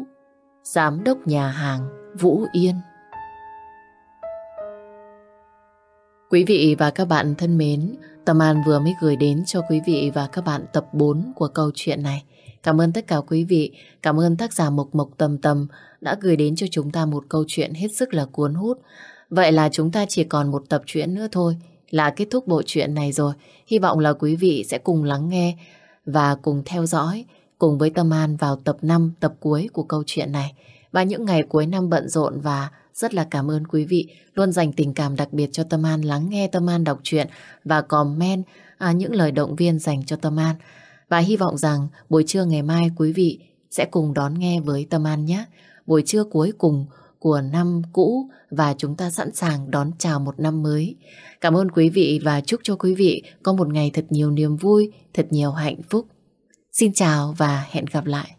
giám đốc nhà hàng Vũ Yên. Quý vị và các bạn thân mến, Tâm An vừa mới gửi đến cho quý vị và các bạn tập 4 của câu chuyện này. Cảm ơn tất cả quý vị, cảm ơn tác giả Mộc Mộc Tâm Tâm đã gửi đến cho chúng ta một câu chuyện hết sức là cuốn hút. Vậy là chúng ta chỉ còn một tập truyện nữa thôi là kết thúc bộ truyện này rồi. Hy vọng là quý vị sẽ cùng lắng nghe và cùng theo dõi cùng với Tâm An vào tập 5, tập cuối của câu chuyện này. Và những ngày cuối năm bận rộn và rất là cảm ơn quý vị luôn dành tình cảm đặc biệt cho Tâm An lắng nghe Tâm An đọc truyện và comment à, những lời động viên dành cho Tâm An. Và hy vọng rằng buổi trưa ngày mai quý vị sẽ cùng đón nghe với Tâm An nhé. Buổi trưa cuối cùng của năm cũ và chúng ta sẵn sàng đón chào một năm mới. Cảm ơn quý vị và chúc cho quý vị có một ngày thật nhiều niềm vui, thật nhiều hạnh phúc. Xin chào và hẹn gặp lại.